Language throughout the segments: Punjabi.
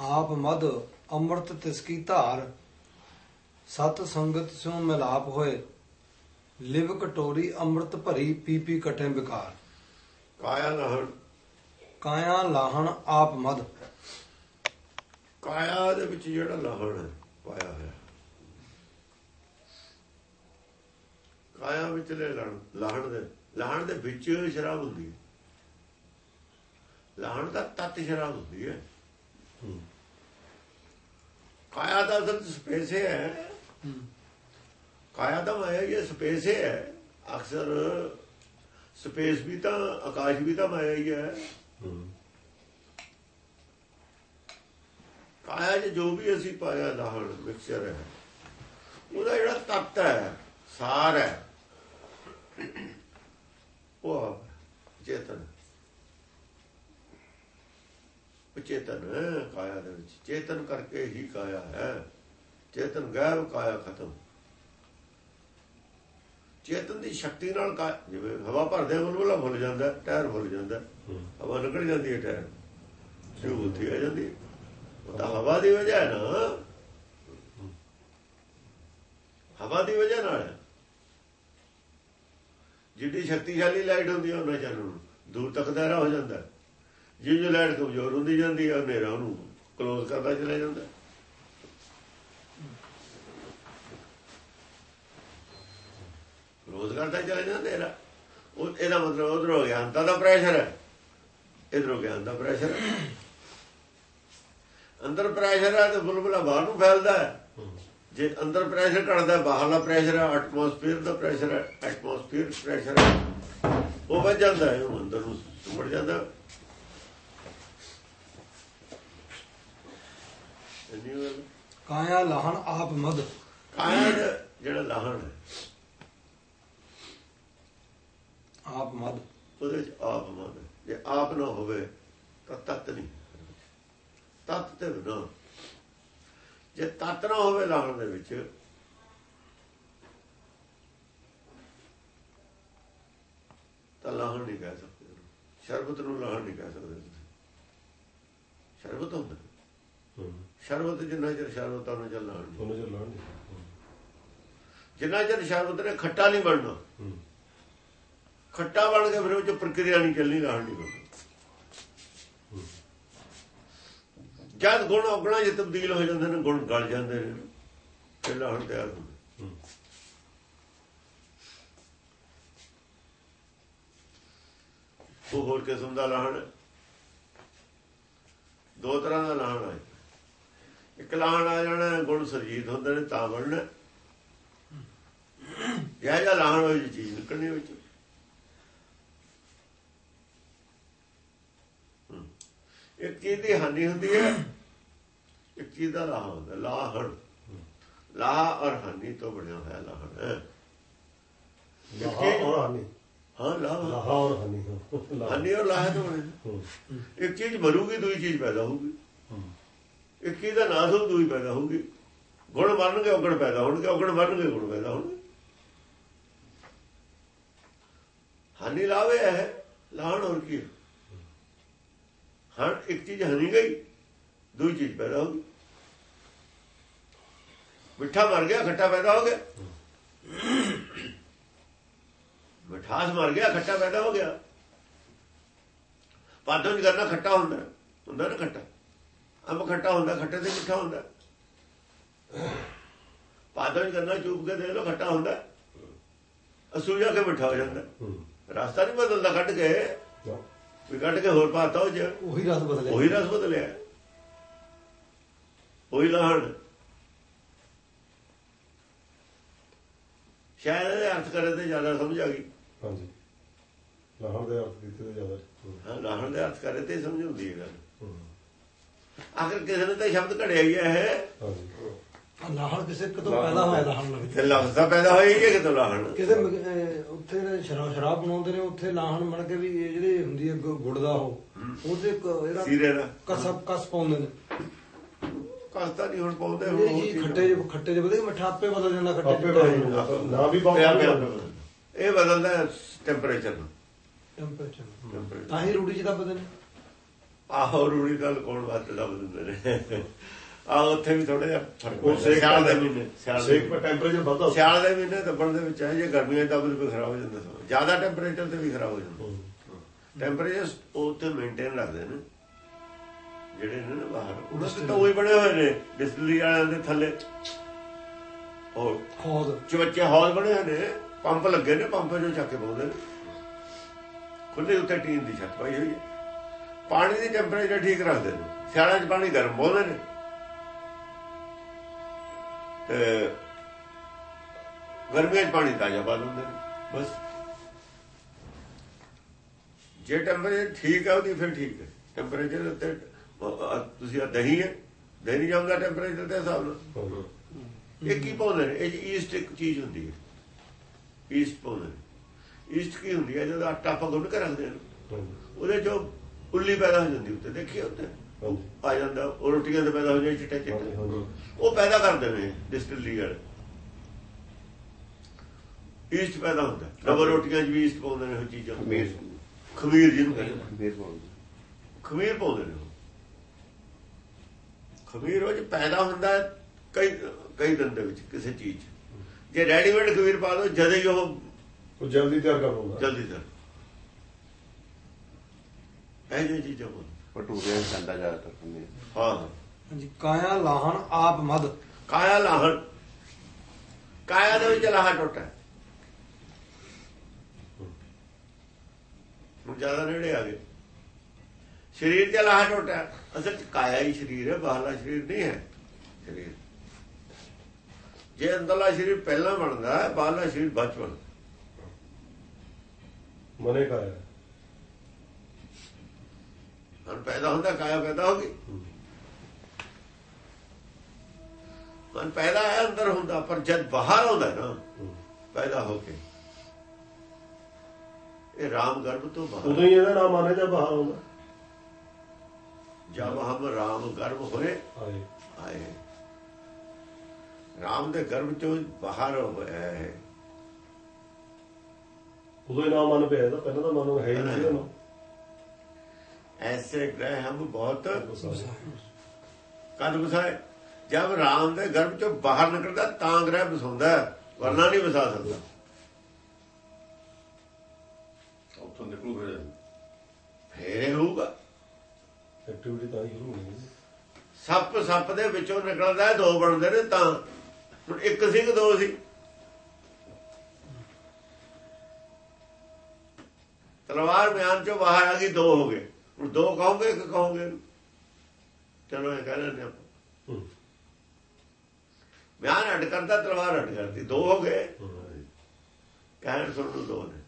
ਆਪ ਮਦ ਅੰਮ੍ਰਿਤ ਤਿਸ ਕੀ ਧਾਰ ਸਤ ਸੰਗਤ ਸਿਉ ਮਿਲਾਪ ਹੋਏ ਲਿਵ ਕਟੋਰੀ ਅੰਮ੍ਰਿਤ ਭਰੀ ਪੀ ਪੀ ਕਟੇ ਵਿਕਾਰ ਕਾਇਆ ਲਹਣ। ਕਾਇਆ ਲਾਹਣ ਆਪ ਮਦ। ਕਾਇਆ ਦੇ ਵਿੱਚ ਜਿਹੜਾ ਲਹਣ ਹੈ ਪਾਇਆ ਹੋਇਆ। ਕਾਇਆ ਵਿੱਚ ਲੈ ਲਹਣ ਲਹਣ ਦੇ ਲਹਣ ਦੇ ਵਿੱਚ ਸ਼ਰਾਬ ਹੁੰਦੀ ਹੈ। ਲਹਣ ਦਾ ਤੱਤ ਸ਼ਰਾਬ ਹੁੰਦੀ ਹੈ। ਕਾਇਆ ਦਾ ਅਸਲ ਸਪੇਸ ਹੈ। ਕਾਇਆ ਦਾ ਮਾਇਆ ਇਹ ਸਪੇਸ ਹੈ। ਅਕਸਰ ਸਪੇਸ ਵੀ ਤਾਂ ਆਕਾਸ਼ ਵੀ ਤਾਂ ਮਾਇਆ ਹੀ ਹੈ। ਕਾਇਆ 'ਚ ਜੋ ਵੀ ਅਸੀਂ ਪਾਇਆ ਲਾਹਣ ਮਿਕਸਚਰ ਹੈ। ਉਹਦਾ ਜਿਹੜਾ ਤੱਤ ਹੈ ਸਾਰ ਹੈ। ਉਹ ਚੇਤਨ ਉਹ ਚੇਤਨ ਹੈ ਕਾਇਆ ਦੇ ਵਿੱਚ। ਚੇਤਨ ਕਰਕੇ ਹੀ ਕਾਇਆ ਹੈ। ਚੇਤਨ ਗੈਰ ਕਾਇਆ ਖਤਮ। ਚੇਤਨ ਦੀ ਸ਼ਕਤੀ ਨਾਲ ਜਿਵੇਂ ਹਵਾ ਭਰਦੇ ਹਾਂ ਬੁਲਬੁਲਾ ਫੁੱਲ ਜਾਂਦਾ ਟਾਇਰ ਫੁੱਲ ਜਾਂਦਾ ਹਵਾ ਨਿਕਲ ਜਾਂਦੀ ਹੈ ਟਾਇਰ। ਸ਼ੂ ਉੱਥੇ ਆ ਜਾਂਦੀ ਹੈ। ਉਹ ਤਾਂ ਹਵਾ ਦੀ ਵਜ੍ਹਾ ਹੈ ਨਾ। ਹਵਾ ਦੀ ਵਜ੍ਹਾ ਨਾਲ ਹੈ। ਜਿੱਡੀ ਸ਼ਕਤੀਸ਼ਾਲੀ ਲਾਈਟ ਹੁੰਦੀ ਹੈ ਉਹਨਾਂ ਚੱਲ ਨੂੰ ਦੂਰ ਤੱਕ ਦਾਇਰਾ ਹੋ ਜਾਂਦਾ ਜਿਉਂ ਜਿਉਂ ਲਾਈਟ ਕਮਜ਼ੋਰ ਹੁੰਦੀ ਜਾਂਦੀ ਹੈ ਹਨੇਰਾ ਉਹਨੂੰ ਕਲੋਜ਼ ਕਰਦਾ ਚਲਾ ਜਾਂਦਾ। ਕਲੋਜ਼ ਕਰਦਾ ਚਲਾ ਜਾਂਦਾ ਹਨੇਰਾ। ਉਹ ਇਹਦਾ ਮਤਲਬ ਉਧਰੋਂ ਹੋ ਦਾ ਪ੍ਰੈਸ਼ਰ ਹੈ। ਇਧਰ ਹੋ ਗਿਆ ਪ੍ਰੈਸ਼ਰ ਅੰਦਰ ਪ੍ਰੈਸ਼ਰ ਹੈ ਤੇ ਬੁਲਬੁਲਾ ਬਾਹਰ ਨੂੰ ਫੈਲਦਾ ਹੈ। ਜੇ ਅੰਦਰ ਪ੍ਰੈਸ਼ਰ ਘਟਦਾ ਹੈ, ਬਾਹਰਲਾ ਪ੍ਰੈਸ਼ਰ ਹੈ ਐਟਮੋਸਫੇਅਰ ਦਾ ਪ੍ਰੈਸ਼ਰ ਹੈ ਐਟਮੋਸਫੇਅਰ ਪ੍ਰੈਸ਼ਰ ਉਹ ਵੱਜ ਜਾਂਦਾ ਹੈ ਅੰਦਰ ਨੂੰ ਸੁਮੜ ਜਾਂਦਾ ਹੈ। ਇੰਨੀ ਗੱਲ ਕਾਇਆ ਲਾਹਣ ਆਪ ਮਦ। ਕਾਇਆ ਜਿਹੜਾ ਲਾਹਣ ਹੈ। ਆਪ ਮਦ। ਉਹਦੇ ਚ ਆਪ ਹੈ। ਜੇ ਆਪ ਨਾ ਹੋਵੇ ਤਾਂ ਤਤ ਨਹੀਂ। ਤਤ ਤੇ ਬਿਨਾ ਜੇ ਤਤ ਨਾ ਹੋਵੇ ਲਾਹਣ ਦੇ ਵਿੱਚ ਤਾਂ ਲਾਹਣ ਨਹੀਂ ਕਹਿ ਸਕਦੇ। ਸ਼ਰਬਤ ਨੂੰ ਲਾਹਣ ਨਹੀਂ ਕਹਿ ਸਕਦੇ ਤੁਸੀਂ। ਸ਼ਰਬਤ ਹੁੰਦਾ। ਸ਼ਰਬਤ ਜਿੰਨਾ ਚਿਰ ਸ਼ਰਬਤ ਉਹਨਾਂ ਚੱਲ ਲਾਹਣ ਨਹੀਂ। ਉਹਨੇ ਜੋ ਲਾਣ ਦੀ ਜਿੰਨਾ ਚਿਰ ਸ਼ਰਬਤ ਨੇ ਖੱਟਾ ਨਹੀਂ ਬਣਨਾ। ਖੱਟਾ ਬਣ ਕੇ ਫਿਰ ਉਹ ਚ ਪ੍ਰਕਿਰਿਆ ਨਹੀਂ ਚੱਲਣੀ ਲਾਹਣ ਨਹੀਂ ਬਣਨਾ। ਜਦ ਗੁਣ ਔਗਣਾ ਜੇ ਤਬਦੀਲ ਹੋ ਜਾਂਦੇ ਨੇ ਗੁਣ ਗਲ ਜਾਂਦੇ ਨੇ ਫਿਰ ਲਾਹਣ ਤਿਆਰ ਹੁੰਦਾ। ਉਹ ਹੋਰ ਕਿਸਮ ਦਾ ਲਾਹਣ। ਦੋ ਤਰ੍ਹਾਂ ਦਾ ਲਾਹਣ ਹੈ ਇੱਕ ਲਾਹਣ ਆ ਜਾਣਾ ਗੁਣ ਸਰਜੀਤ ਹੁੰਦੇ ਨੇ ਤਾਂ ਬਣਨਾ ਇਹ ਜਿਹਾ ਲਾਹਣ ਹੋਈ ਜੀ ਚੀਜ਼ ਨਿਕਲਣੀ ਵਿੱਚ। ਇੱਕ ਚੀਜ਼ ਦੀ ਹਾਨੀ ਹੁੰਦੀ ਹੈ ਇੱਕ ਚੀਜ਼ ਦਾ ਲਾਹ ਹੁੰਦਾ ਲਾਹਣ। ਲਾਹ ਔਰ ਹਾਨੀ ਤੋਂ ਬਣਿਆ ਹੋਇਆ ਲਾਹਣ ਹੈ। ਲਾਹਾ ਔਰ ਹਾਨੀ। ਹਾਂ ਲਾਹ। ਲਾਹਾ ਔਰ ਹਾਨੀ। ਹਾਨੀ ਔਰ ਲਾਹ ਤੋਂ ਬਣਿਆ। ਇੱਕ ਚੀਜ਼ ਮਰੂਗੀ ਦੂਜੀ ਚੀਜ਼ ਪੈਦਾ ਹੋਊਗੀ। ਇੱਕ ਚੀਜ਼ ਦਾ ਨਾਸ ਹੋਊ, ਦੂਈ ਪੈਦਾ ਹੋਊਗੀ। ਗੁਣ ਮਰਨਗੇ ਔਗਣ ਪੈਦਾ ਹੋਣਗੇ, ਔਗਣ ਮਰਨਗੇ ਗੁਣ ਪੈਦਾ ਹੋਣਗੇ। ਹਾਨੀ ਲਾਵੇ ਹੈ ਲਾਹਣ ਹੋਰ ਕੀ ਹੈ? ਹਾਂ ਇੱਕ ਚੀਜ਼ ਹਨੀ ਗਈ ਦੂਜੀ ਚੀਜ਼ ਪੈਦਾ ਹੋ ਗਈ ਮਿੱਠਾ ਮਰ ਗਿਆ, ਖੱਟਾ ਪੈਦਾ ਹੋ ਗਿਆ। ਮਿਠਾਸ ਮਰ ਗਿਆ, ਖੱਟਾ ਪੈਦਾ ਹੋ ਗਿਆ। ਪਾਦੋਂ ਕਰਨਾ ਖੱਟਾ ਹੁੰਦਾ ਹੁੰਦਾ ਨਾ ਖੱਟਾ? ਅੰਬ ਖੱਟਾ ਹੁੰਦਾ ਖੱਟੇ ਤੇ ਮਿੱਠਾ ਹੁੰਦਾ। ਪਾਦੋਂ ਚ ਕਰਨਾ ਚੂਪ ਕੇ ਦੇ ਲੋ ਖੱਟਾ ਹੁੰਦਾ। ਅਸੂਜਾ ਕੇ ਮਿੱਠਾ ਹੋ ਜਾਂਦਾ। ਰਸਤਾ ਨਹੀਂ ਬਦਲਦਾ ਕੱਢ ਕੇ। ਵੀ ਕੱਢ ਕੇ ਹੋਰ ਪਾਤਾ ਉਹ ਚ। ਉਹੀ ਰਸ ਬਦਲਿਆ। ਉਹੀ ਰਸ ਬਦਲਿਆ। ਉਹੀ ਲਾਹਣ। ਸ਼ਾਇਦ ਇਹਦੇ ਅਰਥ ਕਰਨ ਤੇ ਜ਼ਿਆਦਾ ਸਮਝ ਆ ਗਈ। ਹਾਂਜੀ। ਲਾਹਣ ਦੇ ਅਰਥ ਕੀਤੇ ਜ਼ਿਆਦਾ। ਹਾਂ ਲਾਹਣ ਦੇ ਅਰਥ ਕਰੇ ਤੇ ਸਮਝ ਆਉਂਦੀ ਹੈ ਗੱਲ। ਆਖਰ ਕਿਸੇ ਨੇ ਤਾਂ ਸ਼ਬਦ ਘੜਿਆ ਹੀ ਹੈ। ਲਾਹਣ ਕਿਸੇ ਕਿਤੋਂ ਪੈਦਾ ਹੋਇਆ ਲਾਹਣ ਲੱਗ ਤੇ ਲਫ਼ਜ਼ ਤਾਂ ਪੈਦਾ ਹੋਇਆ ਹੀ ਹੈ ਕਿਤੋਂ ਲਾਹਣ ਅਹ ਉੱਥੇ ਸ਼ਰਾਬ ਸ਼ਰਾਬ ਬਣਾਉਂਦੇ ਨੇ ਉੱਥੇ ਲਾਹਣ ਬਣ ਕੇ ਵੀ ਇਹ ਜਿਹੜੀ ਹੁੰਦੀ ਹੈ ਗੁੜ ਦਾ ਉਹ ਉਹਦੇ ਕ- ਜਿਹੜਾ ਸੀਰੇ ਦਾ। ਕਸਬ ਕਸ ਪਾਉਂਦੇ ਨੇ। ਕਸਤਾ ਨਹੀਂ ਹੁਣ ਪਾਉਂਦੇ ਹੁਣ। ਖੱਟੇ ਜਿਹੇ ਖੱਟੇ ਜਿਹੇ ਵਧੇ ਮਿੱਠਾ ਆਪੇ ਬਦਲ ਜਾਂਦਾ ਖੱਟੇ ਬਦਲ। ਨਾ ਵੀ ਪਿਆ। ਇਹ ਬਦਲਦਾ ਟੈਂਪਰੇਚਰ ਨੂੰ। ਟੈਂਪਰੇਚਰ। ਤਾਂ ਹੀ ਰੂੜੀ ਚ ਦੱਬਦੇ ਨੇ ਆਹੋ ਰੂੜੀ ਦਾ ਕੋਣ ਵਾਸਤੇ ਲੱਭ ਦਿੰਦੇ ਨੇ। ਆ ਉੱਥੇ ਵੀ ਥੋੜਾ ਜਿਹਾ ਫ਼ਰਕ ਉਹ ਸਿਆਲ ਦੇ। ਮਹੀਨੇ ਸਿਆਲ ਦੇ ਟੈਂਪਰੇਚਰ ਵੱਧਦਾ ਸਿਆਲ ਦੇ ਮਹੀਨੇ ਦੱਬਣ ਦੇ ਵਿੱਚ ਹੈ ਜੇ ਗਰਮੀਆਂ ਦੱਬਣ ਵੀ ਖਰਾਬ ਹੋ ਜਾਂਦਾ। ਜ਼ਿਆਦਾ ਟੈਂਪਰੇਚਰ ਤੇ ਵੀ ਖਰਾਬ ਹੋ ਜਾਂਦਾ। ਟੈਂਪਰੇਚਰ ਉਹ ਤੇ ਮੇਨਟੇਨ ਰੱਖਦੇ ਨੇ। ਜਿਹੜੇ ਨੇ ਨਾ ਬਾਹਰ ਉਹਨਾਂ ਤੇ ਤਾਂ ਉਹੀ ਬਣੇ ਹੋਏ ਨੇ। ਡਿਸਟਿਲਰੀ ਵਾਲਿਆਂ ਦੇ ਥੱਲੇ। ਉਹ ਖੋਦ। ਚਵੱਚੇ ਹੌਲ ਬਣੇ ਹੋਏ ਨੇ। ਪੰਪ ਲੱਗੇ ਨੇ ਪੰਪ ਜੋ ਚੱਕ ਕੇ ਪਾਉਂਦੇ ਨੇ। ਖੁੱਲੇ ਉੱਤੇ ਟੀਨ ਦੀ ਛੱਤ ਪਾਈ ਹੋਈ ਹੈ। ਪਾਣੀ ਦੀ ਟੈਂਪਰੇਚਰ ਠੀਕ ਰੱਖਦੇ ਨੇ। ਸਿਆਲਾਂ 'ਚ ਪਾਣੀ ਗਰਮ ਪਾਉਂਦੇ ਨੇ। ਤੇ ਗਰਮੀਆਂ 'ਚ ਪਾਣੀ ਤਾਜ਼ਾ ਪਾ ਦਿੰਦੇ ਨੇ ਬਸ। ਜੇ ਟੈਂਪਰੇਚਰ ਠੀਕ ਹੈ ਉਹਦੀ ਫਿਰ ਠੀਕ ਹੈ ਟੈਂਪਰੇਚਰ ਅ- ਤੁਸੀਂ ਆ ਦਹੀਂ ਹੈ ਦਹੀਂ ਨਹੀਂ ਜਾਂਦਾ ਟੈਂਪਰੇਚਰ ਦੇ ਹਿਸਾਬ ਨਾਲ। ਇਹ ਕੀ ਪਾਉਂਦੇ ਨੇ? ਇਹ ਈਸਟ ਇੱਕ ਚੀਜ਼ ਹੁੰਦੀ ਹੈ। ਈਸਟ ਪਾਉਂਦੇ ਨੇ। ਈਸਟ ਕੀ ਹੁੰਦੀ ਹੈ? ਜਦੋਂ ਆਟਾ ਆਪਾਂ ਗੁੰਨ ਕੇ ਰੱਖਦੇ ਹਾਂ। ਉਹਦੇ ਚੋਂ ਉੱਲੀ ਪੈਦਾ ਹੋ ਜਾਂਦੀ ਉੱਤੇ ਦੇਖਿਓ ਉੱਤੇ। ਆ ਜਾਂਦਾ ਉਹ ਰੋਟੀਆਂ ਤੇ ਪੈਦਾ ਹੋ ਜਾਂਦੀ ਚਿੱਟੇ ਚਿੱਟੇ। ਉਹ ਪੈਦਾ ਕਰਦੇ ਨੇ ਡਿਸਟਿਲਰੀ ਵਾਲੇ ਈਸਟ ਪੈਦਾ ਹੁੰਦਾ ਡਬਲ ਰੋਟੀਆਂ 'ਚ ਵੀ ਈਸਟ ਪਾਉਂਦੇ ਨੇ ਉਹ ਚੀਜ਼ਾਂ। ਖਮੀਰ। ਖਮੀਰ ਜਿਹਨੂੰ ਕਹਿੰਦੇ। ਫੇਰ ਬੋਲ ਖਮੀਰ ਪਾਉਂਦੇ ਨੇ। ਖਮੀਰ ਉਹ ਪੈਦਾ ਹੁੰਦਾ ਹੈ ਕਈ ਕਈ ਦਿਨ ਦੇ ਵਿੱਚ ਕਿਸੇ ਚੀਜ਼। ਜੇ ਰੈਡੀਮੇਡ ਖਮੀਰ ਪਾ ਦੋ ਜਦੇ ਹੀ ਉਹ ਜਲਦੀ ਤਿਆਰ ਕਰ ਲੂੰਗਾ ਜਲਦੀ ਦਰ ਇਹ ਜਿਹੀ ਚੀਜ਼ਾਂ ਪਾਉਂਦੇ ਭਟੂਰੇ ਚੰਦਾ ਜ਼ਿਆਦਾਤਰ ਹੁੰਦੇ ਹਾਂ। ਹਾਂਜੀ ਕਾਇਆ ਲਾਹਣ ਆਪ ਮਦ। ਕਾਇਆ ਲਾਹਣ। ਕਾਇਆ ਦੇ ਵਿੱਚ ਲਾਹਾ ਟੁੱਟਾ ਹੁਣ ਜ਼ਿਆਦਾ ਨੇੜੇ ਆ ਗਏ। ਸਰੀਰ ਤੇ ਲਾਹਾ ਟੁੱਟਾ ਅਸਲ ਚ ਕਾਇਆ ਹੀ ਸਰੀਰ ਹੈ ਬਾਹਰਲਾ ਸਰੀਰ ਨਹੀਂ ਹੈ। ਸਰੀਰ। ਜੇ ਅੰਦਰਲਾ ਸਰੀਰ ਪਹਿਲਾਂ ਬਣਦਾ ਹੈ ਬਾਹਰਲਾ ਸਰੀਰ ਬਾਅਦ ਚ ਬਣਦਾ ਮਨੇ ਕਾਇਆ। ਹੁਣ ਪੈਦਾ ਹੁੰਦਾ ਕਾਇਆ ਪੈਦਾ ਹੋ ਗਈ। ਮਨ ਪੈਦਾ ਹੈ ਅੰਦਰ ਹੁੰਦਾ ਪਰ ਜਦ ਬਾਹਰ ਆਉਂਦਾ ਨਾ ਪੈਦਾ ਹੋ ਕੇ। ਇਹ ਰਾਮ ਗਰਭ ਤੋਂ ਉਦੋਂ ਬਾਹਰ ਹੀ ਇਹਦਾ ਨਾਮ ਆਨੇ ਜਾਂ ਬਾਹਰ ਆਉਂਦਾ? ਜਦ ਹਮ ਰਾਮ ਗਰਭ ਹੋਏ ਆਏ। ਰਾਮ ਦੇ ਗਰਭ ਚੋਂ ਬਾਹਰ ਹੋਇਆ ਹੈ। ਉਦੋਂ ਨਾਮ ਮਨ ਪਿਆ ਪਹਿਲਾਂ ਤਾਂ ਮਨ ਹੈ ਹੀ ਨਹੀਂ ਨਾ ਐਸੇ ਗ੍ਰਹਿ ਹਮ ਬਹੁਤ ਕਦ ਵਸਾਏ ਜਦ ਰਾਮ ਦੇ ਗਰਭ ਚੋਂ ਬਾਹਰ ਨਿਕਲਦਾ ਤਾਂ ਗ੍ਰਹਿ ਵਸਾਉਂਦਾ ਵਰਨਾ ਨਹੀਂ ਵਸਾ ਸਕਦਾ। ਉੱਥੋਂ ਨਿਕਲੂ ਫਿਰ। ਹੋਊਗਾ। ਐਕਟੀਵਿਟੀ ਤਾਂ ਹੀ ਸ਼ੁਰੂ ਹੋਣੀ ਹੈ। ਸੱਪ ਸੱਪ ਦੇ ਵਿੱਚੋਂ ਨਿਕਲਦਾ ਹੈ, ਦੋ ਬਣਦੇ ਨੇ ਤਾਂ ਹੁਣ ਇੱਕ ਸੀ ਕਿ ਦੋ ਸੀ? ਤਲਵਾਰ ਬਿਆਨ ਚੋਂ ਬਾਹਰ ਆ ਗਈ ਦੋ ਹੋ ਗਏ। ਹੁਣ ਦੋ ਕਹੋਗੇ ਕਿ ਕਹੋਗੇ ਚਲੋ ਇਹ ਕਹਿ ਲੈਂਦੇ ਆਪਾਂ। ਬਿਆਨ ਹਟ ਕਰਦਾ ਤਲਵਾਰ ਹਟ ਕਰਦੀ ਦੋ ਹੋ ਗਏ। ਕਹਿਣ ਸੁਣ ਨੂੰ ਦੋ ਨੇ।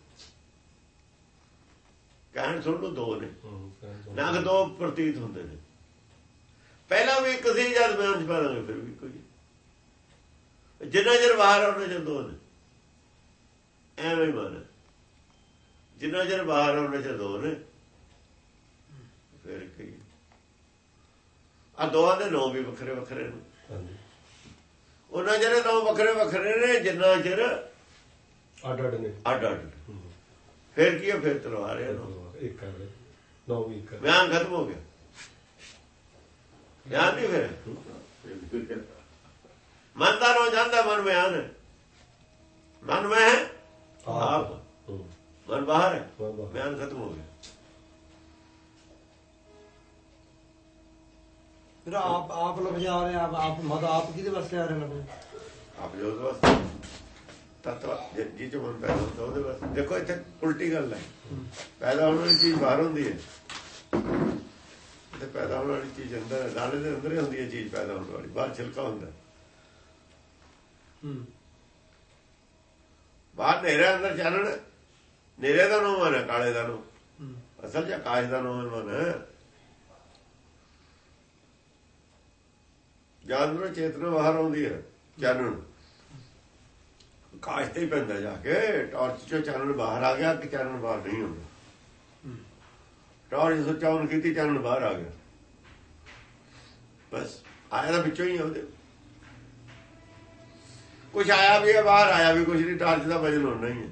ਕਹਿਣ ਸੁਣ ਨੂੰ ਦੋ ਨੇ। ਨਗ ਦੋ। ਪ੍ਰਤੀਤ ਹੁੰਦੇ ਨੇ। ਪਹਿਲਾਂ ਵੀ ਇੱਕ ਸੀ ਜਦ ਬਿਆਨ ਚ ਪਾਵਾਂਗੇ ਫਿਰ ਵੀ ਕੋਈ ਜਿੰਨਾ ਚਿਰ ਬਾਹਰ ਆਉਣੇ ਚ ਦੋ ਨੇ। ਐਵੇਂ ਮਨ ਜਿੰਨਾ ਚਿਰ ਬਾਹਰ ਆਉਣੇ ਚ ਦੋ ਨੇ ਫਿਰ ਕੀ ਆ ਦੋਹਾਂ ਦੇ ਨੌ ਵੀ ਵੱਖਰੇ ਵੱਖਰੇ ਨੇ। ਹਾਂਜੀ। ਉਹਨਾਂ ਜਿਹੜੇ ਨੌ ਵੱਖਰੇ ਵੱਖਰੇ ਨੇ ਜਿੰਨਾ ਚਿਰ ਅੱਡ ਅੱਡ ਨੇ। ਅੱਡ ਅੱਡ ਫਿਰ ਕੀ ਹੈ ਫਿਰ ਤਲਵਾਰ ਹੈ ਨੌ ਇੱਕ ਹੈ ਨੌ ਵੀ ਇੱਕ ਬਿਆਨ ਖਤਮ ਹੋ ਗਿਆ। ਬਿਆਨ ਨਹੀਂ ਫਿਰ ਮਨ ਦਾ ਰੋ ਜਾਂਦਾ ਮਨ ਬਿਆਨ ਮਨ ਮੈਂ ਆਪ। ਮਨ ਬਾਹਰ ਹੈ। ਬਿਆਨ ਖਤਮ ਹੋ ਗਿਆ। ਫਿਰ ਆਪ ਆਪ ਲਵਜਾ ਰਹੇ ਆਪ ਆਪ ਮਦ ਆਪ ਕਿਹਦੇ ਵਾਸਤੇ ਆ ਰਹੇ ਨੇ ਆਪ ਜੋ ਵਾਸਤੇ। ਤਤਵ ਜੀ ਜੋ ਮਨ ਪੈਦਾ ਹੁੰਦਾ ਉਹਦੇ ਵਾਸਤੇ। ਦੇਖੋ ਇੱਥੇ ਉਲਟੀ ਗੱਲ ਹੈ। ਪੈਦਾ ਹੋਣ ਵਾਲੀ ਚੀਜ਼ ਬਾਹਰ ਹੁੰਦੀ ਹੈ। ਤੇ ਪੈਦਾ ਹੋਣ ਵਾਲੀ ਚੀਜ਼ ਅੰਦਰ ਦਾਣੇ ਦੇ ਅੰਦਰ ਹੀ ਹੁੰਦੀ ਹੈ ਚੀਜ਼ ਪੈਦਾ ਹੋਣ ਵਾਲੀ। ਬਾਹਰ ਛਿਲਕਾ ਹੁੰਦਾ ਹੈ। ਬਾਹਰ ਨੇਰੇ ਅੰਦਰ ਚਾਨਣ। ਨੇਰੇ ਦਾ ਨਾਮ ਹੈ ਕਾਲੇ ਦਾ ਨਾਮ। ਅਸਲ ਚ ਆਕਾਸ਼ ਦਾ ਨਾਮ ਹੈ। ਜਾਨਵਰ ਚੇਤਨਾ ਬਾਹਰ ਆਉਂਦੀ ਹੈ ਚਾਨਣ। ਆਕਾਸ਼ ਤੇ ਪੈਂਦਾ ਜਾ ਕੇ ਟਾਰਚ ਚੋਂ ਚਾਨਣ ਬਾਹਰ ਆ ਗਿਆ ਕਿ ਚਾਨਣ ਬਾਹਰ ਨਹੀਂ ਹੁੰਦਾ ਟਾਰਚ ਸੁੱਚਾ on ਕੀਤੀ ਚਾਨਣ ਬਾਹਰ ਆ ਗਿਆ। ਬਸ ਆਇਆ ਤਾਂ ਵਿੱਚੋਂ ਹੀ ਆ ਉਹਦੇ। ਕੁਛ ਆਇਆ ਵੀ ਹੈ ਬਾਹਰ ਆਇਆ ਵੀ ਕੁਛ ਨਹੀਂ ਟਾਰਚ ਦਾ ਵਜਨ ਹੋਣਾ ਹੀ। ਹੈ।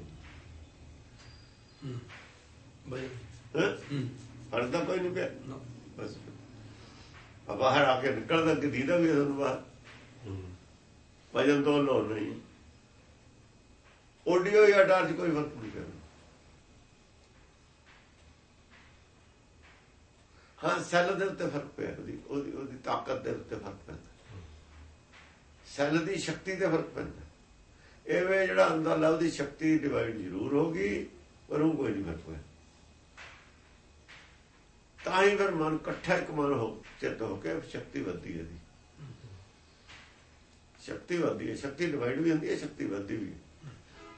ਬਈ। ਹੈਂ? ਹੂੰ। ਫ਼ਰਕ ਤਾਂ ਕੋਈ ਨਹੀਂ ਪਿਆ। ਨਾ। ਬਾਹਰ ਆ ਕੇ ਨਿਕਲਦਾ ਕਿ ਦੀਦਾ ਵੀ ਤੁਹਾਨੂੰ ਬਾਹਰ। ਭਜਨ ਤੋਂ ਲੋ ਨਹੀਂ। ਆਡੀਓ ਜਾਂ ਡਰ 'ਚ ਕੋਈ ਫ਼ਰਕ ਨਹੀਂ ਕਰਦਾ ਹਾਂ ਸੈੱਲ ਦੇ ਉੱਤੇ ਫ਼ਰਕ ਪਿਆ ਉਹਦੀ ਉਹਦੀ ਉਹਦੀ ਤਾਕਤ ਦੇ ਉੱਤੇ ਫ਼ਰਕ ਪੈਂਦਾ। ਸੈੱਲ ਦੀ ਸ਼ਕਤੀ ਤੇ ਫ਼ਰਕ ਪੈਂਦਾ। ਐਵੇਂ ਜਿਹੜਾ ਅੰਦਰ ਉਹਦੀ ਸ਼ਕਤੀ ਡਿਵਾਈਡ ਜ਼ਰੂਰ ਹੋਗੀ ਪਰ ਉਹ ਕੋਈ ਨਹੀਂ ਫ਼ਰਕ ਪਿਆ ਤਾਂ ਹੀ ਫਿਰ ਮਨ ਇਕੱਠਾ ਇੱਕ ਮਨ ਹੋ ਚਿੱਤ ਹੋ ਕੇ ਸ਼ਕਤੀ ਵੱਧਦੀ ਹੈ ਦੀ ਸ਼ਕਤੀ ਵੱਧਦੀ ਹੈ ਸ਼ਕਤੀ ਡਿਵਾਈਡ ਵੀ ਹੁੰਦੀ ਹੈ ਸ਼ਕਤੀ ਵੱਧਦੀ ਵੀ।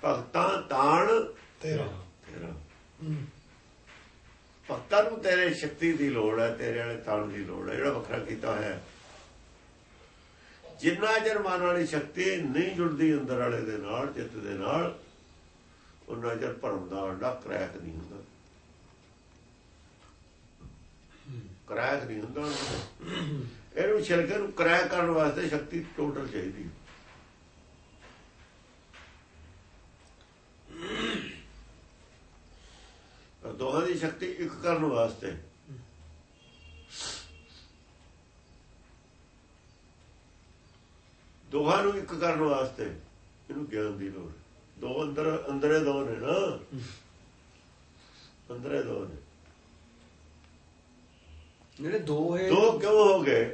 ਭਗਤਾਂ ਤਾਣ ਤੇਰਾ। ਤੇਰਾ। ਭਗਤਾਂ ਨੂੰ ਤੇਰੇ ਸ਼ਕਤੀ ਦੀ ਲੋੜ ਹੈ ਤੇਰੇ ਵਾਲੇ ਤਾਣ ਦੀ ਲੋੜ ਹੈ ਜਿਹੜਾ ਵੱਖਰਾ ਕੀਤਾ ਹੋਇਆ ਹੈ। ਜਿੰਨਾ ਚਿਰ ਮਨ ਵਾਲੀ ਸ਼ਕਤੀ ਨਹੀਂ ਜੁੜਦੀ ਅੰਦਰ ਵਾਲੇ ਦੇ ਨਾਲ ਚਿੱਤ ਦੇ ਨਾਲ ਉਹਨਾਂ ਚਿਰ ਭਰਮ ਦਾ ਅੰਡਾ ਕਰੈਕ ਨਹੀਂ ਹੁੰਦਾ। ਕਰੈਕ ਨਹੀਂ ਹੁੰਦਾ ਇਹਨੂੰ ਛਿਲਕੇ ਨੂੰ ਕਰੈਕ ਕਰਨ ਵਾਸਤੇ ਸ਼ਕਤੀ ਟੋਟਲ ਚਾਹੀਦੀ ਹੈ। ਦੋਹਾਂ ਦੀ ਸ਼ਕਤੀ ਇੱਕ ਕਰਨ ਵਾਸਤੇ। ਦੋਹਾਂ ਨੂੰ ਇੱਕ ਕਰਨ ਵਾਸਤੇ ਇਹਨੂੰ ਗਿਆਨ ਦੀ ਲੋੜ ਦੋ ਅੰਦਰ, ਅੰਦਰੇ ਦੋ ਨੇ ਨਾ। ਅੰਦਰੇ ਦੋ ਨੇ। ਜਿਹੜੇ ਦੋ ਹੈ ਦੋ ਕਿਉਂ ਹੋ ਗਏ।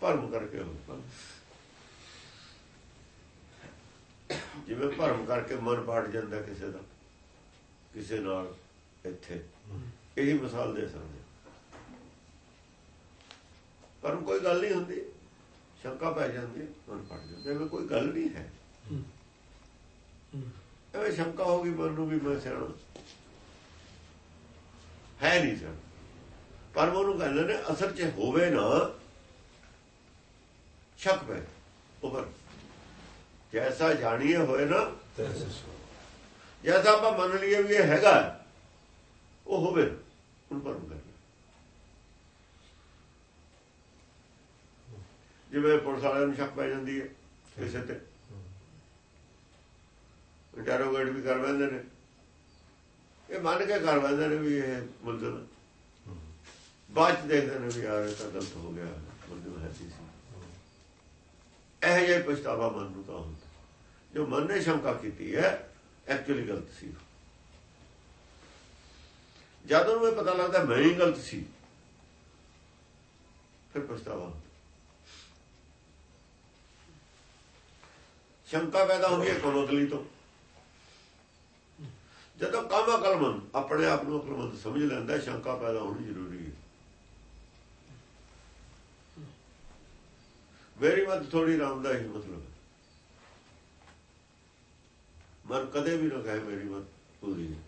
ਭਰਮ ਕਰਕੇ ਹੋ। ਜਿਵੇਂ ਭਰਮ ਕਰਕੇ ਮਨ ਪਾਟ ਜਾਂਦਾ ਕਿਸੇ ਦਾ ਕਿਸੇ ਨਾਲ ਇੱਥੇ ਇਹੀ ਮਿਸਾਲ ਦੇ ਸਕਦੇ ਪਰ ਕੋਈ ਗੱਲ ਨਹੀਂ ਹੁੰਦੀ ਸ਼ੰਕਾ ਪੈ ਜਾਂਦੀ ਮਨ ਪੜ ਜਾਂਦਾ ਐਵੇਂ ਕੋਈ ਗੱਲ ਨਹੀਂ ਹੈ ਹੂੰ। ਹੂੰ। ਐਵੇਂ ਸ਼ੰਕਾ ਹੋ ਗਈ ਮਨ ਨੂੰ ਵੀ ਮੈਂ ਸਿਆਣਾ ਹੈ ਨਹੀਂ ਸਿਆਣਾ ਪਰ ਉਹਨੂੰ ਕਹਿੰਦੇ ਨੇ, ਅਸਰ 'ਚ ਹੋਵੇ ਨਾ, ਸ਼ੱਕ ਪੈ ਉਪਰ ਜੈਸਾ ਜਾਣੀਏ ਹੋਏ ਨਾ ਜੈਸਾ ਆਪਾਂ ਮੰਨ ਲਈਏ ਵੀ ਇਹ ਹੈਗਾ, ਉਹ ਹੋਵੇ ਹੁਣ ਭਰਮ ਕਰ ਜਿਵੇਂ ਪੁਲਿਸ ਵਾਲਿਆਂ ਨੂੰ ਸ਼ੱਕ ਪੈ ਜਾਂਦੀ ਹੈ, ਕਿਸੇ ਤੇ। ਇੰਟਰੋਗੇਟ ਵੀ ਕਰ ਲੈਂਦੇ ਨੇ। ਇਹ ਮੰਨ ਕੇ ਕਰ ਲੈਂਦੇ ਨੇ ਵੀ ਇਹ ਮੁਲਜ਼ਮ ਬਾਅਦ ਚ ਦੇਖਦੇ ਨੇ ਵੀ ਯਾਰ ਇਹ ਤਾਂ ਗਲਤ ਹੋ ਗਿਆ ਮੁਲਜ਼ਮ ਹੈ ਸੀ। ਇਹ ਜਿਹਾ ਪਛਤਾਵਾ ਮਨ ਨੂੰ ਤਾਂ ਹੁੰਦਾ। ਜੋ ਮਨ ਨੇ ਸ਼ੰਕਾ ਕੀਤੀ ਹੈ ਐਕਚੁਅਲੀ ਗਲਤ ਸੀ। ਜਦ ਉਹਨੂੰ ਇਹ ਪਤਾ ਲੱਗਦਾ ਮੈਂ ਹੀ ਗਲਤ ਸੀ, ਫਿਰ ਪਛਤਾਵਾ ਹੁੰਦਾ। ਸ਼ੰਕਾ ਪੈਦਾ ਹੁੰਦੀ ਹੈ ਕੋਲੋਦਲੀ ਤੋਂ। ਜਦੋਂ ਕੰਮ ਅਕਲਮੰਦ ਆਪਣੇ ਆਪ ਨੂੰ ਅਕਲਮੰਦ ਸਮਝ ਲੈਂਦਾ, ਸ਼ੰਕਾ ਪੈਦਾ ਹੋਣੀ ਜ਼ਰੂਰੀ ਮੇਰੀ ਮਤ ਥੋੜੀ ਰਾਮ ਦਾ ਹੀ ਮਤਲਬ ਮਨ ਕਦੇ ਵੀ ਨਾ ਕਹੇ ਮੇਰੀ ਮਤ ਪੂਰੀ ਹੈ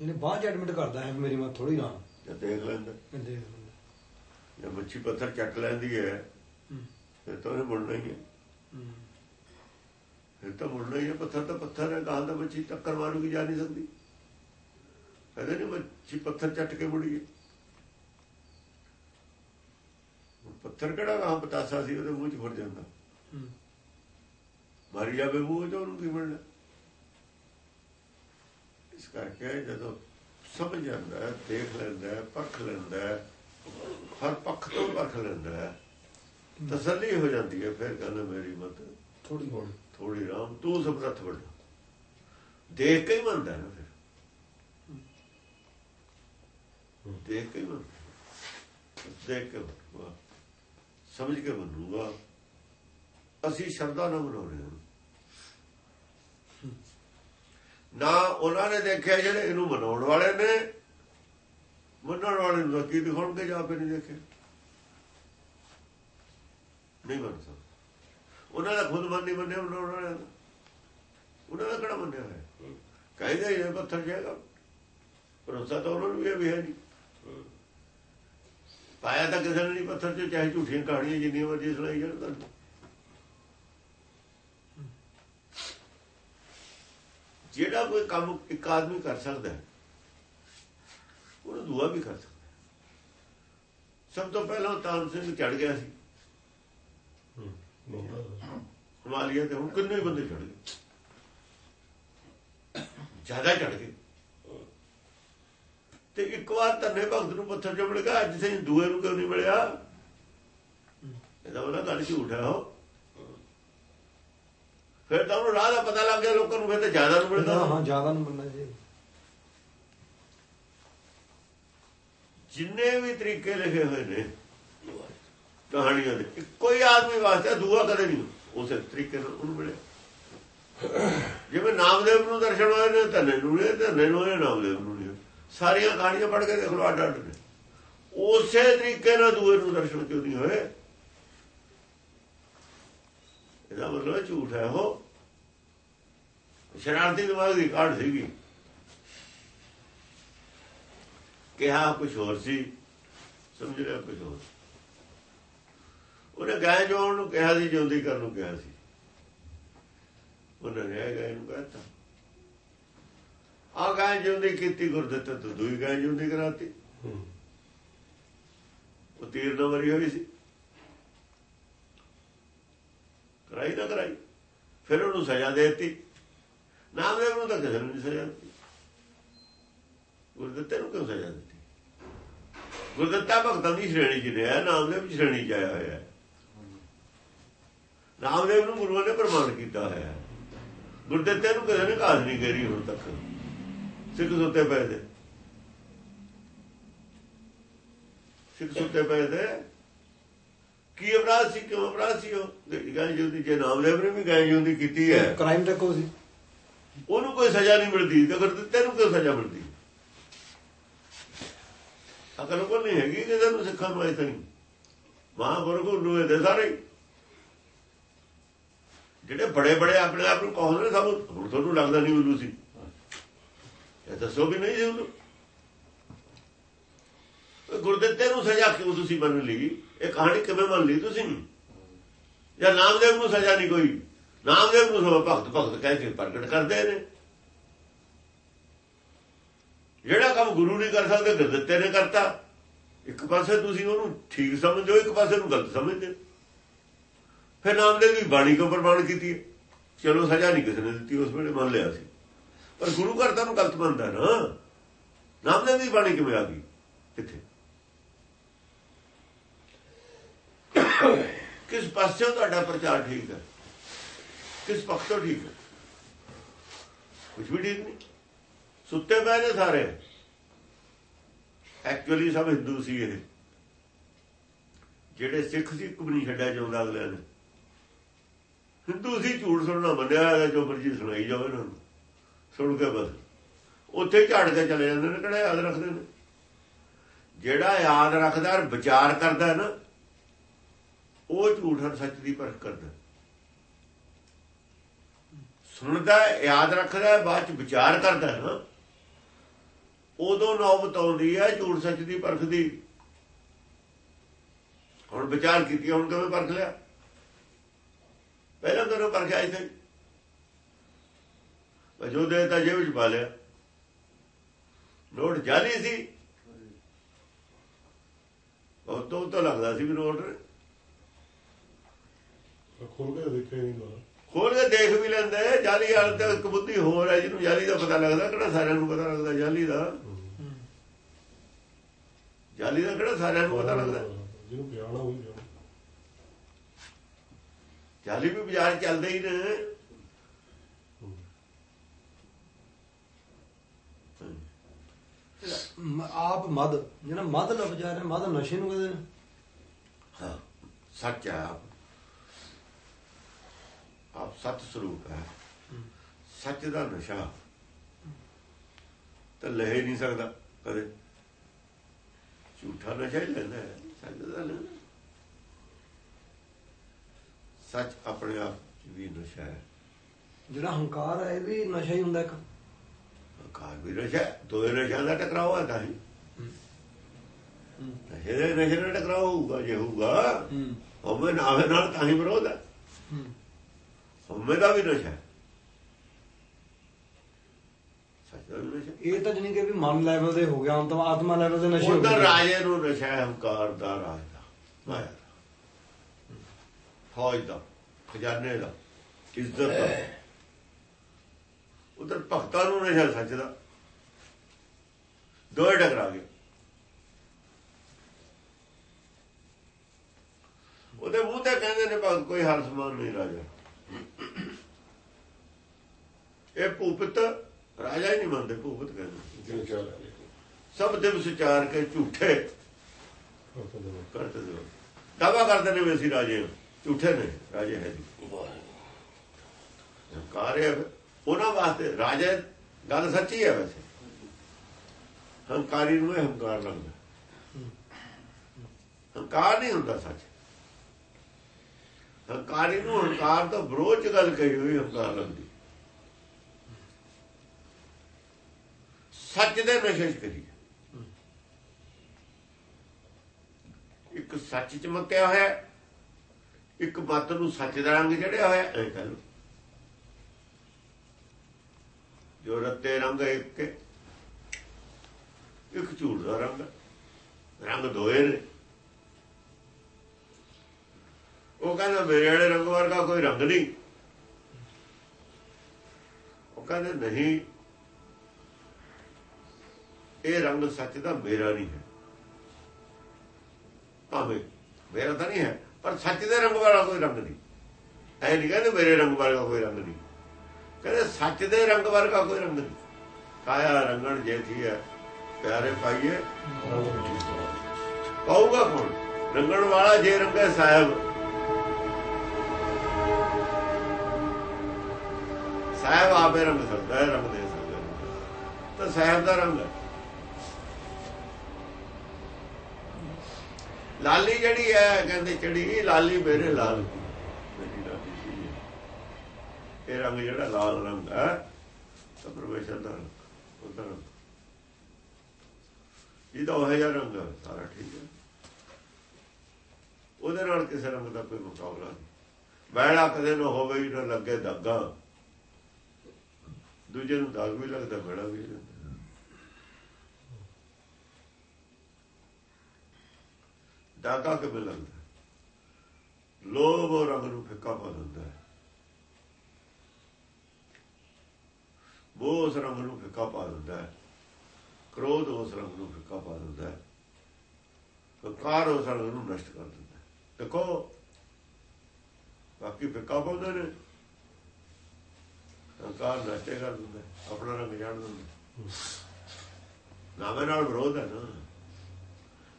ਇਹਨੇ ਚ ਐਡਮਿਟ ਕਰਦਾ ਹੈ ਮੇਰੀ ਮਤ ਥੋੜੀ ਰਾਮ ਜਾਂ ਦੇਖ ਲੈਂਦਾ ਇਹ ਦੇਖ ਲੈਂਦਾ। ਜਾਂ ਮੱਛੀ ਪੱਥਰ ਚੱਟ ਲੈਂਦੀ ਹੈ। ਫਿਰ ਤਾਂ ਉਹਨੇ ਮੁੜਨਾ ਹੀ ਹੈ। ਫਿਰ ਤਾਂ ਮੁੜਨਾ ਹੀ ਹੈ ਪੱਥਰ ਤਾਂ ਪੱਥਰ ਹੈ ਗਾਂ ਦਾ ਮੱਛੀ ਟੱਕਰ ਮਾਰੂਗੀ ਜਾ ਨਹੀਂ ਸਕਦੀ ਕਹਿੰਦੇ ਨੇ ਮੱਛੀ ਪੱਥਰ ਚੱਟ ਕੇ ਮੁੜੀ ਹੈ ਹੁਣ ਪੱਥਰ ਕਿਹੜਾ ਗਾਂ ਪਤਾਸਾ ਸੀ ਉਹਦੇ ਮੂੰਹ 'ਚ ਫੁਰ ਜਾਂਦਾ। ਮਾਰੀ ਜਾਵੇ ਮੂੰਹ 'ਚ ਉਹਨੂੰ ਕੀ ਮਿਲਣਾ? ਇਸ ਕਰਕੇ ਜਦੋਂ ਸਮਝ ਜਾਂਦਾ ਦੇਖ ਲੈਂਦਾ ਪਰਖ ਲੈਂਦਾ ਹਰ ਪੱਖ ਤੋਂ ਪਰਖ ਲੈਂਦਾ ਤਸੱਲੀ ਹੋ ਜਾਂਦੀ ਹੈ ਫਿਰ ਕਹਿੰਦਾ ਮੇਰੀ ਮਤ ਥੋੜੀ ਹੋਰ। ਥੋੜੀ ਰਾਮ ਤੂੰ ਸਮਰੱਥ ਵੱਡਾ ਦੇਖ ਕੇ ਹੀ ਮੰਨਦਾ ਨਾ ਫਿਰ। ਦੇਖ ਕੇ ਹੀ ਮੰਨਦਾ ਦੇਖ ਕੇ ਮੰਨੂਗਾ ਸਮਝ ਕੇ ਮੰਨੂਗਾ। ਅਸੀਂ ਸ਼ਰਧਾ ਨਾਲ ਮਨਾਉਂਦੇ ਹਾਂ। ਨਾ ਉਹਨਾਂ ਨੇ ਦੇਖਿਆ ਜਿਹੜੇ ਇਹਨੂੰ ਮਨਾਉਣ ਵਾਲੇ ਨੇ ਮੰਨਣ ਵਾਲੇ ਨੂੰ ਕੀ ਦਿਖਾਉਣਗੇ ਜਾਂ ਆਪੇ ਨਹੀਂ ਦੇਖੇ? ਨਹੀਂ ਮੰਨ ਸਕਦੇ। ਉਹਨਾਂ ਦਾ ਖੁਦ ਮਨ ਨਹੀਂ ਮੰਨਿਆ ਉਹਨਾਂ ਵਾਲਿਆਂ ਦਾ। ਉਹਨਾਂ ਦਾ ਕਿਹੜਾ ਮੰਨਿਆ ਹੋਇਆ? ਕਹਿੰਦੇ ਇਹ ਪੱਥਰ ਜਾਏਗਾ ਭਰੋਸਾ ਤਾਂ ਉਹਨਾਂ ਨੂੰ ਵੀ ਹੈ ਨਹੀਂ ਪਾਇਆ ਤਾਂ ਕਿਸੇ ਨੇ ਨਹੀਂ ਪੱਥਰ 'ਚ ਚਾਹੇ ਝੂਠੀਆਂ ਕਹਾਣੀਆਂ ਜਿੰਨੀਆਂ ਮਰਜ਼ੀ ਸੁਣਾਈ ਜਾਣ ਤੁਹਾਨੂੰ ਜਿਹੜਾ ਕੋਈ ਕੰਮ ਇੱਕ ਆਦਮੀ ਕਰ ਸਕਦਾ ਹੈ ਉਹਨੂੰ ਦੂਆ ਵੀ ਕਰ ਸਕਦਾ। ਸਭ ਤੋਂ ਪਹਿਲਾਂ ਤਾਨ ਸਿੰਘ ਚੜ ਗਿਆ ਸੀ। ਹਿਮਾਲਿਆ ਤੇ ਹੁਣ ਕਿੰਨੇ ਬੰਦੇ ਚੜ ਗਏ? ਜ਼ਿਆਦਾ ਚੜ ਗਏ। ਤੇ ਇੱਕ ਵਾਰ ਧੰਨੇ ਭਗਤ ਨੂੰ ਪੱਥਰ ਚੋਂ ਮਿਲ ਗਿਆ ਅੱਜ ਸੇ ਦੂਏ ਨੂੰ ਕਿਉਂ ਨਹੀਂ ਮਿਲਿਆ? ਇਹਦਾ ਮਤਲਬ ਗੱਲ ਝੂਠ ਹੈ ਉਹ। ਫਿਰ ਤਾਂ ਉਹਨੂੰ ਰਾਹ ਦਾ ਪਤਾ ਲੱਗ ਗਿਆ ਲੋਕਾਂ ਨੂੰ ਫਿਰ ਤਾਂ ਜ਼ਿਆਦਾ ਨੂੰ ਮਿਲਦਾ। ਹਾਂ ਜ਼ਿਆਦਾ ਨੂੰ ਮੰਨਣਾ ਜੀ। ਜਿੰਨੇ ਵੀ ਤਰੀਕੇ ਲਿਖੇ ਹੋਏ ਨੇ ਕਹਾਣੀਆਂ ਦੇ ਹੀ ਆਦਮੀ ਵਾਸਤੇ ਦੂਆ ਕਦੇ ਨਹੀਂ। ਉਸੇ ਤਰੀਕੇ ਨਾਲ ਉਹਨੂੰ ਮਿਲਿਆ। ਜਿਵੇਂ ਨਾਮਦੇਵ ਨੂੰ ਦਰਸ਼ਨ ਹੋਏ ਨੇ ਧੰਨੇ ਨੂੰ ਨੇ ਧੰਨੇ ਨੂੰ ਹੋਏ ਨਾਮਦੇਵ ਨੂੰ। ਸਾਰੀਆਂ ਕਹਾਣੀਆਂ ਪੜ੍ਹ ਕੇ ਦੇਖ ਲਓ ਅੱਡ ਅੱਡ ਨੇ। ਉਸੇ ਤਰੀਕੇ ਨਾਲ ਦੂਏ ਨੂੰ ਦਰਸ਼ਨ ਕਿਉਂ ਨਹੀਂ ਹੋਏ? ਇਹਦਾ ਮਤਲਬ ਝੂਠ ਹੈ ਉਹ। ਸ਼ਰਾਰਤੀ ਦਿਮਾਗ ਦੀ ਕਾਢ ਸੀਗੀ। ਕਿਹਾ ਕੁਝ ਹੋਰ ਸੀ, ਸਮਝ ਲਿਆ ਕੁਝ ਹੋਰ। ਉਹਨੇ ਗਾਇ ਜੋਣ ਨੂੰ ਕਿਹਾ ਸੀ, ਜਿਉਂਦੀ ਕਰਨ ਨੂੰ ਕਿਹਾ ਸੀ। ਉਹਨੇ ਰਹਿ ਗਏ ਨੂੰ ਕਹਤਾ ਆ ਗਾਇ ਜਿਉਂਦੀ ਕੀਤੀ ਗੁਰਦੱਤ ਤੋਂ ਦੂਈ ਗਾਇ ਜਿਉਂਦੀ ਕਰਾਤੀ। ਉਹ ਤੀਰ ਨਾ ਮਰੀ ਹੋਈ ਸੀ। ਕਰਾਈ ਨਾ ਕਰਾਈ। ਫਿਰ ਉਹਨੂੰ ਸਜ਼ਾ ਦੇ ਦਿੱਤੀ। ਨਾਮਦੇਵ ਨੂੰ ਤਾਂ ਕਿਸੇ ਨੂੰ ਨਹੀਂ ਸਜ਼ਾ ਦਿੱਤੀ। ਗੁਰਦੱਤੇ ਨੂੰ ਕਿਉਂ ਸਜ਼ਾ ਦਿੱਤੀ? ਗੁਰਦੱਤਾ ਭਗਤਾਂ ਦੀ ਸ਼੍ਰੇਣੀ ਚ ਰਿਹਾ ਨਾਮਦੇਵ ਦੀ ਸ਼੍ਰੇਣੀ ਚ ਆਇਆ ਹੋਇਆ। ਹੈ ਨਾਮਦੇਵ ਨੂੰ ਗੁਰੂਆਂ ਨੇ ਪ੍ਰਮਾਣ ਕੀਤਾ ਹੋਇਆ। ਗੁਰਦੱਤੇ ਨੂੰ ਕਿਸੇ ਨੇ ਘਾਸ ਨਹੀਂ ਕਰੀ ਹੁਣ ਤੱਕ। ਸਿੱਖ ਸੁੱਤੇ ਪਏ ਦੇ ਸਿੱਖ ਸੁੱਤੇ ਪਏ ਦੇ ਕੀ ਅਪਰਾਧ ਸੀ ਕਿਉਂ ਅਪਰਾਧ ਸੀ ਉਹ? ਗਾਂ ਜੁਦੀ ਜੇ ਨਾਮਦੇਵ ਨੇ ਵੀ ਗਾਂ ਜੁਦੀ ਕੀਤੀ ਹੈ। ਕ੍ਰਾਈਮ ਤਾਂ ਕੋ ਸੀ। ਉਹਨੂੰ ਕੋਈ ਸਜ਼ਾ ਨਹੀਂ ਮਿਲਦੀ ਤੇ ਗੁਰਦੱਤੇ ਨੂੰ ਕਿਉਂ ਸਜ਼ਾ ਮਿਲਦੀ? ਅਕਲ ਕੋਲ ਨਹੀਂ ਹੈਗੀ ਕਿਸੇ ਨੂੰ ਸਿੱਖਣ ਨੂੰ ਅਜੇ ਨਹੀਂ। ਮਹਾਂਪੁਰਖ ਨੂੰ ਦੇ ਸਾਰੇ। ਜਿਹੜੇ ਬੜੇ ਬੜੇ ਆਪਣੇ ਆਪ ਨੂੰ ਕਹੋਗੇ ਸਭ ਹੁਣ ਤੁਹਾਨੂੰ ਲੱਗਦਾ ਨਹੀਂ ਉਹਨੂੰ ਸੀ। ਇਹ ਦੱਸੋ ਵੀ ਨਹੀਂ ਸੀ ਉਹਨੂੰ? ਗੁਰਦਿੱਤੇ ਨੂੰ ਸਜ਼ਾ ਕਿਉਂ ਤੁਸੀਂ ਮੰਨ ਲਈ? ਇਹ ਕਹਾਣੀ ਕਿਵੇਂ ਮੰਨ ਲਈ ਤੁਸੀਂ? ਜਾਂ ਨਾਮਦੇਵ ਨੂੰ ਸਜ਼ਾ ਨਹੀਂ ਕੋਈ? ਨਾਮਦੇਵ ਨੂੰ ਸਭ ਭਗਤ ਭਗਤ ਕਹਿ ਕੇ ਪ੍ਰਗਟ ਕਰਦੇ ਨੇ। ਜਿਹੜਾ ਕੰਮ ਗੁਰੂ ਨਹੀਂ ਕਰ ਸਕਦੇ, ਗੁਰਦਿੱਤੇ ਨੇ ਕਰਤਾ। ਇੱਕ ਪਾਸੇ ਤੁਸੀਂ ਉਹਨੂੰ ਠੀਕ ਸਮਝੋ ਇੱਕ ਪਾਸੇ ਨੂੰ ਗਲਤ ਸਮਝਦੇ ਹੋ। ਫਿਰ ਨਾਮਦੇਵ ਦੀ ਬਾਣੀ ਕੋ ਪ੍ਰਮਾਣ ਕੀਤੀ ਹੈ। ਚਲੋ ਸਜ਼ਾ ਨਹੀਂ ਕਿਸੇ ਨੇ ਦਿੱਤੀ, ਉਸ ਵੇਲੇ ਮੰਨ ਲਿਆ ਸੀ। ਪਰ ਗੁਰੂ ਘਰ ਤਾਂ ਨੂੰ ਗਲਤ ਮੰਨਦਾ ਨਾ। ਨਾਮਦੇਵ ਦੀ ਬਾਣੀ ਕਿਵੇਂ ਆ ਗਈ? ਕਿੱਥੇ? ਕਿਸ ਪਾਸੇ ਤੁਹਾਡਾ ਪ੍ਰਚਾਰ ਠੀਕ ਹੈ? ਕਿਸ ਪੱਖ ਠੀਕ ਹੈ? ਕੁਝ ਵੀ ਠੀਕ ਨਹੀਂ। ਸੁੱਤੇ ਪਏ ਨੇ ਸਾਰੇ। ਐਕਚੁਅਲੀ ਸਭ ਹਿੰਦੂ ਸੀ ਇਹ। ਜਿਹੜੇ ਸਿੱਖ ਸੀ, ਇੱਕ ਵੀ ਨਹੀਂ ਛੱਡਿਆ ਜਾਂਦਾ ਅਗਲਿਆਂ ਨੇ। ਹਿੰਦੂ ਸੀ, ਝੂਠ ਸੁਣਨਾ ਮੰਨਿਆ ਹੈਗਾ ਜੋ ਮਰਜ਼ੀ ਸੁਣਾਈ ਜਾਵੇ ਇਹਨਾਂ ਨੂੰ। ਸੁਣ ਕੇ ਬਸ। ਉੱਥੇ ਝਾੜ ਕੇ ਚਲੇ ਜਾਂਦੇ ਨੇ, ਕਿਹੜਾ ਯਾਦ ਰੱਖਦੇ ਨੇ? ਜਿਹੜਾ ਯਾਦ ਰੱਖਦਾ ਔਰ ਵਿਚਾਰ ਕਰਦਾ ਨਾ, ਉਹ ਝੂਠ ਹਰ ਸੱਚ ਦੀ ਪਰਖ ਕਰਦਾ। ਸੁਣਦਾ, ਯਾਦ ਰੱਖਦਾ, ਬਾਅਦ ਚ ਵਿਚਾਰ ਕਰਦਾ ਨਾ ਉਦੋਂ ਨੌਬਤ ਆਉਂਦੀ ਹੈ ਝੂਠ ਸੱਚ ਦੀ ਪਰਖ ਦੀ। ਹੁਣ ਵਿਚਾਰ ਕੀਤੀ, ਹੁਣ ਕਿਵੇਂ ਪਰਖ ਲਿਆ? ਪਹਿਲਾਂ ਤਾਂ ਪਰਖਿਆ ਇੱਥੇ? ਦੇ ਤਾਂ ਜੇਬ ਵਿੱਚ ਪਾ ਲਿਆ। ਨੋਟ ਜਾਲੀ ਸੀ। ਉਹ ਤੋਂ ਤਾਂ ਲੱਗਦਾ ਸੀ ਵੀ ਨੋਟ। ਖੋਲ ਕੇ ਦੇਖਿਆ ਨਹੀਂ ਖੋਲ ਕੇ ਦੇਖ ਵੀ ਲੈਂਦੇ ਜਾਲੀ ਵਾਲ ਤੇ ਇੱਕ ਬੁੱਧੀ ਹੋਰ ਹੈ ਜਿਹਨੂੰ ਜਾਲੀ ਦਾ ਪਤਾ ਲੱਗਦਾ ਕਿਹੜਾ ਸਾਰਿਆਂ ਨੂੰ ਪਤਾ ਲੱਗਦਾ ਜਾਲੀ ਦਾ? ਜਾਲੀ ਦਾ ਕਿਹੜਾ ਸਾਰਿਆਂ ਨੂੰ ਪਤਾ ਲੱਗਦਾ? ਜਿਹਨੂੰ ਪਿਆਣਾ ਹੋਈ ਜਾਲੀ ਵੀ ਬਾਜ਼ਾਰ ਚੱਲਦੇ ਹੀ ਨੇ ਮ- ਆਪ ਮਦ ਜਿਹੜਾ ਮਦ ਲੱਭ ਜਾ ਰਿਹਾ ਮਦ ਨਸ਼ੇ ਨੂੰ ਕਹਿੰਦੇ ਨੇ ਹਾਂ ਸੱਚ ਹੈ ਆਪ। ਆਪ ਸਤ ਸਰੂਪ ਹੈ। ਸੱਚ ਦਾ ਨਸ਼ਾ। ਤਾਂ ਲੈ ਹੀ ਨਹੀਂ ਸਕਦਾ ਕਦੇ। ਝੂਠਾ ਨਸ਼ਾ ਹੀ ਲੈਂਦਾ ਹੈ। ਸੱਚ ਦਾ ਨਹੀਂ ਸੱਚ ਆਪਣੇ ਆਪ ਵੀ ਨਸ਼ਾ ਹੈ। ਜਿਹੜਾ ਹੰਕਾਰ ਹੈ ਇਹ ਵੀ ਨਸ਼ਾ ਹੀ ਹੁੰਦਾ ਇੱਕ। ਕਾਰ ਵੀ ਨਸ਼ਾ ਹੈ। ਦੋਏ ਨਸ਼ਿਆਂ ਦਾ ਟਕਰਾਓ ਹੈ ਤਾਂ ਹੀ। ਦੇ ਨਸ਼ੇ ਨਾਲ ਟਕਰਾਓ ਹੋਊਗਾ ਜੇ ਹੋਊਗਾ ਹੂੰ ਹੋਵੇ ਨਾ ਹੋਵੇ ਨਾਲ ਤਾਂ ਹੀ ਵਿਰੋਧ ਹੈ। ਹੂੰ। ਹੋਵੇ ਦਾ ਵੀ ਨਸ਼ਾ। ਇਹ ਤਾਂ ਜਣੀ ਕਿ ਵੀ ਮਨ ਲੈਵਲ ਦੇ ਹੋ ਗਿਆ ਹੁਣ ਤਾਂ ਆਤਮਾ ਲੈਵਲ ਦੇ ਨਸ਼ੇ ਹੋ ਗਏ। ਰਾਜੇ ਨੂੰ ਨਸ਼ਾ ਹੰਕਾਰ ਦਾ ਰਾਜ ਦਾ ਮਾਇਆ ਦਾ ਫੌਜ ਦਾ ਖਜ਼ਾਨੇ ਦਾ ਇੱਜ਼ਤ ਦਾ। ਉਧਰ ਭਗਤਾਂ ਨੂੰ ਨਸ਼ਾ ਸੱਚ ਦਾ। ਦੋਏ ਟਕਰਾ ਗਏ। ਉਹਦੇ ਮੂੰਹ ਤੇ ਕਹਿੰਦੇ ਨੇ ਭਗਤ ਕੋਈ ਹਰ ਸਮਾਨ ਨਹੀਂ ਰਾਜਾ। ਇਹ ਭੂਪਤ ਰਾਜਾ ਹੀ ਨਹੀਂ ਮੰਨਦੇ ਭੂਪਤ ਕਹਿੰਦੇ। ਸਭ ਦਿਵਸ ਚਾਰ ਕੇ ਝੂਠੇ। ਕਰਦੇ ਨੇ। ਦਾਵਾ ਕਰਦੇ ਨੇ ਵੀ ਅਸੀਂ ਰਾਜੇ ਹਾਂ। ਝੂਠੇ ਨੇ ਰਾਜੇ ਹੈ ਜੀ ਹੰਕਾਰ ਉਹਨਾਂ ਵਾਸਤੇ ਰਾਜੇ ਗੱਲ ਸੱਚੀ ਹੈ ਵੈਸੇ। ਹੰਕਾਰੀ ਨੂੰ ਹੰਕਾਰ ਲੱਗਦਾ। ਹੰਕਾਰ ਨਹੀਂ ਹੁੰਦਾ ਸੱਚ। ਹੰਕਾਰੀ ਨੂੰ ਹੰਕਾਰ ਤੋਂ ਵਿਰੋਧ ਚ ਗੱਲ ਕਹੀ ਹੋਈ ਹੰਕਾਰ ਲੱਗਦੀ ਸੱਚ ਦੇ ਨਸ਼ੇ ਚ ਕਰੀ ਇੱਕ ਸੱਚ ਚਮਕਿਆ ਹੋਇਆ ਇੱਕ ਮਤ ਨੂੰ ਸੱਚ ਦਾ ਰੰਗ ਚੜਿਆ ਹੋਇਆ ਐ ਕਹ ਲਓ ਜੋ ਰੱਤੇ ਰੰਗ ਇੱਕ ਹੈ, ਇੱਕ ਝੂਠ ਦਾ ਰੰਗ ਰੰਗ ਦੋਏ ਨੇ। ਉਹ ਕਹਿੰਦਾ ਮੇਰੇ ਵਾਲੇ ਰੰਗ ਵਰਗਾ ਕੋਈ ਰੰਗ ਨਹੀਂ। ਉਹ ਕਹਿੰਦੇ ਨਹੀਂ ਇਹ ਰੰਗ ਸੱਚ ਦਾ ਮੇਰਾ ਨਹੀਂ ਹੈ। ਭਾਵੇਂ ਮੇਰਾ ਤਾਂ ਨਹੀਂ ਹੈ ਪਰ ਸੱਚ ਦੇ ਰੰਗ ਵਾਲਾ ਕੋਈ ਰੰਗ ਨਹੀਂ। ਐ ਨਹੀਂ ਕਹਿੰਦੇ ਮੇਰੇ ਰੰਗ ਵਰਗਾ ਕੋਈ ਰੰਗ ਨਹੀਂ। ਕਹਿੰਦੇ ਸੱਚ ਦੇ ਰੰਗ ਵਰਗਾ ਕੋਈ ਰੰਗ ਨਹੀਂ। ਕਾਇਆ ਰੰਗਣ ਜੇਥੀ ਹੈ ਪਿਆਰੇ ਪਾਈਏ ਕਹੂਗਾ ਕੌਣ? ਰੰਗਣ ਵਾਲਾ ਜੇ ਰੰਗੇ ਸਾਹਿਬ ਸਾਹਿਬ ਆਪੇ ਰੰਗ ਸਕਦਾ ਹੈ, ਰੰਗ ਦੇ ਸਕਦਾ ਤਾਂ ਸਾਹਿਬ ਦਾ ਰੰਗ ਹੈ। ਲਾਲੀ ਜਿਹੜੀ ਹੈ, ਕਹਿੰਦੇ ਚੜੀ, ਲਾਲੀ ਮੇਰੇ ਲਾਲ ਮੇਰੀ ਲਾਲੀ ਸੀ ਇਹ ਰੰਗ ਜਿਹੜਾ ਲਾਲ ਰੰਗ ਹੈ, ਤਾਂ ਪਰਮੇਸ਼ਰ ਦਾ ਰੰਗ ਉਹਦਾ ਰੰਗ। ਇਹਦਾ ਉਹ ਜਿਹਾ ਰੰਗ ਸਾਰਾ ਠੀਕ ਹੈ। ਉਹਦੇ ਨਾਲ ਕਿਸੇ ਰੰਗ ਦਾ ਕੋਈ ਮੁਕਾਬਲਾ ਨਹੀਂ। ਵੈੜਾ ਕਦੇ ਨਾ ਹੋਵੇ ਹੀ ਲੱਗੇ ਦਾਗਾ। ਦੂਜੇ ਨੂੰ ਦਾਗ ਵੀ ਲੱਗਦਾ, ਬੜਾ ਵੀ ਲੱਗਦਾ। ਦਾਗਾ ਕਿਵੇਂ ਲੱਗਦਾ? ਲੋਭ ਉਹ ਰੰਗ ਨੂੰ ਫਿੱਕਾ ਪਾ ਦਿੰਦਾ ਹੈ। ਮੋਹ ਉਸ ਰੰਗ ਨੂੰ ਫਿੱਕਾ ਪਾ ਦਿੰਦਾ ਹੈ। ਕ੍ਰੋਧ ਉਸ ਰੰਗ ਨੂੰ ਫਿੱਕਾ ਪਾ ਦਿੰਦਾ ਹੈ। ਹੰਕਾਰ ਉਸ ਰੰਗ ਨੂੰ ਨਸ਼ਟ ਕਰ ਦਿੰਦਾ ਦੇਖੋ, ਬਾਕੀ ਫਿੱਕਾ ਪਾਉਂਦੇ ਨੇ। ਹੰਕਾਰ ਨਸ਼ਟ ਕਰ ਦਿੰਦਾ ਆਪਣਾ ਰੰਗ ਜਾਣ ਦਿੰਦਾ। ਨਾਮੇ ਨਾਲ ਵਿਰੋਧ ਹੈ ਨਾ।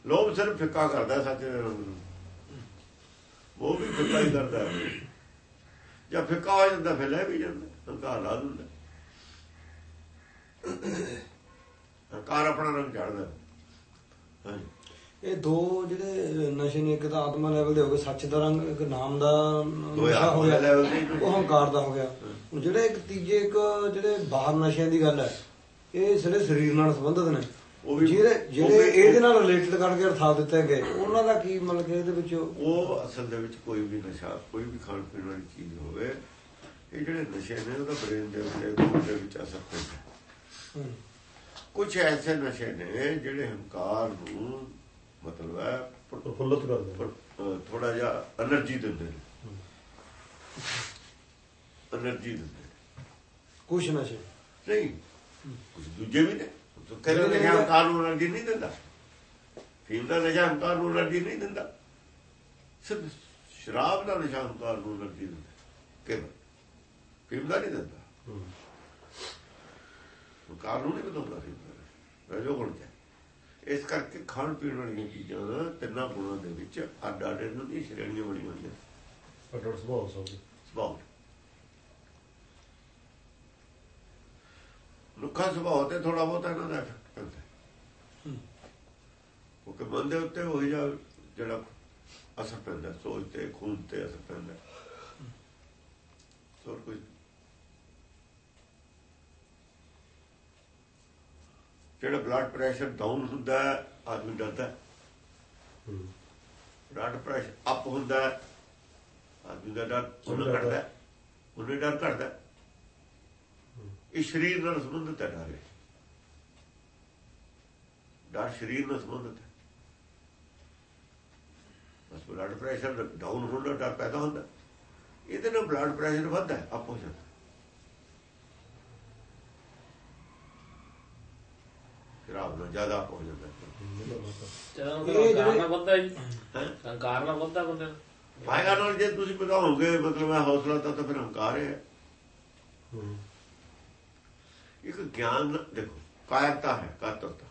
ਲੋਭ ਸਿਰਫ ਫਿੱਕਾ ਕਰਦਾ ਸੱਚ ਦੇ ਰੰਗ ਨੂੰ। ਉਹ ਵੀ ਫਿੱਕਾ ਹੀ ਕਰਦਾ ਜਾਂ ਫਿੱਕਾ ਹੋ ਜਾਂਦਾ ਫਿਰ ਲੈ ਵੀ ਜਾਂਦਾ ਹੰਕਾਰ ਲਾ ਦਿੰਦਾ। ਹੰਕਾਰ ਆਪਣਾ ਰੰਗ ਝਾੜਦਾ ਹਾਂਜੀ। ਇਹ ਦੋ ਜਿਹੜੇ ਨਸ਼ੇ ਨੇ ਇੱਕ ਤਾਂ ਆਤਮਾ ਲੈਵਲ ਦੇ ਹੋ ਗਏ ਸੱਚ ਦਾ ਰੰਗ ਇੱਕ ਨਾਮ ਦਾ ਨਸ਼ਾ ਹੋ ਗਿਆ। ਉਹ ਹੰਕਾਰ ਦਾ ਹੋ ਗਿਆ। ਹੁਣ ਜਿਹੜੇ ਇੱਕ ਤੀਜੇ ਇੱਕ ਜਿਹੜੇ ਬਾਹਰ ਨਸ਼ਿਆਂ ਦੀ ਗੱਲ ਹੈ ਇਹ ਸਿਰੇ ਸਰੀਰ ਨਾਲ ਸੰਬੰਧਿਤ ਨੇ। ਉਹ ਵੀ ਜਿਹੜੇ ਜਿਹੜੇ ਇਹਦੇ ਨਾਲ ਰਿਲੇਟਡ ਕਰਕੇ ਅਰਥਾਤ ਦਿੱਤੇ ਗਏ ਉਹਨਾਂ ਦਾ ਕੀ ਮਤਲਬ ਇਹਦੇ ਵਿੱਚ ਉਹ ਅਸਲ ਦੇ ਵਿੱਚ ਕੋਈ ਵੀ ਨਸ਼ਾ ਕੋਈ ਵੀ ਖਾਣ ਪੀਣ ਵਾਲੀ ਚੀਜ਼ ਹੋਵੇ ਇਹ ਜਿਹੜੇ ਨਸ਼ੇ ਨੇ ਉਹਦਾ ਬ੍ਰੇਨ ਦੇ ਉੱਤੇ ਦੇ ਵਿੱਚ ਅਸਰ ਪੈਂਦਾ। ਕੁਝ ਐਸੇ ਨਸ਼ੇ ਨੇ ਜਿਹੜੇ ਹੰਕਾਰ ਨੂੰ ਮਤਲਬ ਹੈ ਪ੍ਰਫੁੱਲਤ ਕਰਦੇ ਥੋੜਾ ਜਿਹਾ એનર્ਜੀ ਦਿੰਦੇ ਨੇ। એનર્જી ਦਿੰਦੇ ਕੁਛ ਨਸ਼ੇ ਨਹੀਂ ਕੁਝ ਦੂਜੇ ਵੀ ਨੇ। ਕਹਿੰਦੇ ਨੇ ਹੰਕਾਰ ਨੂੰ એનર્ਜੀ ਨਹੀਂ ਦਿੰਦਾ। ਫੀਮ ਦਾ ਨਸ਼ਾ ਹੰਕਾਰ ਨੂੰ એનર્ਜੀ ਨਹੀਂ ਦਿੰਦਾ। ਸਿਰਫ ਸ਼ਰਾਬ ਦਾ ਨਸ਼ਾ ਹੰਕਾਰ ਨੂੰ એનર્ਜੀ ਦਿੰਦਾ। ਕੇਵਲ ਫੀਮ ਦਾ ਨਹੀਂ ਦਿੰਦਾ। ਹੰਕਾਰ ਨੂੰ ਨਹੀਂ ਦਿੰਦਾ ਫੀਮ ਦਾ ਰਜੋ ਗੁਣ ਇਸ ਕਰਕੇ ਖਾਣ ਪੀਣ ਵਾਲੀਆਂ ਚੀਜ਼ਾਂ ਤਿੰਨਾਂ ਗੁਣਾਂ ਦੇ ਵਿੱਚ ਅੱਡ ਅੱਡ ਇਹਨਾਂ ਦੀ ਸ਼੍ਰੇਣੀਆਂ ਬਣੀਆਂ ਹੋਈਆਂ। ਪਰ ਸੁਭਾਅ ਸੁਭਾਅ ਲੁੱਖਾ ਸੁਭਾਅ ਤੇ ਥੋੜਾ ਬਹੁਤਾ ਇਹਨਾਂ ਦਾ effect ਪੈਂਦਾ। ਉਹ ਕਿ ਮਨ ਦੇ ਉੱਤੇ ਉਹ ਜਿਹਾ ਜਿਹੜਾ ਅਸਰ ਪੈਂਦਾ ਸੋਚ ਤੇ ਖੂਨ ਤੇ ਅਸਰ ਪੈਂਦਾ। ਹੋਰ ਕੋਈ? ਜਿਹੜਾ ਬਲੱਡ ਪ੍ਰੈਸ਼ਰ ਡਾਊਨ ਹੁੰਦਾ ਆਦਮੀ ਡਰਦਾ। ਬਲੱਡ ਪ੍ਰੈਸ਼ਰ ਅਪ ਹੁੰਦਾ ਆਦਮੀ ਦਾ ਡਰ ਉਹਨਾਂ ਘਟਦਾ। ਉਹਨੇ ਡਰ ਘਟਦਾ। ਇਹ ਸਰੀਰ ਨਾਲ ਸੰਬੰਧਿਤ ਹੈ ਡਰ। ਡਰ ਸਰੀਰ ਨਾਲ ਸੰਬੰਧਿਤ ਹੈ ਬਸ ਬਲੱਡ ਪ੍ਰੈਸ਼ਰ ਡਾਊਨ ਹੋਣ ਦਾ ਡਰ ਪੈਦਾ ਹੁੰਦਾ। ਇਹਦੇ ਨਾਲ ਬਲੱਡ ਪ੍ਰੈਸ਼ਰ ਵੱਧਦਾ ਹੈ ਅਪ ਹੋ ਜਾਂਦਾ ਹੈ। ਸ਼ਰਾਬ ਨਾਲ ਜ਼ਿਆਦਾ ਹੋ ਜਾਂਦਾ ਨਾ ਵੱਧਦਾ ਜੀ ਹੈਂ? ਹੰਕਾਰ ਨਾ ਵੱਧਦਾ ਬੰਦੇ ਨੂੰ ਫਾਇਦਾ ਨਾਲ ਜੇ ਤੁਸੀਂ ਵਧਾਓਗੇ ਮਤਲਬ ਹੈ ਹੌਸਲਾ ਤਾਂ ਤਾਂ ਫਿਰ ਹੰਕਾਰ ਹੂੰ ਇੱਕ ਗਿਆਨ ਦੇਖੋ ਕਾਇਰਤਾ ਹੈ ਕਾਤਰਤਾ।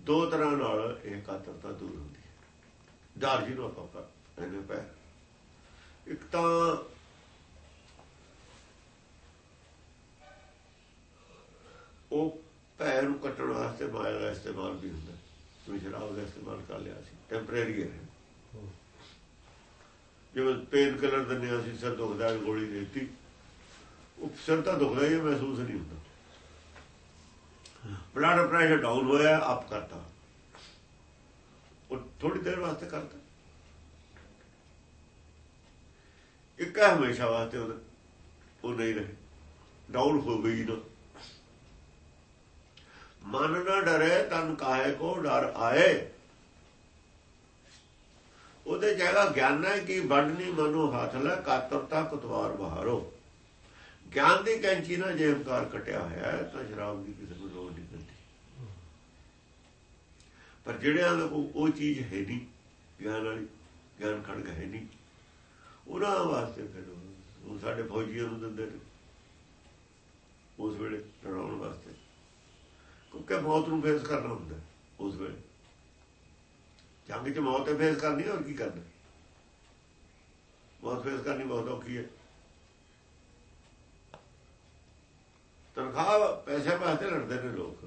ਦੋ ਤਰ੍ਹਾਂ ਨਾਲ ਇਹ ਕਾਤਰਤਾ ਦੂਰ ਹੁੰਦੀ ਹੈ। ਡਰ ਜੀ ਨੂੰ ਆਪਾਂ ਕਰ ਇਹਨੇ ਪੈ ਇੱਕ ਤਾਂ ਉਹ ਭੈ ਨੂੰ ਕੱਟਣ ਵਾਸਤੇ ਮਾਇਆ ਦਾ ਇਸਤੇਮਾਲ ਵੀ ਹੁੰਦਾ ਤੁਸੀਂ ਸ਼ਰਾਬ ਦਾ ਇਸਤੇਮਾਲ ਕਰ ਲਿਆ ਸੀ ਟੈਂਪਰੇਰੀ ਹੈ। ਜਿਵੇਂ ਪੇਨ ਕਿਲਰ ਦਿੰਦੇ ਅਸੀਂ ਸਿਰ ਦੁਖਦਾ ਗੋਲੀ ਦਿੱਤੀ। ਸਿਰ ਤਾਂ ਦੁਖਦਾ ਹੀ ਹੈ, ਮਹਿਸੂਸ ਨਹੀਂ ਹੁੰਦਾ। ਬਲੱਡ ਪ੍ਰੈਸ਼ਰ ਡਾਊਨ ਹੋਇਆ ਅਪ ਕਰਤਾ। ਉਹ ਥੋੜੀ ਦੇਰ ਵਾਸਤੇ ਕਰਤਾ। ਇੱਕ ਹਮੇਸ਼ਾ ਵਾਸਤੇ ਉਹਦਾ ਉਹ ਨਹੀਂ ਰਹੇ। ਡਾਊਨ ਹੋ ਗਈ ਨਾ ਮਨ ਨਾ ਡਰੇ ਤਨ ਕਾਹੇ ਕੋ ਡਰ ਆਏ। ਉਹਦੇ ਜਗ੍ਹਾ ਗਿਆਨ ਹੈ ਕਿ ਵੱਡਨੀ ਮਨੋ ਹੱਥ ਲੈ ਕਾਤਰਤਾ ਕੁਤਵਾਰ ਬਹਾਰੋ। ਗਿਆਨ ਦੀ ਕੈਂਚੀ ਨਾਲ ਜੇ ਹੰਕਾਰ ਕਟਿਆ ਹੋਇਆ ਹੈ, ਤਾਂ ਸ਼ਰਾਬ ਦੀ ਕਿਸੇ ਨੂੰ ਲੋੜ ਨਹੀਂ ਪੈਂਦੀ। ਪਰ ਜਿਹੜਿਆਂ ਦਾ ਉਹ ਚੀਜ਼ ਹੈ ਨਹੀਂ, ਗਿਆਨ ਵਾਲੀ, ਗਿਆਨ ਖੜਕ ਹੈ ਨਹੀਂ। ਉਹਨਾਂ ਵਾਸਤੇ ਫਿਰ ਉਹ- ਸਾਡੇ ਫੌਜੀਆਂ ਨੂੰ ਦਿੰਦੇ ਨੇ। ਉਸ ਵੇਲੇ ਲੜਾਉਣ ਵਾਸਤੇ। ਕਿਉਂਕਿ ਮੌਤ ਨੂੰ ਫੇਸ ਕਰਨਾ ਹੁੰਦਾ ਉਸ ਵੇਲੇ। ਜੰਗ 'ਚ ਮੌਤ ਫੇਸ ਕਰਨੀ ਹੋਰ ਕੀ ਕਰਨਾ ਮੌਤ ਫੇਸ ਕਰਨੀ ਬਹੁਤ ਔਖੀ ਹੈ। ਤਨਖਾਹ ਪੈਸੇ ਵਾਸਤੇ ਲੜਦੇ ਨੇ ਲੋਕ।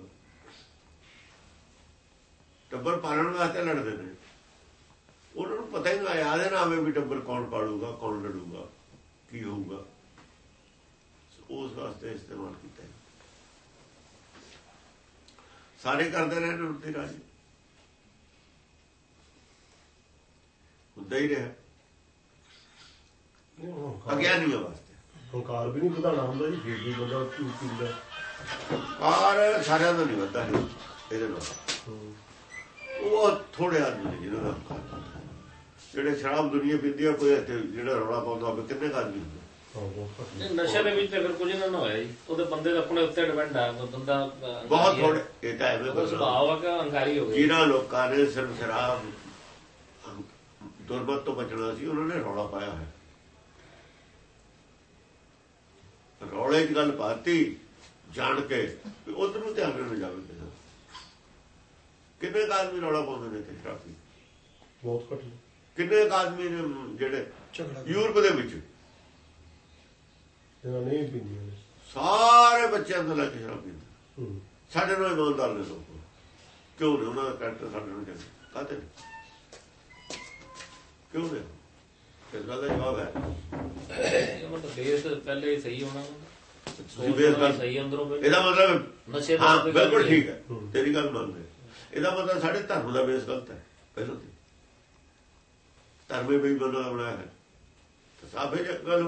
ਟੱਬਰ ਪਾਲਣ ਵਾਸਤੇ ਲੜਦੇ ਨੇ। ਉਹਨਾਂ ਨੂੰ ਪਤਾ ਹੀ ਨਹੀਂ ਯਾਦ ਹੈ ਨਾ ਆਵੇ ਵੀ ਟੱਬਰ ਕੌਣ ਪਾਲੂਗਾ ਕੌਣ ਲੜੂਗਾ ਕੀ ਹੋਊਗਾ। ਉਸ ਵਾਸਤੇ ਇਸਤੇਮਾਲ ਕੀਤਾ ਸਾਰੇ ਕਰਦੇ ਰਹੇ ਨੇ ਉੱਤੇ ਰਾਜ। ਹੁੰਦਾ ਹੀ ਰਿਹਾ। ਅਗਿਆਨੀਆਂ ਵਾਸਤੇ ਹੰਕਾਰ ਵੀ ਨਹੀਂ ਵਧਾਉਣਾ ਹੁੰਦਾ ਜੀ ਫਿਰ ਵੀ ਬੰਦਾ ਝੂਠ ਪੀਂਦਾ। ਔਰ ਸਾਰਿਆਂ ਦਾ ਨਹੀਂ ਵੱਧਦਾ ਇਹ ਇਹਦੇ ਨਾਲ। ਉਹ ਥੋੜੇ ਆਦਮੀ ਨੇ ਜਿਹਨਾਂ ਦਾ ਹੰਕਾਰ। ਜਿਹੜੇ ਸ਼ਰਾਬ ਦੁਨੀਆ ਪੀਂਦੀ ਆ ਕੋਈ ਇੱਥੇ ਜਿਹੜਾ ਰੌਲਾ ਪਾਉਂਦਾ ਹੋਵੇ ਕਿੰਨੇ ਆਦਮੀ ਹੁੰਦੇ ਨਸ਼ੇ ਦੇ ਵਿੱਚ ਫਿਰ ਕੁਝ ਨਾ ਨਾ ਹੋਇਆ ਜੀ। ਉਹਦੇ ਬੰਦੇ ਦੇ ਆਪਣੇ ਉੱਤੇ ਡਿਪੈਂਡ ਆ ਉਹ ਬੰਦਾ ਅਹ, ਬਹੁਤ ਹੰਕਾਰੀ ਹੈ। ਥੋੜੇ ਇਹ ਤਾਂ ਐਵੇਂ ਉਹਦਾ ਬਸ। ਸੁਭਾਅ ਆ ਕਿ ਹੰਕਾਰੀ ਹੋ ਗਿਆ ਜਿਨ੍ਹਾਂ ਲੋਕਾਂ ਨੇ ਸਿਰਫ ਸ਼ਰਾਬ ਦੁਰਮਤ ਤੋਂ ਬਚਣਾ ਸੀ ਉਹਨਾਂ ਨੇ ਰੌਲਾ ਪਾਇਆ ਹੈ ਰੌਲੇ 'ਚ ਗੱਲ ਪਾਤੀ ਜਾਣ ਕੇ ਉਧਰ ਨੂੰ ਧਿਆਨ ਨਾ ਜਾਵੇ। ਕਿੰਨੇ ਆਦਮੀ ਰੌਲਾ ਪਾਉਂਦੇ ਨੇ ਤੇ ਸ਼ਰਾਬੀ? ਬਹੁਤ ਘੱਟ ਕਿੰਨੇ ਆਦਮੀ ਨੇ ਜਿਹੜੇ ਝਗੜਾ ਯੂਰਪ ਦੇ ਵਿੱਚ? ਨਹੀਂ ਸਾਰੇ ਬੱਚਿਆਂ ਤੋਂ ਲੈ ਕੇ ਸ਼ਰਾਬ ਪੀਂਦੇ ਸਾਡੇ ਨਾਲ ਇਮਾਨਦਾਰ ਨੇ ਲੋਕ ਕਿਉਂ ਨੇ ਉਹਨਾਂ ਦਾ ਕਰੈਕਟਰ ਸਾਡੇ ਨਾਲ ਕਾਹਤੇ ਨੇ? ਕਿਉਂ ਨੇ? ਇਸ ਗੱਲ ਦਾ ਜਵਾਬ ਹੈ। ਇਹ ਮਤਲਬ ਬੇਸ ਪਹਿਲੇ ਸਹੀ ਹੋਣਾ। ਤੁਸੀਂ ਬੇਸ ਕਰ ਸਹੀ ਅੰਦਰੋਂ। ਇਹਦਾ ਮਤਲਬ ਨਸ਼ੇ ਦਾ ਬਿਲਕੁਲ। ਠੀਕ ਹੈ। ਤੇਰੀ ਗੱਲ ਮੰਨਦੇ। ਇਹਦਾ ਮਤਲਬ ਸਾਡੇ ਧਰਮ ਦਾ ਬੇਸ ਗਲਤ ਹੈ ਪਹਿਲਾਂ ਤੇ ਧਰਮੇ ਵੀ ਬੰਦਾ ਬਣਾਇਆ ਹੈ ਸਾਫੇ ਗੱਲ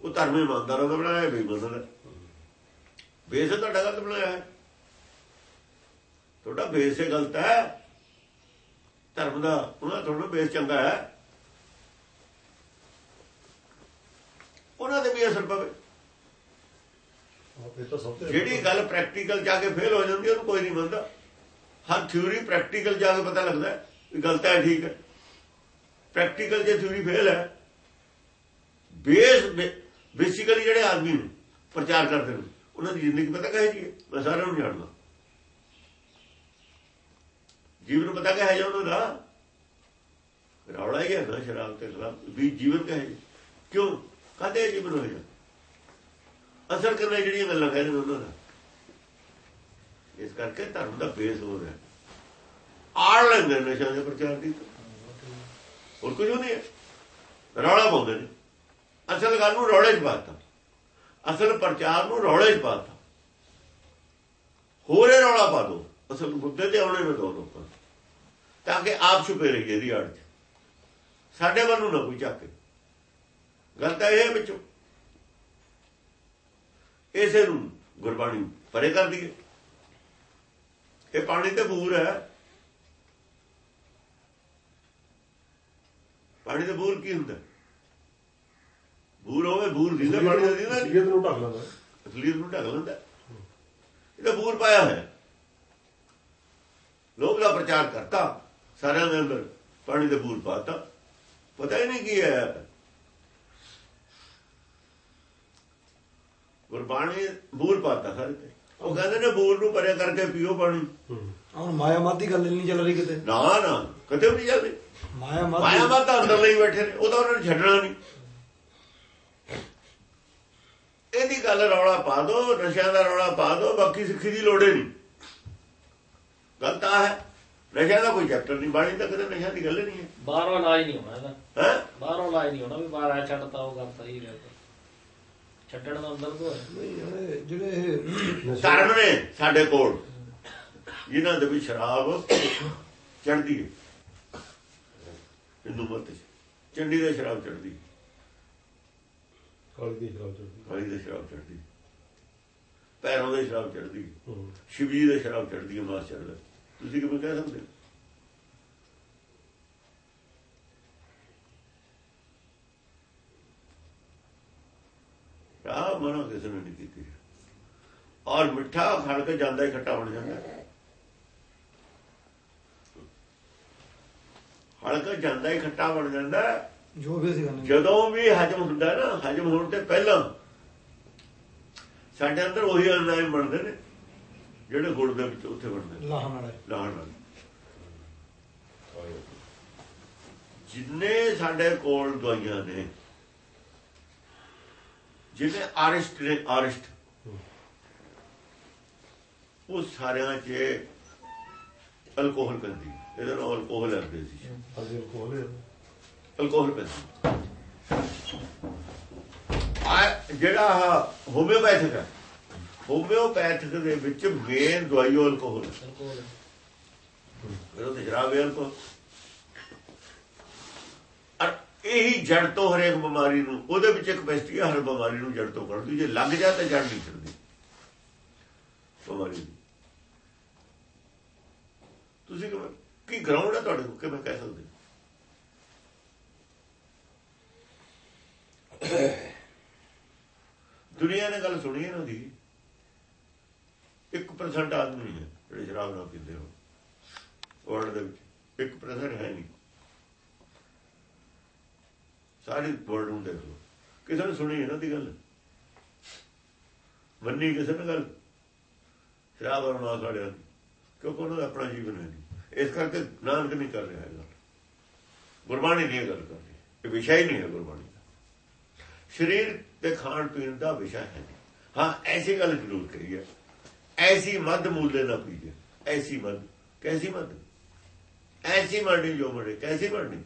ਉਹ ਧਰਮੇ ਇਮਾਨਦਾਰਾਂ ਦਾ ਬਣਾਇਆ ਹੈ ਬੇਸ ਤੁਹਾਡਾ ਗਲਤ ਬਣਾਇਆ ਹੈ। ਤੁਹਾਡਾ ਬੇਸ ਹੀ ਗਲਤ ਹੈ। ਧਰਮ ਦਾ ਉਹਨਾਂ ਤੁਹਾਡਾ ਬੇਸ ਚੰਗਾ ਹੈ। ਉਹਨਾਂ ਦੇ ਵੀ ਅਸਰ ਪਵੇ। ਜਿਹੜੀ ਗੱਲ ਪ੍ਰੈਕਟੀਕਲ ਜਾ ਕੇ ਫੇਲ ਹੋ ਜਾਂਦੀ ਉਹਨੂੰ ਕੋਈ ਨਹੀਂ ਮੰਨਦਾ। ਹਰ ਥਿਊਰੀ ਪ੍ਰੈਕਟੀਕਲ ਜਾ ਕੇ ਪਤਾ ਲੱਗਦਾ ਵੀ ਗਲਤ ਹੈ ਠੀਕ ਹੈ। ਪ੍ਰੈਕਟੀਕਲ ਜੇ ਥਿਊਰੀ ਫੇਲ ਹੈ ਬੇਸ ਬੇਸਿਕਲੀ ਜਿਹੜੇ ਆਦਮੀ ਨੇ ਪ੍ਰਚਾਰ ਕਰਦੇ ਨੇ ਉਹਨਾਂ ਦੀ ਜ਼ਿੰਦਗੀ ਪਤਾ ਕਹੇ ਜੀ? ਮੈਂ ਸਾਰਿਆਂ ਨੂੰ ਜਾਣਦਾ। ਜੀਵਨ ਪਤਾ ਕਹੇ ਜਾ ਉਹਨਾਂ ਦਾ? ਰੌਲਾ ਹੀ ਹੈ ਨਾ ਸ਼ਰਾਬ ਤੇ ਖਿਲਾਫ ਵੀ ਜੀਵਨ ਕਹੇ। ਕਿਉਂ? ਕਹਦੇ ਜੀਵਨ ਹੋ ਜਾ ਅਸਰ ਕਰਨਾ ਜਿਹੜੀਆਂ ਗੱਲਾਂ ਕਹਿੰਦੇ ਨੇ ਉਹਨਾਂ ਦਾ। ਇਸ ਕਰਕੇ ਧਰਮ ਦਾ ਬੇਸ ਹੋ। ਰਿਹਾ ਆੜ ਲੈਂਦੇ ਨੇ ਨਸ਼ਾ ਦੇ ਪ੍ਰਚਾਰ ਦੀ ਹੋਰ ਕੁਝ ਨਹੀਂ ਹੈ। ਰੌਲਾ ਪਾਉਂਦੇ ਨੇ। ਅਸਲ ਗੱਲ ਨੂੰ ਰੌਲੇ 'ਚ ਪਾਤਾ। ਅਸਲ ਪ੍ਰਚਾਰ ਨੂੰ ਰੌਲੇ 'ਚ ਪਾਤਾ। ਹੋਰੇ ਰੌਲਾ ਪਾ ਦੋ। ਅਸਲ ਮੁੱਦੇ ਤੇ ਆਉਣੇ ਨਾ ਦੋ ਲੋਕਾਂ ਨੂੰ। ਤਾਂ ਕਿ ਆਪ ਛੁਪੇ ਰਹੀਏ ਇਹਦੀ ਆੜ 'ਚ। ਸਾਡੇ ਵੱਲ ਨੂੰ ਨਾ ਕੋਈ ਚੱਕੇ ਗੱਲ ਤਾਂ ਇਹ ਹੈ ਵਿੱਚੋਂ। ਇਸੇ ਨੂੰ ਗੁਰਬਾਣੀ ਪਰੇ ਕਰ ਦਈਏ। ਇਹ ਪਾਣੀ ਤੇ ਬੂਰ ਹੈ। ਪਾਣੀ ਤੇ ਬੂਰ ਕੀ ਹੁੰਦਾ? ਬੂਰ ਹੋਵੇ ਬੂਰ ਦਿੰਦਾ ਪਾਣੀ ਦਾ ਦਿੰਦਾ ਅਸਲੀਅਤ ਨੂੰ ਢੱਕ ਲੈਂਦਾ। ਅਸਲੀਤ ਨੂੰ ਢੱਕ ਲੈਂਦਾ। ਇਹਦਾ ਬੂਰ ਪਾਇਆ ਹੋਇਆ। ਲੋਭ ਦਾ ਪ੍ਰਚਾਰ ਕਰਤਾ। ਸਾਰਿਆਂ ਦੇ ਅੰਦਰ ਪਾਣੀ ਦੇ ਬੂਰ ਪਾਤਾ। ਪਤਾ ਹੀ ਨਹੀਂ ਕੀ ਹੈ ਗੁਰਬਾਣੀ ਬੂਰ ਪਾਤਾ ਸਾਰੇ ਤੇ ਉਹ ਕਹਿੰਦੇ ਨੇ ਬੂਰ ਨੂੰ ਪਰੇ ਕਰਕੇ ਪੀਓ ਪਾਣੀ। ਹੁਣ ਮਾਇਆ ਮਤ ਦੀ ਗੱਲ ਨਹੀਂ ਚੱਲ ਰਹੀ ਕਿਤੇ? ਨਾ ਨਾ ਕਦੇ ਵੀ ਜਾਂਦੇ ਮਾਇਆ ਮਤ ਮਾਇਆ ਮਤ ਤਾਂ ਅੰਦਰ ਲਈ ਬੈਠੇ ਨੇ ਉਹ ਤਾਂ ਉਹਨਾਂ ਨੇ ਛੱਡਣਾ ਨਹੀਂ। ਇਹਦੀ ਗੱਲ ਰੌਲਾ ਪਾ ਦੋ ਨਸ਼ਿਆਂ ਦਾ ਰੌਲਾ ਪਾ ਦੋ ਬਾਕੀ ਸਿੱਖੀ ਦੀ ਲੋੜ ਹੀ ਨਹੀਂ। ਗੱਲ ਤਾਂ ਹੈ ਨਸ਼ਿਆਂ ਦਾ ਕੋਈ ਚੈਪਟਰ ਨਹੀਂ ਬਾਣੀ ਤਾਂ ਕਦੇ ਨਸ਼ਿਆਂ ਦੀ ਗੱਲ ਹੀ ਨਹੀਂ ਬਾਹਰੋਂ ਇਲਾਜ ਨਹੀਂ ਹੋਣਾ ਇਹਦਾ। ਹੈ? ਹੈ ਬਾਹਰੋਂ ਇਲਾਜ ਨਹੀਂ ਹੋਣਾ ਵੀ ਬਾਹਰ ਆ ਛੱਡਤਾ ਉਹ ਗੱਲ ਸਹੀ ਹੈ ਛੱਡਣ ਦਾ ਅੰਦਰ ਤੋਂ ਹੈ। ਨਹੀਂ, ਜਿਹੜੇ- ਜਿਹੜੇ ਇਹ ਧਰਮ ਨੇ ਸਾਡੇ ਕੋਲ। ਜਿਨ੍ਹਾਂ ਦੇ ਵੀ ਸ਼ਰਾਬ ਚੜਦੀ ਹੈ। ਹਿੰਦੂ ਮਤ ਚ। ਚੰਡੀ ਦੇ ਸ਼ਰਾਬ ਚੜਦੀ ਕਾਲੀ ਦੀ ਸ਼ਰਾਬ ਚੜਦੀ ਕਾਲੀ ਦੇ ਸ਼ਰਾਬ ਚੜਦੀ ਪੈਰੋਂ ਦੇ ਸ਼ਰਾਬ ਚੜਦੀ ਸ਼ਿਵਜੀ ਦੇ ਸ਼ਰਾਬ ਚੜਦੀ ਹੈ ਮਾਸ ਚੜਦਾ ਤੁਸੀਂ ਕਿਵੇਂ ਕਹਿ ਸਕਦੇ ਆ ਮਨੋ ਕਿਸੇ ਨੇ ਨਹੀਂ ਕੀਤੀ। ਔਰ ਮਿੱਠਾ ਖੜ ਕੇ ਜਾਂਦਾ ਹੀ ਖੱਟਾ ਬਣ ਜਾਂਦਾ। ਹਲਕਾ ਜਾਂਦਾ ਹੀ ਖੱਟਾ ਬਣ ਜਾਂਦਾ। ਜੋ ਵੀ ਕਰਨੇ। ਜਦੋਂ ਵੀ ਹਜਮ ਹੁੰਦਾ ਨਾ ਹਜਮ ਹੋਣ ਤੋਂ ਪਹਿਲਾਂ ਸਾਡੇ ਅੰਦਰ ਉਹੀ ਐਂਜ਼ਾਈਮ ਬਣਦੇ ਨੇ ਜਿਹੜੇ ਗੁੜ ਦੇ ਵਿੱਚ ਉੱਥੇ ਬਣਦੇ ਨੇ। ਲਾਹਣ ਵਾਲੇ। ਲਾਹਣ ਨਾਲ ਜਿੰਨੇ ਸਾਡੇ ਕੋਲ ਦਵਾਈਆਂ ਨੇ ਜਿਵੇਂ ਆਰਿਸਟ ਨੇ ਆਰਿਸਟ। ਉਹ ਸਾਰਿਆਂ 'ਚ ਅਲਕੋਹਲ ਪੈਂਦੀ। ਇਹਦਾ ਨਾਮ ਅਲਕੋਹਲ ਲੱਗਦੇ ਸੀ। ਅਲਕੋਹਲ ਪੈਂਦੀ। ਆ ਜਿਹੜਾ ਹੋਮਿਓਪੈਥਿਕ ਹੈ ਹੋਮਿਓਪੈਥਿਕ ਦੇ ਵਿੱਚ ਮੇਨ ਦਵਾਈ ਉਹ ਅਲਕੋਹਲ ਹੈ। ਬਿਲਕੁਲ ਇਹੋ ਤੇ ਸ਼ਰਾਬ ਹੈ। ਅਲਕੋਹਲ ਇਹੀ ਜੜ ਤੋਂ ਹਰੇਕ ਬਿਮਾਰੀ ਨੂੰ, ਉਹਦੇ ਵਿੱਚ ਇੱਕ ਹਰ ਬਿਮਾਰੀ ਨੂੰ ਜੜ ਤੋਂ ਕੱਢਦੀ ਜੇ ਲੱਗ ਜਾ ਤਾਂ ਜੜ ਨਹੀਂ ਛੱਡਦੀ। ਬਿਮਾਰੀ ਦੀ। ਤੁਸੀਂ ਕਿਵੇਂ ਕੀ ਗਰਾਊਂਡ ਹੈ ਤੁਹਾਡੇ ਕੋਲ? ਕਿਵੇਂ ਕਹਿ ਸਕਦੇ ਦੁਨੀਆ ਨੇ ਗੱਲ ਸੁਣੀ ਹੈ ਨਾ ਦੀ 1% ਆਦਮੀ ਹੈ, ਜਿਹੜੇ ਸ਼ਰਾਬ ਨਾ ਪੀਂਦੇ ਹੋ ਵਰਲਡ ਦੇ ਵਿੱਚ 1% ਹੈ ਨਹੀਂ। ਸਾਰੀ ਵਰਲਡ ਨੂੰ ਦੇਖ ਲਓ। ਕਿਸੇ ਨੇ ਸੁਣੀ ਇਹਨਾਂ ਦੀ ਗੱਲ? ਮੰਨੀ ਕਿਸੇ ਨੇ ਗੱਲ? ਸ਼ਰਾਬ ਔਰ ਨਾ ਸਾੜਿਆ ਦੀ। ਕਿਉਂਕਿ ਉਹਨਾਂ ਦਾ ਆਪਣਾ ਜੀਵਨ ਹੈ ਨਹੀਂ। ਇਸ ਕਰਕੇ ਨਾਨਕ ਨਹੀਂ ਕਰ ਰਿਹਾ ਇਹ ਗੱਲ ਗੁਰਬਾਣੀ ਦੀ ਇਹ ਗੱਲ ਕਰ ਰਹੀ ਇਹ ਵਿਸ਼ਾ ਹੀ ਨਹੀਂ ਹੈ ਗੁਰਬਾਣੀ ਦਾ। ਸਰੀਰ ਦੇ ਖਾਣ ਪੀਣ ਦਾ ਵਿਸ਼ਾ ਹੈ ਨਹੀਂ। ਹਾਂ, ਐਸੀ ਗੱਲ ਜ਼ਰੂਰ ਕਹੀ ਹੈ। ਐਸੀ ਮਦ ਮੂਲੇ ਨਾ ਪੀਜੇ। ਐਸੀ ਮਦ ਕੈਸੀ ਮਦ ਐਸੀ ਮਰਨੀ ਜੋ ਮਰੇ, ਕੈਸੀ ਮਰਨੀ?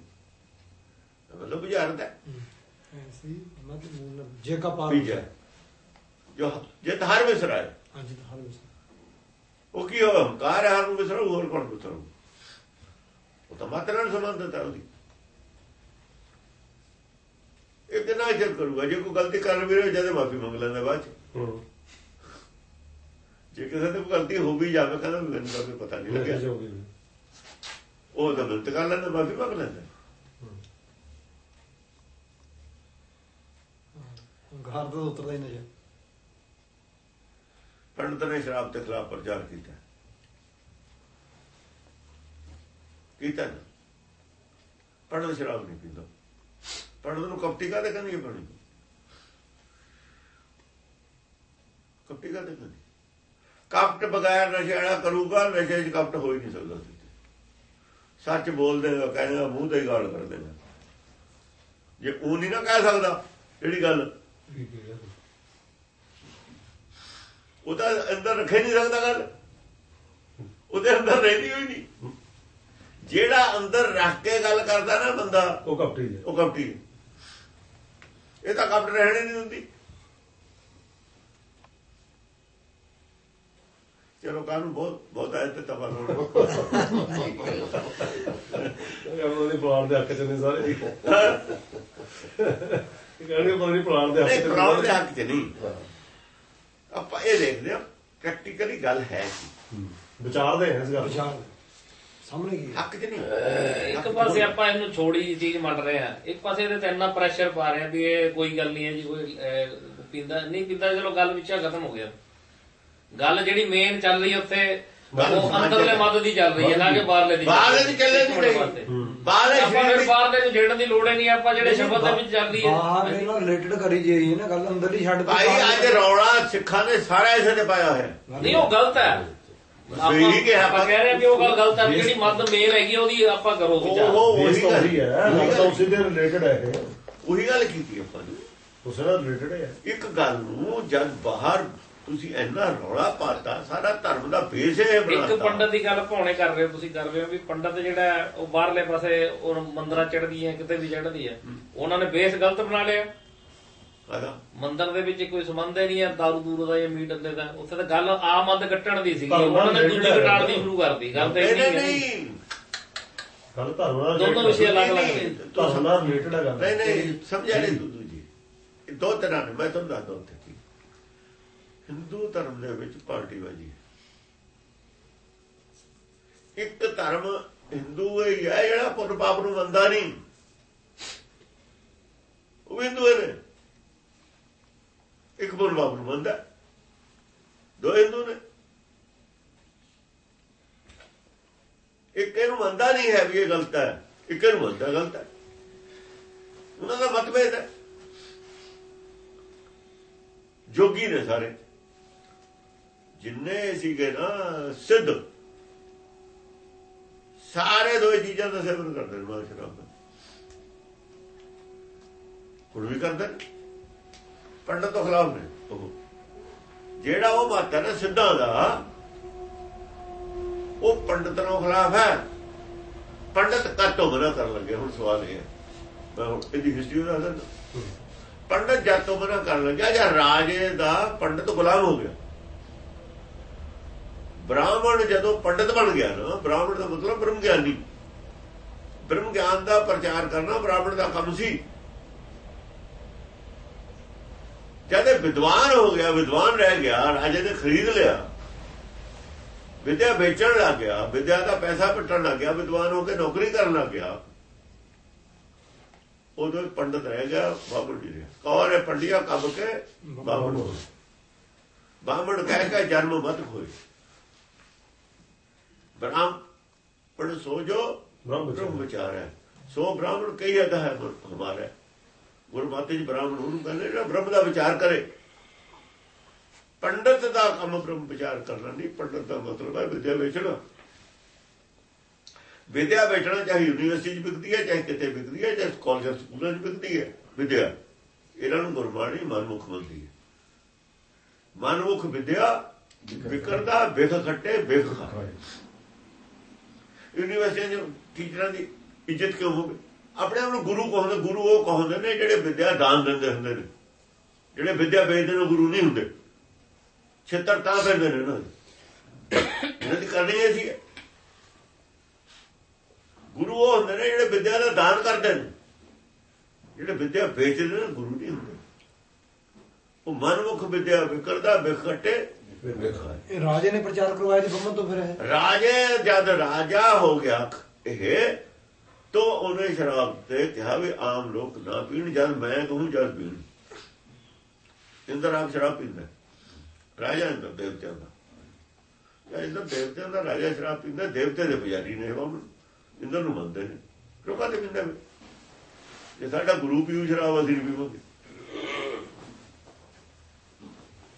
ਮਤਲਬ ਬੁਝਾਰਦਾ ਐਸੀ ਮਤ ਮੂਲ ਜੇ ਕਾ ਪਾਰ ਪੀਜਾ ਜੋ ਜੇ ਹਰ ਵਿਸਰਾ ਹੈ ਹਾਂਜੀ ਹਰ ਵਿੱਚ ਉਹ ਕੀ ਹੋ ਹੰਕਾਰ ਹੈ, ਹਰ ਨੂੰ ਵਿਸਰੂ ਹੋਰ ਕੌਣ ਵਿਸਰੂ ਉਹ ਤਾਂ ਮਤ ਨਾਲ ਸੰਬੰਧਿਤ ਹੈ ਉਹਦੀ। ਇਹ ਕਿੰਨਾ ਚਿਰ ਕਰੂਗਾ? ਜੇ ਕੋਈ ਗਲਤੀ ਕਰ ਵੀ ਰਹੇ ਜਦ ਮਾਫੀ ਮੰਗ ਲੈਂਦਾ ਬਾਅਦ ਚ। ਜੇ ਕਿਸੇ ਤੋਂ ਕੋਈ ਗਲਤੀ ਹੋ ਵੀ ਜਾਵੇ ਕਹਿੰਦਾ ਮੈਨੂੰ ਪਤਾ ਨਹੀਂ ਲੱਗਿਆ। ਉਹ ਤਾਂ ਗਲਤ ਕਰ ਲੈਂਦਾ ਮਾਫੀ ਮੰਗ ਲੈਂਦਾ। ਘਰ ਦਾ ਉਤਰਦਾ ਹੀ ਨਸ਼ਾ ਪੰਡਤ ਨੇ ਸ਼ਰਾਬ ਦੇ ਖਿਲਾਫ ਪ੍ਰਚਾਰ ਕੀਤਾ। ਕੀਤਾ ਪੰਡਤ ਸ਼ਰਾਬ ਨਹੀਂ ਪੀਂਦਾ। ਪੰਡਤ ਨੂੰ ਕਪਟੀ ਕਾਹਦੇ ਕਹਿੰਦੀ ਹੈ ਕਪਟੀ ਕਾਹਦੇ ਕਹਿੰਦੀ? ਕਪਟ ਬਗੈਰ ਨਸ਼ੇ ਵਾਲਾ ਕਰੂਗਾ, ਨਸ਼ੇ 'ਚ ਕਪਟ ਹੋ ਹੀ ਨਹੀਂ ਸਕਦਾ ਸੱਚ ਬੋਲਦੇ ਦੇਗਾ ਕਹਿੰਦਾ ਮੂੰਹ ਤੇ ਹੀ ਗਾਲ ਕਰ ਦੇਗਾ ਜੇ ਉਹ ਨਹੀਂ ਨਾ ਕਹਿ ਸਕਦਾ, ਜਿਹੜੀ ਗੱਲ ਉਹ ਤਾਂ ਅੰਦਰ ਰੱਖੇ ਨਹੀਂ ਸਕਦਾ ਗੱਲ। ਉਹਦੇ ਅੰਦਰ ਰਹਿੰਦੀ ਹੋਈ ਨਹੀਂ। ਜਿਹੜਾ ਅੰਦਰ ਰੱਖ ਕੇ ਗੱਲ ਕਰਦਾ ਨਾ ਬੰਦਾ ਉਹ ਕਪਟੀ ਹੈ। ਉਹ ਕਪਟੀ। ਇਹ ਤਾਂ ਕਪਟ ਰਹਿਣੀ ਨਹੀਂ ਹੁੰਦੀ ਚਲੋ ਕਾਨੂੰ ਬਹੁਤ ਬਹੁਤ ਆਇਤ ਤੇ ਤਬਾ ਲੋੜ ਉਹਨਾਂ ਦੇ ਪਲਾਨ ਦੇ ਹੱਕ ਚ ਨੇ ਸਾਰੇ। ਕਹਿੰਦੇ ਪਤਾ ਨਹੀਂ ਪਲਾਨ ਦੇ ਹੱਕ ਨਹੀਂ ਚ ਨੇ ਕਰਾਉਣ ਦੇ ਸਾਰੇ। ਹੱਕ ਚ ਨਹੀਂ ਆਪਾਂ ਇਹ ਦੇਖਦੇ ਹਾਂ ਪ੍ਰੈਕਟੀਕਲੀ ਗੱਲ ਹੈ ਕੀ ਹੂੰ। ਵਿਚਾਰਦੇ ਆ ਇਸ ਗੱਲ ਤੇ। ਵਿਚਾਰ ਸਾਹਮਣੇ ਕੀ ਹੈ? ਹੱਕ ਚ ਨਹੀਂ ਇੱਕ ਪਾਸੇ ਆਪਾਂ ਇਹਨੂੰ ਛੋੜੀ ਚੀਜ਼ ਮੰਨ ਰਹੇ ਆ ਇੱਕ ਪਾਸੇ ਇਹਦੇ ਤੇ ਇੰਨਾ ਪ੍ਰੈਸ਼ਰ ਪਾ ਰਹੇ ਆ ਵੀ ਇਹ ਕੋਈ ਗੱਲ ਨਹੀਂ ਹੈ ਜੀ ਕੋਈ ਪੀਂਦਾ ਨਹੀਂ ਪੀਂਦਾ ਚਲੋ ਗੱਲ ਵਿੱਚ ਖਤਮ ਹੋ ਗਿਆ ਗੱਲ ਜਿਹੜੀ ਮੇਨ ਚੱਲ ਰਹੀ ਉੱਥੇ ਉਹ ਅੰਦਰਲੇ ਮੱਦ ਦੀ ਚੱਲ ਰਹੀ ਹੈ ਨਾ ਕਿ ਬਾਹਰਲੇ ਦੀ ਬਾਹਰਲੇ ਦੀ ਚੱਲੇ ਨਹੀਂ। ਰਹੀ। ਬਾਹਲੇ ਆਪਾਂ ਫਿਰ ਬਾਹਰਲੇ ਨੂੰ ਛੇੜਨ ਦੀ ਲੋੜ ਹੀ ਨਹੀਂ ਆਪਾਂ ਜਿਹੜੇ ਸ਼ਬਦ ਦੇ ਵਿੱਚ ਚੱਲ ਰਹੀ ਬਾਹਰ ਹੈ ਇਹਨਾਂ ਰਿਲੇਟਡ ਕਰੀ ਜੇ ਰਹੀ ਹੈ ਨਾ ਗੱਲ ਅੰਦਰ ਹੀ ਛੱਡ ਭਾਈ ਅੱਜ ਰੌਲਾ ਸਿੱਖਾਂ ਨੇ ਸਾਰਾ ਇਸੇ ਤੇ ਪਾਇਆ ਹੋਇਆ। ਨਹੀਂ ਉਹ ਗਲਤ ਹੈ। ਸਹੀ ਕਿਹਾ ਆਪਾਂ ਕਹਿ ਰਹੇ ਕਿ ਉਹ ਗੱਲ ਗਲਤ ਹੈ ਜਿਹੜੀ ਮੱਦ ਮੇਨ ਹੈਗੀ ਉਹਦੀ ਆਪਾਂ ਕਰੋ ਵਿਚਾਰ। ਉਹ ਉਹੀ ਉਹੀ ਹੈ ਤਾਂ ਉਸੇ ਦੇ ਰਿਲੇਟਡ ਹੈ ਇਹ। ਉਹੀ ਗੱਲ ਕੀਤੀ ਆਪਾਂ ਨੇ। ਉਸੇ ਨਾਲ ਰਿਲੇਟਡ ਹੈ। ਇੱਕ ਗੱਲ ਨੂੰ ਜਦ ਬਾਹਰ ਤੁਸੀਂ ਇੰਨਾ ਰੌਲਾ ਪਾਤਾ ਸਾਰਾ ਧਰਮ ਦਾ ਬੇਸ ਇਹ ਇੱਕ ਪੰਡਤ ਦੀ ਗੱਲ ਭਾਉਣੇ ਕਰ ਰਹੇ ਹੋ ਤੁਸੀਂ ਕਰ ਰਹੇ ਹੋ ਵੀ ਪੰਡਤ ਜਿਹੜਾ ਹੈ, ਉਹ ਬਾਹਰਲੇ ਪਾਸੇ ਉਹ ਮੰਦਰਾਂ ਚੜਦੀ ਹੈ ਕਿਤੇ ਵੀ ਚੜਦੀ ਹੈ। ਉਹਨਾਂ ਨੇ ਬੇਸ ਗਲਤ ਬਣਾ ਲਿਆ। ਮੰਦਰ ਦੇ ਵਿੱਚ ਕੋਈ ਸੰਬੰਧ ਹੀ ਨਹੀਂ ਹੈ ਦਾਰੂ ਦੂਰੂ ਦਾ ਜਾਂ ਮੀਟ ਅੱਲੇ ਦਾ। ਉੱਥੇ ਤਾਂ ਗੱਲ ਆ ਮੱਦ ਕੱਟਣ ਦੀ ਨਾਲ ਉਹਨਾਂ ਨੇ ਦੂਜੀ ਹੈ। ਦੀ ਸ਼ੁਰੂ ਕਰਤੀ। ਗੱਲ ਤਾਂ ਨਹੀਂ ਇਹ ਨਹੀਂ ਗੱਲ ਧਰਮ ਨਾਲ ਦੋਨੋਂ ਵਿਸ਼ੇ ਹੈ। ਅਲੱਗ-ਅਲੱਗ ਨਹੀਂ, ਨੇ। ਧਰਮ ਨਾਲ ਰਿਲੇਟਡ ਹੈ ਗੱਲ। ਨਹੀਂ ਨਹੀਂ ਸਮਝਿਆ ਨਹੀਂ ਦੋ ਤਰ੍ਹਾਂ ਨੇ ਮੈਂ ਤੁਹਾਨੂੰ ਦੱਸਦਾ ਉੱਥੇ। ਕੀ ਹਿੰਦੂ ਧਰਮ ਦੇ ਵਿੱਚ ਪਾਰਟੀਬਾਜ਼ੀ ਇੱਕ ਧਰਮ ਹਿੰਦੂ ਇਹ ਹੈ ਜਿਹੜਾ ਪੁੰਨ ਪਾਪ ਨੂੰ ਮੰਨਦਾ ਨਹੀਂ। ਉਹ ਵੀ ਹਿੰਦੂ ਨੇ। ਇੱਕ ਪੁੰਨ ਪਾਪ ਨੂੰ ਮੰਨਦਾ। ਦੋ ਹਿੰਦੂ ਨੇ। ਇੱਕ ਇਹਨੂੰ ਮੰਨਦਾ ਨਹੀਂ ਹੈ ਵੀ ਇਹ ਗਲਤ ਹੈ। ਇੱਕ ਇਹਨੂੰ ਮੰਨਦਾ ਗਲਤ ਹੈ। ਉਹਨਾਂ ਦਾ ਮਤਭੇਦ ਹੈ। ਜੋਗੀ ਨੇ ਸਾਰੇ। ਜਿੰਨੇ ਸੀਗੇ ਨਾ ਸਿੱਧ ਸਾਰੇ ਦੋ ਚੀਜ਼ਾਂ ਦਾ ਸੇਵਨ ਕਰਦੇ ਨੇ ਮਾਲ ਸ਼ਰਾਬ ਦਾ। ਹੁਣ ਵੀ ਕਰਦੇ ਨੇ ਪੰਡਤ ਤੋਂ ਖਿਲਾਫ ਨੇ। ਉਹ ਜਿਹੜਾ ਉਹ ਮਤ ਹੈ ਨਾ ਸਿੱਧਾਂ ਦਾ ਉਹ ਪੰਡਤ ਨੂੰ ਖਿਲਾਫ ਹੈ। ਪੰਡਤ ਕਾਟੋ ਮਨਾ ਕਰਨ ਲੱਗੇ ਹੁਣ ਸਵਾਲ ਇਹ ਹੈ। ਮੈਂ ਹੁਣ ਇਹਦੀ ਹਿਸਟਰੀ ਦਾ ਦੱਸਦਾ ਪੰਡਤ ਜਦ ਤੋਂ ਮਨਾ ਕਰਨ ਲੱਗਿਆ ਜਾਂ ਰਾਜੇ ਦਾ ਪੰਡਤ ਗੁਲਾਮ ਹੋ ਗਿਆ ਬ੍ਰਾਹਮਣ ਜਦੋਂ ਪੰਡਤ ਬਣ ਗਿਆ ਨਾ, ਬ੍ਰਾਹਮਣ ਦਾ ਮਤਲਬ ਬ੍ਰਹਮ ਗਿਆਨੀ। ਬ੍ਰਹਮ ਗਿਆਨ ਦਾ ਪ੍ਰਚਾਰ ਕਰਨਾ ਬ੍ਰਾਹਮਣ ਦਾ ਕੰਮ ਸੀ। ਜਦ ਇਹ ਵਿਦਵਾਨ ਹੋ ਗਿਆ, ਵਿਦਵਾਨ ਰਹਿ ਗਿਆ, ਰਾਜੇ ਨੇ ਖਰੀਦ ਲਿਆ। ਵਿਦਿਆ ਵੇਚਣ ਲੱਗ ਗਿਆ, ਵਿਦਿਆ ਦਾ ਪੈਸਾ ਪੱਟਣ ਲੱਗ ਗਿਆ, ਵਿਦਵਾਨ ਹੋ ਕੇ ਨੌਕਰੀ ਕਰਨ ਲੱਗ ਗਿਆ। ਉਦੋਂ ਇੱਕ ਪੰਡਤ ਰਹਿ ਗਿਆ ਬਾਬਰ ਜੀ ਰਿਹਾ ਕੌਰ ਹੈ ਪੰਡਿਆ ਕੱਬ ਕੇ? ਬਾਬਰ ਬਾਹਮਣ ਕਹਿ ਕੇ ਜਨਮ ਮਤ ਹੋਏ ਬ੍ਰਾਹਮਣ ਸੋ ਜੋ ਬ੍ਰਹਮ ਬ੍ਰਹਮ ਵਿਚਾਰ ਹੈ। ਸੋ ਬ੍ਰਾਹਮਣ ਕਈ ਅਦਾ ਹੈ ਹਮਾਰਾ ਗੁਰਮਤਿ ਜੀ ਬ੍ਰਾਹਮਣ ਉਹਨੂੰ ਕਹਿੰਦੇ ਜਿਹੜਾ ਬ੍ਰਹਮ ਦਾ ਵਿਚਾਰ ਕਰੇ। ਪੰਡਤ ਦਾ ਕੰਮ ਬ੍ਰਹਮ ਵਿਚਾਰ ਕਰਨਾ ਨਹੀਂ। ਪੰਡਤ ਦਾ ਮਤਲਬ ਹੈ ਵਿਦਿਆ ਵੇਚਣਾ। ਵਿਦਿਆ ਵੇਚਣਾ ਚਾਹੇ ਯੂਨੀਵਰਸਿਟੀ 'ਚ ਵਿਕਦੀ ਹੈ ਚਾਹੇ ਕਿਤੇ ਵਿਕਦੀ ਹੈ ਚਾਹੇ ਕਾਲਜ ਸਕੂਲਾਂ 'ਚ ਵਿਕਦੀ ਹੈ। ਵਿਦਿਆ। ਇਹਨਾਂ ਨੂੰ ਗੁਰਬਾਣੀ ਮਨਮੁਖ ਮੰਨਦੀ ਹੈ। ਮਨਮੁਖ ਵਿਦਿਆ ਵਿਕਰਦਾ ਵਿਖ ਖੱਟੇ ਵਿਖ ਖਾਏ। ਯੂਨੀਵਰਸਿਟੀ ਦੇ ਟੀਚਰਾਂ ਦੀ ਇੱਜ਼ਤ ਕਿਉਂ ਹੋਵੇ? ਆਪਣੇ ਆਪ ਨੂੰ ਗੁਰੂ ਕਹਾਉਂਦੇ ਗੁਰੂ ਉਹ ਕਹਾਉਂਦੇ ਨੇ ਜਿਹੜੇ ਵਿਦਿਆ ਦਾਨ ਦਿੰਦੇ ਹੁੰਦੇ ਨੇ। ਜਿਹੜੇ ਵਿਦਿਆ ਵੇਚਦੇ ਨੇ ਗੁਰੂ ਨਹੀਂ ਹੁੰਦੇ। ਛੇਤਰ ਤਾਂ ਫਿਰਦੇ ਨੇ ਨਾ। ਇਹਨਾਂ ਦੀ ਕਰਨੀ ਇਹ ਸੀ ਗੁਰੂ ਉਹ ਹੁੰਦੇ ਨੇ ਜਿਹੜੇ ਵਿਦਿਆ ਦਾ ਦਾਨ ਕਰਦੇ ਨੇ। ਜਿਹੜੇ ਵਿਦਿਆ ਵੇਚਦੇ ਨੇ ਗੁਰੂ ਨਹੀਂ ਹੁੰਦੇ। ਉਹ ਮਨਮੁਖ ਵਿਦਿਆ ਵਿਕਰਦਾ, ਵਿਖਟੇ ਇਹ ਰਾਜੇ ਨੇ ਪ੍ਰਚਾਰ ਕਰਵਾਇਆ ਜੀ ਬੰਮਨ ਤੋਂ ਫਿਰ ਇਹ? ਰਾਜੇ ਜਦ ਰਾਜਾ ਹੋ ਗਿਆ ਇਹ ਤੋ ਉਹਨੇ ਸ਼ਰਾਬ ਤੇ ਕਿਹਾ ਵੀ ਆਮ ਲੋਕ ਨਾ ਪੀਣ ਜਦ ਮੈਂ ਕਹੂੰ ਜਦ ਪੀਣ। ਇੰਦਰ ਆਪ ਸ਼ਰਾਬ ਪੀਂਦਾ ਰਾਜਾ ਇੰਦਰ ਦੇਵਤਿਆਂ ਦਾ। ਇੰਦਰ ਦੇਵਤਿਆਂ ਦਾ ਰਾਜਾ ਸ਼ਰਾਬ ਪੀਂਦਾ ਦੇਵਤੇ ਦੇ ਪੁਜਾਰੀ ਨੇ ਉਹ ਇੰਦਰ ਨੂੰ ਮੰਨਦੇ ਨੇ। ਲੋਕਾਂ ਦੇ ਪੀਂਦਾ। ਜੇ ਸਾਡਾ ਗੁਰੂ ਪੀਊ ਸ਼ਰਾਬ ਅਸੀਂ ਨਹੀਂ ਪੀਵਾਂਗੇ।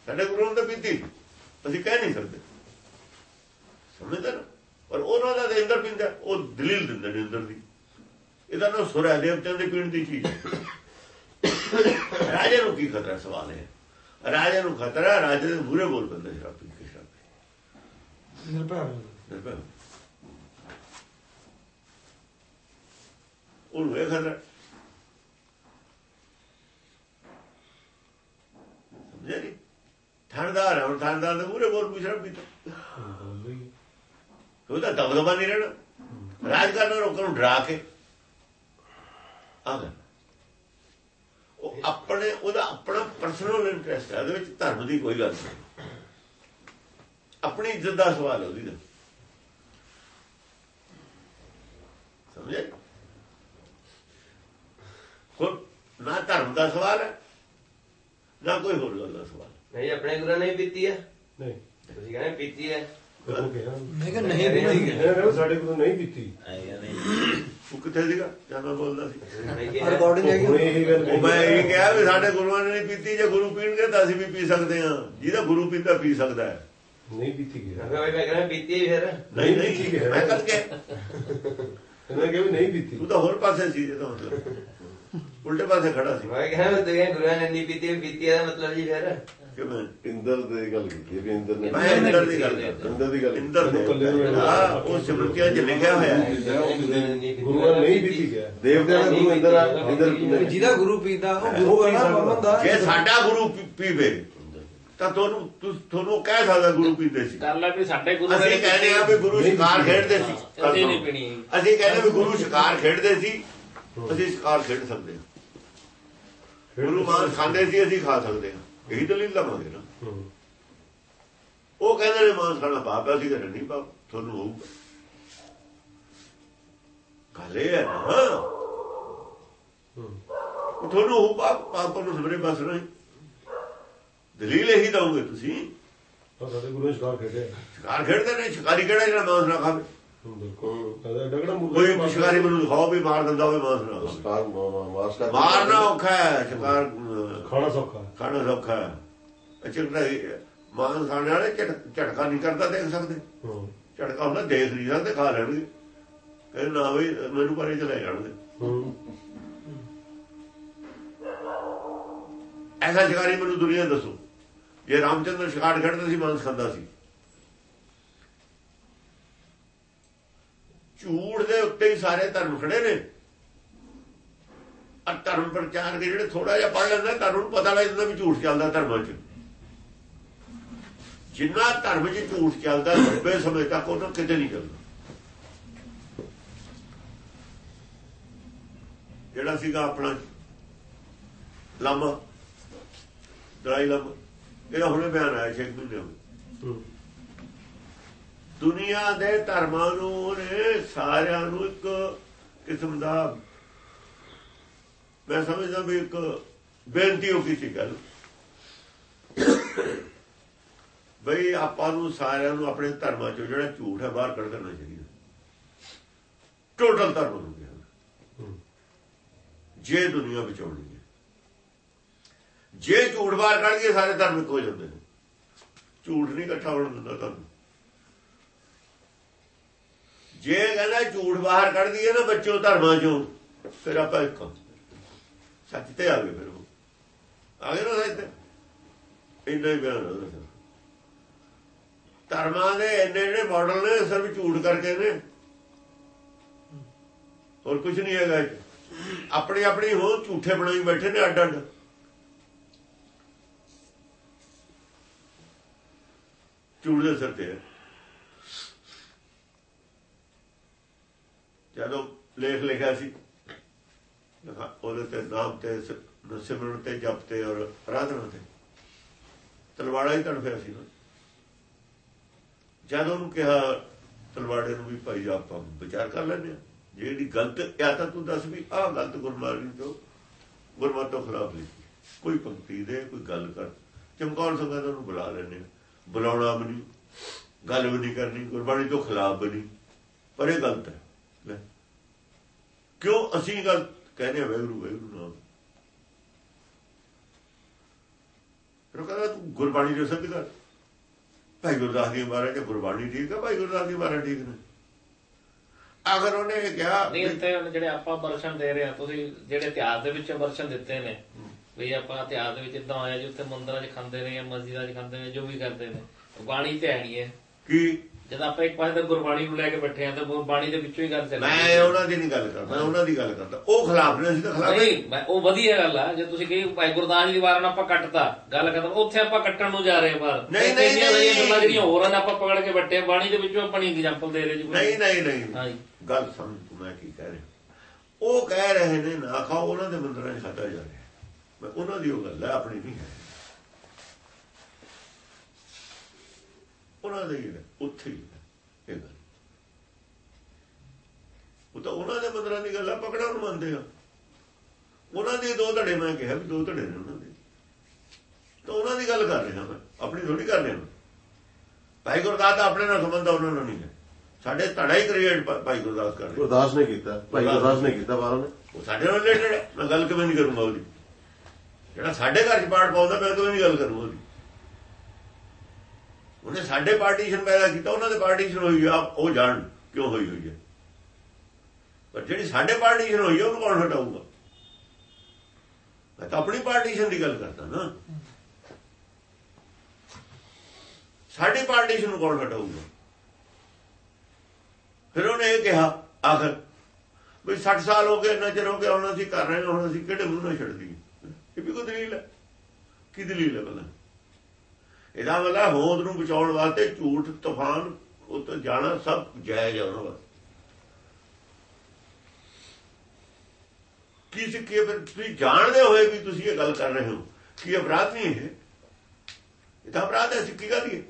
ਸਾਡੇ ਗੁਰੂ ਨੇ ਤਾਂ ਪੀਤੀ। ਅਸੀਂ ਕਹਿ ਨਹੀਂ ਸਕਦੇ। ਸਮਝਦੇ ਨਾ ਪਰ ਉਹਨਾਂ ਦਾ ਤਾਂ ਇੰਦਰ ਪੀਂਦਾ ਉਹ ਦਲੀਲ ਦਿੰਦੇ ਨੇ ਇੰਦਰ ਦੀ। ਇਹਦਾ ਨਾ ਸੁਰੈ ਦੇਵਤਿਆਂ ਦੇ ਪੀਣ ਦੀ ਚੀਜ਼। ਹੈ। ਰਾਜੇ ਨੂੰ ਕੀ ਖਤਰਾ? ਸਵਾਲ ਹੈ। ਰਾਜੇ ਨੂੰ ਖਤਰਾ ਹੈ, ਰਾਜੇ ਦੇ ਮੂਰੇ ਬੋਲ ਬੰਦਾ ਸ਼ਰਾਬ ਪੀ ਕੇ ਸ਼ਰਾਬ ਨਿਰਭੈ ਹੋ ਹੋ। ਉਹਨੂੰ ਇਹ ਖਤਰਾ। ਸਮਝਿਆ ਨਹੀਂ ਠੰਡਦਾਰ ਹੁਣ ਥਾਣਦਾਰ ਦੇ ਮੂਰੇ ਬੋਲ ਪੁੱਛਣਾ ਰਿਹਾ ਪੀਤਾ ਉਹਦਾ ਦਬਦਬਾ ਨਹੀਂ ਰਹਿਣਾ। ਰਾਜ ਕਰਨਾ ਲੋਕਾਂ ਨੂੰ ਡਰਾ ਕੇ। ਆ ਗਿਆ ਉਹ ਆਪਣੇ, ਉਹਦਾ ਆਪਣਾ ਪਰਸਨਲ ਇੰਟਰਸਟ ਹੈ, ਉਹਦੇ ਵਿੱਚ ਧਰਮ ਦੀ ਕੋਈ ਗੱਲ ਨਹੀਂ। ਆਪਣੀ ਇੱਜ਼ਤ ਦਾ ਸਵਾਲ ਹੈ ਉਹਦੀ ਦਾ ਸਮਝੇ? ਹੋਰ ਨਾ ਧਰਮ ਦਾ ਸਵਾਲ ਹੈ, ਨਾ ਕੋਈ ਹੋਰ ਗੱਲ ਦਾ ਸਵਾਲ। ਨਹੀਂ ਆਪਣੇ ਗੁਰੂ ਨੇ ਵੀ ਪੀਤੀ ਹੈ ਨਹੀਂ। ਤੁਸੀਂ ਕਹਿੰਦੇ ਪੀਤੀ ਹੈ ਮੈਂ ਕਿਹਾ ਨਹੀਂ ਨਹੀਂ ਇਹ ਕਹਿੰਦਾ ਸਾਡੇ ਕੋਲ ਨਹੀਂ ਪੀਤੀ। ਉਹ ਕਿੱਥੇ ਸੀਗਾ? ਜਦ ਮੈਂ ਬੋਲਦਾ ਸੀ। ਰਿਕਾਰਡਿੰਗ ਹੈਗੀ ਹੁਣ ਇਹ ਗੱਲ ਉਹ ਮੈਂ ਇਹ ਕਿਹਾ ਵੀ ਸਾਡੇ ਗੁਰੂਆਂ ਨੇ ਨਹੀਂ ਪੀਤੀ ਜੇ ਗੁਰੂ ਪੀਣਗੇ ਤਾਂ ਅਸੀਂ ਵੀ ਪੀ ਸਕਦੇ ਹਾਂ। ਜਿਹਦਾ ਗੁਰੂ ਪੀਂਦਾ ਪੀ ਸਕਦਾ ਹੈ। ਨਹੀਂ ਪੀਤੀ ਗਿਆ ਮੈਂ ਕਹਿੰਦਾ ਪੀਤੀ ਫਿਰ। ਨਹੀਂ ਨਹੀਂ, ਠੀਕ ਨਹੀਂ ਹੈ। ਮੈਂ ਕੱਲ ਕੇ ਇਹਨਾਂ ਕਿਹਾ ਨਹੀਂ ਪੀਤੀ। ਤੂੰ ਤਾਂ ਹੋਰ ਪਾਸੇ ਸੀ ਇਹਦਾ ਮਤਲਬ। ਉਲਟੇ ਪਾਸੇ ਖੜਾ ਸੀ। ਮੈਂ ਕਹਿੰਦਾ ਦੁਨੀਆ ਗੁਰੂਆਂ ਨੇ ਨਹੀਂ ਪੀਤੀ ਪੀਤੀ ਦਾ ਮਤਲਬ ਜੀ ਫਿਰ। ਕਿਵੇਂ ਇੰਦਰ ਦੀ ਗੱਲ ਕੀਤੀ ਵੀ ਇੰਦਰ ਨੇ ਮੈਂ ਇੰਦਰ ਦੀ ਗੱਲ ਕਰਦਾ ਇੰਦਰ ਦੀ ਗੱਲ ਇੰਦਰ ਦੇ ਇਕੱਲੇ ਨੂੰ ਹਾਂ ਉਹ ਸਿਮਰਤੀਆਂ 'ਚ ਲਿਖਿਆ ਹੋਇਆ ਹੈ। ਗੁਰੂਆਂ ਨੇ ਨਹੀਂ ਪੀਤੀ ਗਿਆ। ਦੇਵਦਿਆਂ ਦਾ ਗੁਰੂ ਇੰਦਰ ਆ ਇੰਦਰ ਜਿਹਦਾ ਗੁਰੂ ਪੀਂਦਾ ਉਹ ਗੁਰੂ ਹੈ ਨਾ ਬੰਦਾ ਜੇ ਸਾਡਾ ਗੁਰੂ ਪੀ- ਪੀਵੇ ਤਾਂ ਤੁਹਾਨੂੰ ਕਹਿ ਸਕਦਾ ਗੁਰੂ ਪੀਂਦੇ ਸੀ। ਗੱਲ ਹੈ ਵੀ ਸਾਡੇ ਗੁਰੂ ਅਸੀਂ ਕਹਿੰਦੇ ਆ ਵੀ ਗੁਰੂ ਸ਼ਿਕਾਰ ਖੇਡਦੇ ਸੀ। ਅਸੀਂ ਨਹੀਂ ਪੀਣੀ। ਅਸੀਂ ਕਹਿੰਦੇ ਵੀ ਗੁਰੂ ਸ਼ਿਕਾਰ ਖੇਡਦੇ ਸੀ। ਅਸੀਂ ਸ਼ਿਕਾਰ ਖੇਡ ਸਕਦੇ ਹਾਂ। ਗੁਰੂ ਮਾਨ ਖਾਂਦੇ ਸੀ ਅਸੀਂ ਖਾ ਸਕਦੇ ਹਾਂ। ਇਹੀ ਦਲੀਲ ਲਵਾਂਗੇ ਨਾ। ਉਹ ਕਹਿੰਦੇ ਨੇ ਮਾਨ ਖਾਣਾ ਪਾਪ ਹੈ ਅਸੀਂ ਕਹਿੰਦੇ ਨਹੀਂ ਪਾਪ ਤੁਹਾਨੂੰ ਹੋਊਗਾ। ਗੱਲ ਇਹ ਹੈ ਨਾ। ਤੁਹਾਨੂੰ ਹੋਊ ਪਾਪ ਪਾਪ ਨੂੰ ਸਭਰੇ ਬਸ ਨਹੀਂ ਦਲੀਲ ਇਹੀ ਦਊਗੇ ਤੁਸੀਂ। ਤਾਂ ਸਾਡੇ ਗੁਰੂ ਸ਼ਿਕਾਰ ਖੇਡਿਆ। ਸ਼ਿਕਾਰ ਖੇਡਦੇ ਨੇ ਸ਼ਿਕਾਰੀ ਕਿਹੜਾ ਜਿਹੜਾ ਮਾਂਸ ਨਾ ਖਾਵੇ? ਕੋਈ ਸ਼ਿਕਾਰੀ ਮੈਨੂੰ ਦਿਖਾਓ ਵੀ ਮਾਰ ਦਿੰਦਾ ਹੋਵੇ ਮਾਂਸ ਨਾ ਖਾਵੇ ਸ਼ਿਕਾਰ ਮਾਸਟਰ ਮਾਰਨਾ ਔਖਾ ਹੈ ਸ਼ਿਕਾਰ ਅਹ, ਖਾਣਾ ਸੌਖਾ। ਖਾਣਾ ਸੌਖਾ ਹੈ। ਅੱਛਾ ਜਿਹੜਾ ਮਾਂਸ ਖਾਣ ਵਾਲੇ ਝਟ- ਝਟਕਾ ਨਹੀਂ ਕਰਦਾ ਦੇਖ ਸਕਦੇ। ਝਟਕਾ ਹੁੰਦਾ ਦੇਖ ਨਹੀਂ ਸਕਦੇ ਖਾ ਲੈਣਗੇ। ਕਹਿੰਦੇ ਨਾ ਵੀ ਮੈਨੂੰ ਪਰੇ ਚਲੇ ਜਾਣਗੇ। ਐਸਾ ਸ਼ਿਕਾਰੀ ਮੈਨੂੰ ਦੁਨੀਆ ਦੱਸੋ। ਜੇ ਰਾਮਚੰਦਰ ਸ਼ਿਕਾਰ ਖੇਡਦਾ ਸੀ ਮਾਂਸ ਖਾਂਦਾ ਸੀ। ਝੂਠ ਦੇ ਉੱਤੇ ਹੀ ਸਾਰੇ ਧਰਮ ਖੜੇ ਨੇ। ਆ ਧਰਮ ਪ੍ਰਚਾਰ ਦੇ ਜਿਹੜੇ ਥੋੜਾ ਜਿਹਾ ਪੜ ਲੈਂਦਾ, ਤੁਹਾਨੂੰ ਪਤਾ ਲੱਗ ਜਾਂਦਾ ਵੀ ਝੂਠ ਚੱਲਦਾ ਧਰਮਾਂ 'ਚ। ਜਿੰਨਾ ਧਰਮ 'ਚ ਝੂਠ ਚੱਲਦਾ ਲੰਬੇ ਸਮੇਂ ਤੱਕ ਉਹਨਾਂ ਕਿਤੇ ਨਹੀਂ ਚੱਲਦਾ। ਜਿਹੜਾ ਸੀਗਾ ਆਪਣਾ ਲਾਮਾ ਦਰਾਈ ਲਾਮਾ, ਇਹਦਾ ਹੁਣੇ ਬਿਆਨ ਆਇਆ, ਛੇ ਕੁ ਮਹੀਨੇ ਹੋ। ਦੁਨੀਆ ਦੇ ਧਰਮਾਂ ਨੂੰ ਉਹਨੇ ਸਾਰਿਆਂ ਨੂੰ ਇੱਕ ਕਿਸਮ ਦਾ ਮੈਂ ਸਮਝਦਾ ਵੀ ਇੱਕ ਬੇਨਤੀ ਹੋ ਕੀਤੀ ਗੱਲ। ਬਈ ਆਪਾਂ ਨੂੰ ਸਾਰਿਆਂ ਨੂੰ ਆਪਣੇ ਧਰਮਾਂ ਚੋਂ ਜਿਹੜਾ ਝੂਠ ਹੈ ਬਾਹਰ ਕੱਢ ਦੇਣਾ ਚਾਹੀਦਾ। ਟੋਟਲ ਧਰਮ ਨੂੰ ਗਿਆ। ਜੇ ਦੁਨੀਆ ਬਚਾਉਣੀ ਹੈ। ਜੇ ਝੂਠ ਬਾਹਰ ਕੱਢ ਕੇ ਸਾਰੇ ਧਰਮ ਇੱਕ ਹੋ ਜਾਂਦੇ ਨੇ। ਝੂਠ ਨਹੀਂ ਇਕੱਠਾ ਹੋਣ ਦਿੰਦਾ ਧਰਮ। ਜੇ ਕਹਿੰਦਾ ਝੂਠ ਬਾਹਰ ਕੱਢਦੀ ਹੈ ਨਾ ਬੱਚੋ ਧਰਮਾਂ ਚੋਂ, ਫਿਰ ਆਪਾਂ ਇੱਕ ਸੱਚ ਤੇ ਆ ਗਏ ਫਿਰ ਉਹ। ਆ ਗਏ ਨਾ ਸੱਚ ਤੇ? ਇੰਨਾ ਹੀ ਬਿਆਨ ਉਹਦਾ ਫਿਰ। ਧਰਮਾਂ ਦੇ ਇੰਨੇ ਜਿਹੜੇ ਮਾਡਲ ਨੇ, ਸਿਰਫ ਝੂਠ ਕਰਕੇ ਨੇ। ਹੋਰ ਕੁਝ ਨਹੀਂ ਹੈਗਾ ਆਪਣੀ ਆਪਣੀ ਹੋ ਝੂਠੇ ਬਣਾਈ ਬੈਠੇ ਨੇ ਅੱਡ ਅੱਡ ਝੂਠ ਦੇ ਸਿਰ ਤੇ ਜਦੋਂ ਲੇਖ ਲਿਖਿਆ ਸੀ, ਲਿਖਾ- ਉਹਦੇ ਤੇ ਨਾਮ ਤੇ ਸਿਮਰਨ ਤੇ ਜਪ ਤੇ ਔਰ ਆਰਾਧਨਾ ਤੇ। ਤਲਵਾੜਾ ਹੀ ਤੜਫਿਆ ਸੀ ਨਾ ਜਦ ਉਹਨੂੰ ਕਿਹਾ, ਤਲਵਾੜੇ ਨੂੰ ਵੀ ਭਾਈ ਆਪਾਂ ਵਿਚਾਰ ਕਰ ਲੈਂਦੇ ਆ ਜਿਹੜੀ ਗਲਤ ਆ ਤਾਂ ਤੂੰ ਦੱਸ ਵੀ, ਆਹ ਗਲਤ ਗੁਰਬਾਣੀ ਤੋਂ, ਗੁਰਮਤਿ ਤੋਂ ਖਰਾਬ ਲਿਖੀ। ਕੋਈ ਪੰਕਤੀ ਦੇ, ਕੋਈ ਗੱਲ ਕਰ। ਚਮਕੌਰ ਸੰਗਤ ਨੂੰ ਬੁਲਾ ਲੈਂਦੇ ਬੁਲਾਉਣਾ ਵੀ ਨਹੀਂ, ਗੱਲ ਵੀ ਨਹੀਂ ਕਰਨੀ, ਗੁਰਬਾਣੀ ਤੋਂ ਖਿਲਾਫ ਵੀ ਨਹੀਂ। ਪਰ ਇਹ ਗਲਤ ਹੈ। ਲੈ। ਕਿਉਂ? ਅਸੀਂ ਗੱਲ ਕਹਿੰਦੇ ਆ ਵੈਗਰੂ ਵੈਗਰੂ ਨਾਮ। ਕਹਿੰਦਾ ਤੂੰ ਗੁਰਬਾਣੀ ਦੇ ਸਿੱਧ ਕਰ। ਭਾਈ ਗੁਰਦਾਸ ਬਾਰੇ ਤੇ ਗੁਰਬਾਣੀ ਠੀਕ ਹੈ ਭਾਈ ਗੁਰਦਾਸ ਦੀ ਬਾਰੇ ਠੀਕ ਨੇ। ਅਗਰ ਉਹਨੇ ਇਹ ਕਿਹਾ ਨਹੀਂ ਹੁਣ ਜਿਹੜੇ ਆਪਾਂ ਵਰਸ਼ਨ ਦੇ ਰਹੇ ਆ ਤੁਸੀਂ ਜਿਹੜੇ ਇਤਿਹਾਸ ਦੇ ਵਿੱਚ ਵਰਸ਼ਨ ਦਿੱਤੇ ਨੇ ਵੀ ਆਪਾਂ ਇਤਿਹਾਸ ਦੇ ਵਿੱਚ ਇਦਾਂ ਹੋਇਆ ਜੀ ਉੱਥੇ ਮੰਦਰਾਂ 'ਚ ਖਾਂਦੇ ਨੇ ਜਾਂ ਮਸਜਿਦਾਂ 'ਚ ਖਾਂਦੇ ਨੇ ਜੋ ਵੀ ਕਰਦੇ ਨੇ। ਬਾਣੀ ਤੇ ਹੈ ਨਹੀਂ ਹੈ ਕੀ? ਜਦ ਆਪਾਂ ਇੱਕ ਪਾਸੇ ਤਾਂ ਗੁਰਬਾਣੀ ਨੂੰ ਲੈ ਕੇ ਬੈਠੇ ਆ ਤਾਂ ਬਾਣੀ ਦੇ ਵਿੱਚੋਂ ਹੀ ਗੱਲ ਚੱਲ ਮੈਂ ਉਹਨਾਂ ਦੀ ਨਹੀਂ ਗੱਲ ਕਰਦਾ ਮੈਂ ਉਹਨਾਂ ਦੀ ਗੱਲ ਕਰਦਾ। ਉਹ ਖਿਲਾਫ ਨੇ ਅਸੀਂ ਤਾਂ ਖਿਲਾਫ ਨਹੀਂ ਨਹੀਂ ਮੈਂ ਉਹ ਵਧੀਆ ਗੱਲ ਆ ਜੇ ਤੁਸੀਂ ਕਹੀ ਭਾਈ ਗੁਰਦਾਸ ਜੀ ਦੀ ਵਾਰ ਨਾਲ ਆਪਾਂ ਕੱਟਤਾ ਗੱਲ ਖਤਮ ਉੱਥੇ ਆਪਾਂ ਕੱਟਣ ਨੂੰ ਜਾ ਰਹੇ ਬਾਹਰ। ਨਹੀਂ, ਨਹੀਂ, ਸਾਰੀਆਂ ਗੱਲਾਂ ਜਿਹੜੀਆਂ ਹੋਰ ਹਨ ਆਪਾਂ ਪਕੜ ਕੇ ਬੱਟੇ ਆ ਬਾਣੀ ਦੇ ਵਿੱਚੋਂ ਆਪਣੀ ਐਗਜ਼ਾਮਪਲ ਦੇ ਰਹੇ ਜੀ ਨਹੀਂ ਨਹੀਂ ਨਹੀਂ। ਗੱਲ ਸਮਝ ਤੂੰ ਮੈਂ ਕੀ ਕਹਿ ਰਿਹਾ। ਉਹ ਕਹਿ ਰਹੇ ਨੇ ਨਾ ਖਾਓ ਉਹਨਾਂ ਦੇ ਮੰਦਰਾਂ 'ਚ ਖਾਧਾ ਜਾ ਰਿਹਾ। ਮੈਂ ਉਹਨਾਂ ਦੀ ਉਹ ਗੱਲ ਹੈ ਆਪਣੀ ਨਹੀਂ ਹੈ। ਉਹਨਾਂ ਦੇ ਹੀ ਉੱਥੇ ਹੀ ਹੈ ਇਹ ਗੱਲ। ਉਹ ਤਾਂ ਉਹਨਾਂ ਦੇ ਮੰਦਰਾਂ ਦੀ ਗੱਲ ਆ ਪਕੜਾਂ ਨੂੰ ਮੰਨਦੇ ਆ? ਉਹਨਾਂ ਦੇ ਦੋ ਧੜੇ ਮੈਂ ਕਿਹਾ ਵੀ ਦੋ ਧੜੇ ਨੇ ਉਹਨਾਂ ਦੇ। ਤਾਂ ਉਹਨਾਂ ਦੀ ਗੱਲ ਕਰ ਰਿਹਾ ਮੈਂ ਆਪਣੀ ਥੋੜੀ ਕਰ ਰਿਹਾ ਭਾਈ ਗੁਰਦਾਸ ਦਾ ਆਪਣੇ ਨਾਲ ਸੰਬੰਧ ਉਹਨਾਂ ਨਾਲ ਨਹੀਂ ਹੈ। ਸਾਡੇ ਧੜਾ ਹੀ ਕ੍ਰੀਏਟ ਭਾਈ ਗੁਰਦਾਸ ਕਰ ਰਹੇ। ਗੁਰਦਾਸ ਨੇ ਕੀਤਾ ਭਾਈ ਗੁਰਦਾਸ ਨੇ ਕੀਤਾ ਬਾਹਰੋਂ ਨੇ। ਉਹ ਸਾਡੇ ਨਾਲ ਰਿਲੇਟਡ ਮੈਂ ਗੱਲ ਕਿਵੇਂ ਨਹੀਂ ਕਰੂੰਗਾ ਉਹਦੀ। ਜਿਹੜਾ ਸਾਡੇ ਘਰ 'ਚ ਪਾਠ ਪਾਉਂਦਾ ਮੈਂ ਕਿਵੇਂ ਨਹੀਂ ਗੱਲ ਕਰੂੰਗਾ ਉਹਦੀ। ਉਹਨੇ ਸਾਡੇ ਪਾਰਟੀਸ਼ਨ ਪੈਦਾ ਕੀਤਾ, ਉਹਨਾਂ ਦੇ ਪਾਰਟੀਸ਼ਨ ਹੋਈ ਆ, ਉਹ ਜਾਣ ਕਿਉਂ ਹੋਈ ਹੋਈ ਹੈ ਪਰ ਜਿਹੜੀ ਸਾਡੇ ਪਾਰਟੀਸ਼ਨ ਹੋਈ ਹੈ ਉਹਨੂੰ ਕੌਣ ਹਟਾਊਗਾ? ਮੈਂ ਤਾਂ ਆਪਣੀ ਪਾਰਟੀਸ਼ਨ ਦੀ ਗੱਲ ਕਰਦਾ ਨਾ। ਸਾਡੀ ਪਾਰਟੀਸ਼ਨ ਨੂੰ ਕੌਣ ਹਟਾਊਗਾ? ਫਿਰ ਉਹਨੇ ਇਹ ਕਿਹਾ, ਆਖਰ, ਵੀ 60 ਸਾਲ ਹੋ ਗਏ, ਇੰਨਾ ਚਿਰ ਹੋ ਗਿਆ, ਹੁਣ ਅਸੀਂ ਕਰ ਰਹੇ ਹਾਂ ਹੁਣ ਅਸੀਂ ਕਿਹੜੇ ਮੂੰਹ ਨਾਲ ਛੱਡ ਦਈਏ ਇਹ ਵੀ ਕੋਈ ਦਲੀਲ ਹੈ ਕੀ ਦਲੀਲ ਹੈ ਭਲਾ? ਇਹਦਾ ਮਤਲਬ ਹੋਂਦ ਨੂੰ ਬਚਾਉਣ ਵਾਸਤੇ ਝੂਠ, ਤੂਫਾਨ ਉੱਤੇ ਜਾਣਾ ਸਭ ਜਾਇਜ਼ ਹੈ ਉਹਨਾਂ ਵਾਸਤੇ। ਕੀ ਸਿੱਖੀ ਫਿਰ ਤੁਸੀਂ ਜਾਣਦੇ ਹੋਏ ਵੀ ਤੁਸੀਂ ਇਹ ਗੱਲ ਕਰ ਰਹੇ ਹੋ? ਕਿ ਅਪਰਾਧ ਨਹੀਂ ਹੈ ਇਹ ਤਾਂ ਅਪਰਾਧ ਹੈ, ਸਿੱਖੀ ਕਾ ਦੀ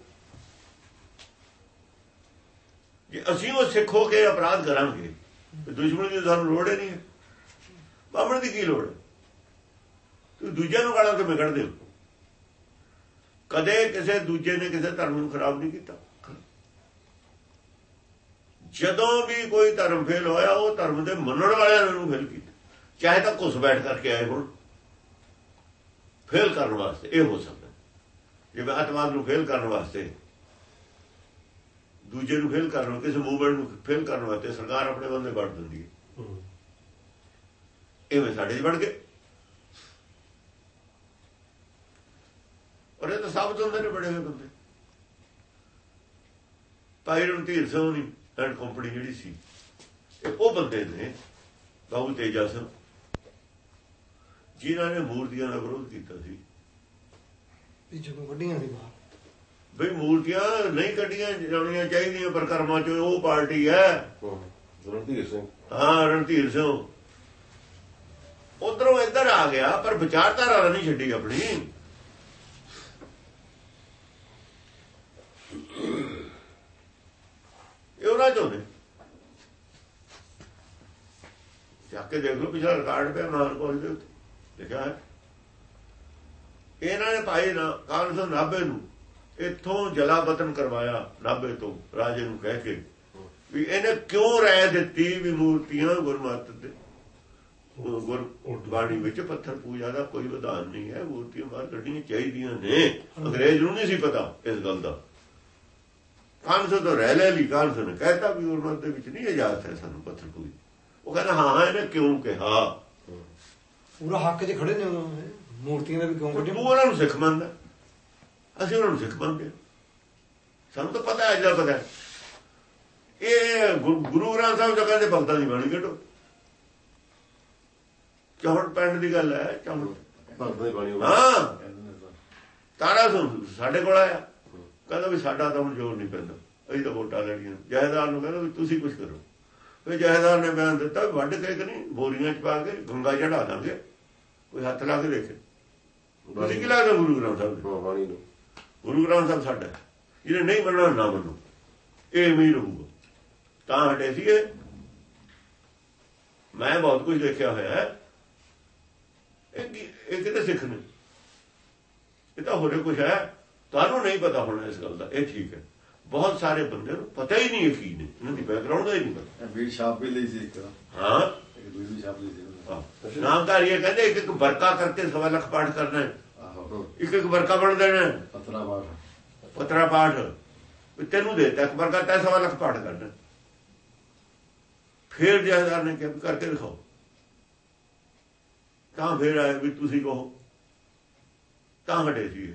ਜੇ ਅਸੀਂ ਉਹ ਸਿੱਖ ਹੋ ਕੇ ਅਪਰਾਧ ਕਰਾਂਗੇ ਦੁਸ਼ਮਣ ਦੀ ਸਾਨੂੰ ਲੋੜ ਹੀ ਨਹੀਂ ਹੈ। ਬਾਬਰ ਦੀ ਕੀ ਲੋੜ ਹੈ? ਤੁਸੀਂ ਦੂਜਿਆਂ ਨੂੰ ਗਾਲਾਂ ਕਿਵੇਂ ਕੱਢਦੇ ਹੋ? ਕਦੇ ਕਿਸੇ ਦੂਜੇ ਨੇ ਕਿਸੇ ਧਰਮ ਨੂੰ ਖਰਾਬ ਨਹੀਂ ਕੀਤਾ। ਜਦੋਂ ਵੀ ਕੋਈ ਧਰਮ ਫੇਲ ਹੋਇਆ ਉਹ ਧਰਮ ਦੇ ਮੰਨਣ ਵਾਲਿਆਂ ਨੂੰ ਫੇਲ ਕੀਤਾ। ਚਾਹੇ ਤਾਂ ਕੁਸ ਬੈਠ ਕਰਕੇ ਆਏ ਹੁਣ। ਫੇਲ ਕਰਨ ਵਾਸਤੇ ਇਹ ਹੋ ਸਕਦਾ। ਜਿਵੇਂ ਆਤਮਾਦ ਨੂੰ ਫੇਲ ਕਰਨ ਵਾਸਤੇ ਦੂਜੇ ਨੂੰ ਫੇਲ ਕਰਨ ਕਿਸੇ ਮੂਵਮੈਂਟ ਨੂੰ ਫੇਲ ਕਰਨ ਵਾਸਤੇ ਸਰਕਾਰ ਆਪਣੇ ਬੰਦੇ ਵੜ ਦਿੰਦੀ ਹੈ। ਇਵੇਂ ਸਾਡੇ ਵੜ ਗਏ ਔਰ ਇਹ ਤਾਂ ਸਾਬਤ ਹੁੰਦੇ ਨੇ ਬੜੇ ਹੋਏ ਬੰਦੇ। ਭਾਈ ਰਣਧੀਰ ਸਿੰਘ ਦੀ ਐਂਡ ਕੰਪਨੀ ਜਿਹੜੀ ਸੀ ਇਹ ਉਹ ਬੰਦੇ ਨੇ ਬਾਬੂ ਤੇਜਾ ਸਿੰਘ ਜਿਨ੍ਹਾਂ ਨੇ ਮੂਰਤੀਆਂ ਦਾ ਵਿਰੋਧ ਕੀਤਾ ਸੀ। ਪਿੱਛੇ ਨੂੰ ਕੱਢੀਆਂ ਸੀ ਬਾਹਰ ਬਈ ਮੂਰਤੀਆਂ ਨਹੀਂ ਕੱਢੀਆਂ ਜਾਣੀਆਂ ਚਾਹੀਦੀਆਂ ਪਰ ਕਰਮਾਂ ਚ ਉਹ ਪਾਰਟੀ ਹੈ ਰਣਧੀਰ ਸਿੰਘ। ਹਾਂ ਰਣਧੀਰ ਸਿੰਘ। ਉਧਰੋਂ ਇੱਧਰ ਆ ਗਿਆ ਪਰ ਵਿਚਾਰਧਾਰਾ ਨਹੀਂ ਛੱਡੀ ਆਪਣੀ। ਇਹ ਉਹਨਾਂ ਚੋਂ ਨੇ। ਜਾ ਕੇ ਦੇਖ ਲਓ ਪਿਛਲਾ ਰਿਕਾਰਡ ਪਿਆ ਮਾਰ ਕੋਲ ਦੇ ਉੱਤੇ ਲਿਖਿਆ ਹੈ? ਇਹਨਾਂ ਨੇ ਭਾਈ ਨਾ ਕਾਨਸੋ ਨਾਭੇ ਨੂੰ ਇੱਥੋਂ ਜਲਾਵਤਨ ਕਰਵਾਇਆ ਨਾਭੇ ਤੋਂ ਰਾਜੇ ਨੂੰ ਕਹਿ ਕੇ। ਵੀ ਇਹਨੇ ਕਿਉਂ ਰਾਇ ਦਿੱਤੀ ਵੀ ਮੂਰਤੀਆਂ ਗੁਰਮਤਿ ਦੇ ਗੁਰ ਬਾਣੀ ਵਿੱਚ ਪੱਥਰ ਪੂਜਾ ਦਾ ਕੋਈ ਵਿਧਾਨ ਨਹੀਂ ਹੈ ਮੂਰਤੀਆਂ ਬਾਹਰ ਕੱਢਣੀਆਂ ਚਾਹੀਦੀਆਂ ਨੇ। ਅੰਗਰੇਜ਼ ਨੂੰ ਨਹੀਂ ਸੀ ਪਤਾ ਇਸ ਗੱਲ ਦਾ। ਕਾਨਸੋ ਤੋਂ ਰਹਿ ਲੈ ਲਈ ਕਾਨਸੋ ਨੇ ਕਹਿਤਾ ਵੀ ਗੁਰਮਤਿ ਦੇ ਵਿੱਚ ਨਹੀਂ ਇਜਾਜ਼ਤ ਹੈ ਸਾਨੂੰ ਪੱਥਰ ਪੂਜਾ ਉਹ ਕਹਿੰਦਾ ਹਾਂ ਇਹਨੇ ਕਿਉਂ ਕਿਹਾ? ਪੂਰਾ ਹੱਕ 'ਚ ਖੜੇ ਨੇ। ਮੂਰਤੀਆਂ ਦਾ ਵੀ ਕਿਉਂ ਤੂੰ ਕੱਢੀਆਂ ਉਹਨਾਂ ਨੂੰ ਸਿੱਖ ਮੰਨਦਾ। ਅਸੀਂ ਉਹਨਾਂ ਨੂੰ ਸਿੱਖ ਮੰਨਦੇ। ਸਾਨੂੰ ਤਾਂ ਪਤਾ ਹੈ ਜਿਹੜਾ ਪਤਾ। ਇਹ ਗੁਰੂ ਗੁਰੂ ਗ੍ਰੰਥ ਸਾਹਿਬ ਜੋ ਕਹਿੰਦੇ ਭਗਤਾਂ ਦੀ ਬਾਣੀ ਕੱਢੋ। ਚੌਹਟ ਪਿੰਡ ਦੀ ਗੱਲ ਹੈ ਚੌਹਟ। ਭਗਤ ਦੀ ਬਾਣੀ ਹਾਂ। ਤਾਰਾ ਸੁਣ ਸਾਡੇ ਕੋਲ ਆਇਆ। ਕਹਿੰਦਾ ਵੀ ਸਾਡਾ ਤਾਂ ਹੁਣ ਜੋਰ ਨਹੀਂ ਪੈਂਦਾ। ਅਸੀਂ ਤਾਂ ਵੋਟਾਂ ਲੈਣੀਆਂ। ਜਹੇਦਾਰ ਨੂੰ ਕਹਿੰਦਾ ਵੀ ਤੁਸੀਂ ਕੁਝ ਕਰੋ। ਫਿਰ ਜਹੇਦਾਰ ਨੇ ਬਿਆਨ ਦਿੱਤਾ ਵੱਢ ਕੇ ਕਿ ਨਹੀਂ ਬੋਰੀਆਂ ਚ ਪਾ ਕੇ ਗੰਗਾ ਚੜਾ ਦਾਂਗੇ। ਕੋਈ ਹੱਥ ਲਾ ਕੇ ਦੇਖੇ। ਤੁਸੀਂ ਕੀ ਲੱਗਦਾ ਗੁਰੂ ਗ੍ਰੰਥ ਸਾਹਿਬ ਦੇ? ਬਾਣੀ ਨੂੰ। ਗੁਰੂ ਗ੍ਰੰਥ ਸਾਹਿਬ ਸਾਡਾ। ਜਿਹਨੇ ਨਹੀਂ ਮੰਨਣਾ ਨਾ ਮੰਨੋ ਇਹ ਵੀ ਰਹੂਗਾ ਤਾਂ ਹਟੇ ਸੀ ਇਹ ਮੈਂ ਬਹੁਤ ਕੁਝ ਦੇਖਿਆ ਹੋਇਆ ਹੈ। ਇਹ ਕਿਤੇ ਸਿੱਖ ਨੇ? ਇਹ ਤਾਂ ਹੋਰੇ ਕੁਝ ਹੈ। ਤੁਹਾਨੂੰ ਨਹੀਂ ਪਤਾ ਹੋਣਾ ਇਸ ਗੱਲ ਦਾ ਇਹ ਠੀਕ ਹੈ। ਬਹੁਤ ਸਾਰੇ ਬੰਦੇ ਨੂੰ ਪਤਾ ਹੀ ਨਹੀਂ ਕੀ ਨੇ ਇਹਨਾਂ ਦੀ ਬੈਕਗ੍ਰਾਉਂਡ ਦਾ ਹੀ ਨਹੀਂ ਪਤਾ। ਵੀਰ ਛਾਪ ਵੀ ਲਈ ਸੀ ਇੱਕ ਹਾਂ? ਇੱਕ ਦੂਜੀ ਛਾਪ ਲਈ ਸੀ। ਨਾਮਦਾਰੀ ਇਹ ਕਹਿੰਦੇ ਇੱਕ ਇੱਕ ਵਰਕਾ ਕਰਕੇ ਸਵਾ ਲੱਖ ਪਾਠ ਕਰਨਾ ਹੈ। ਆਹੋ ਇੱਕ ਇੱਕ ਵਰਕਾ ਬਣ ਦੇਣਾ ਪਤਰਾ ਬਾੜ ਪਤਰਾ ਪਾਠ। ਵੀ ਤੈਨੂੰ ਦੇ ਤਾ ਅਕਬਰ ਦਾ ਤੈ ਸਵਾ ਲੱਖ ਪਾਠ ਕਰਨਾ ਫਿਰ ਜਹਦਾਰ ਨੇ ਕਿਹਾ ਕਰਕੇ ਦਿਖਾਓ। ਤਾਂ ਫਿਰ ਆਏ ਵੀ ਤੁਸੀਂ ਕਹੋ। ਤਾਂ ਹਟੇ ਸੀ ਇਹ।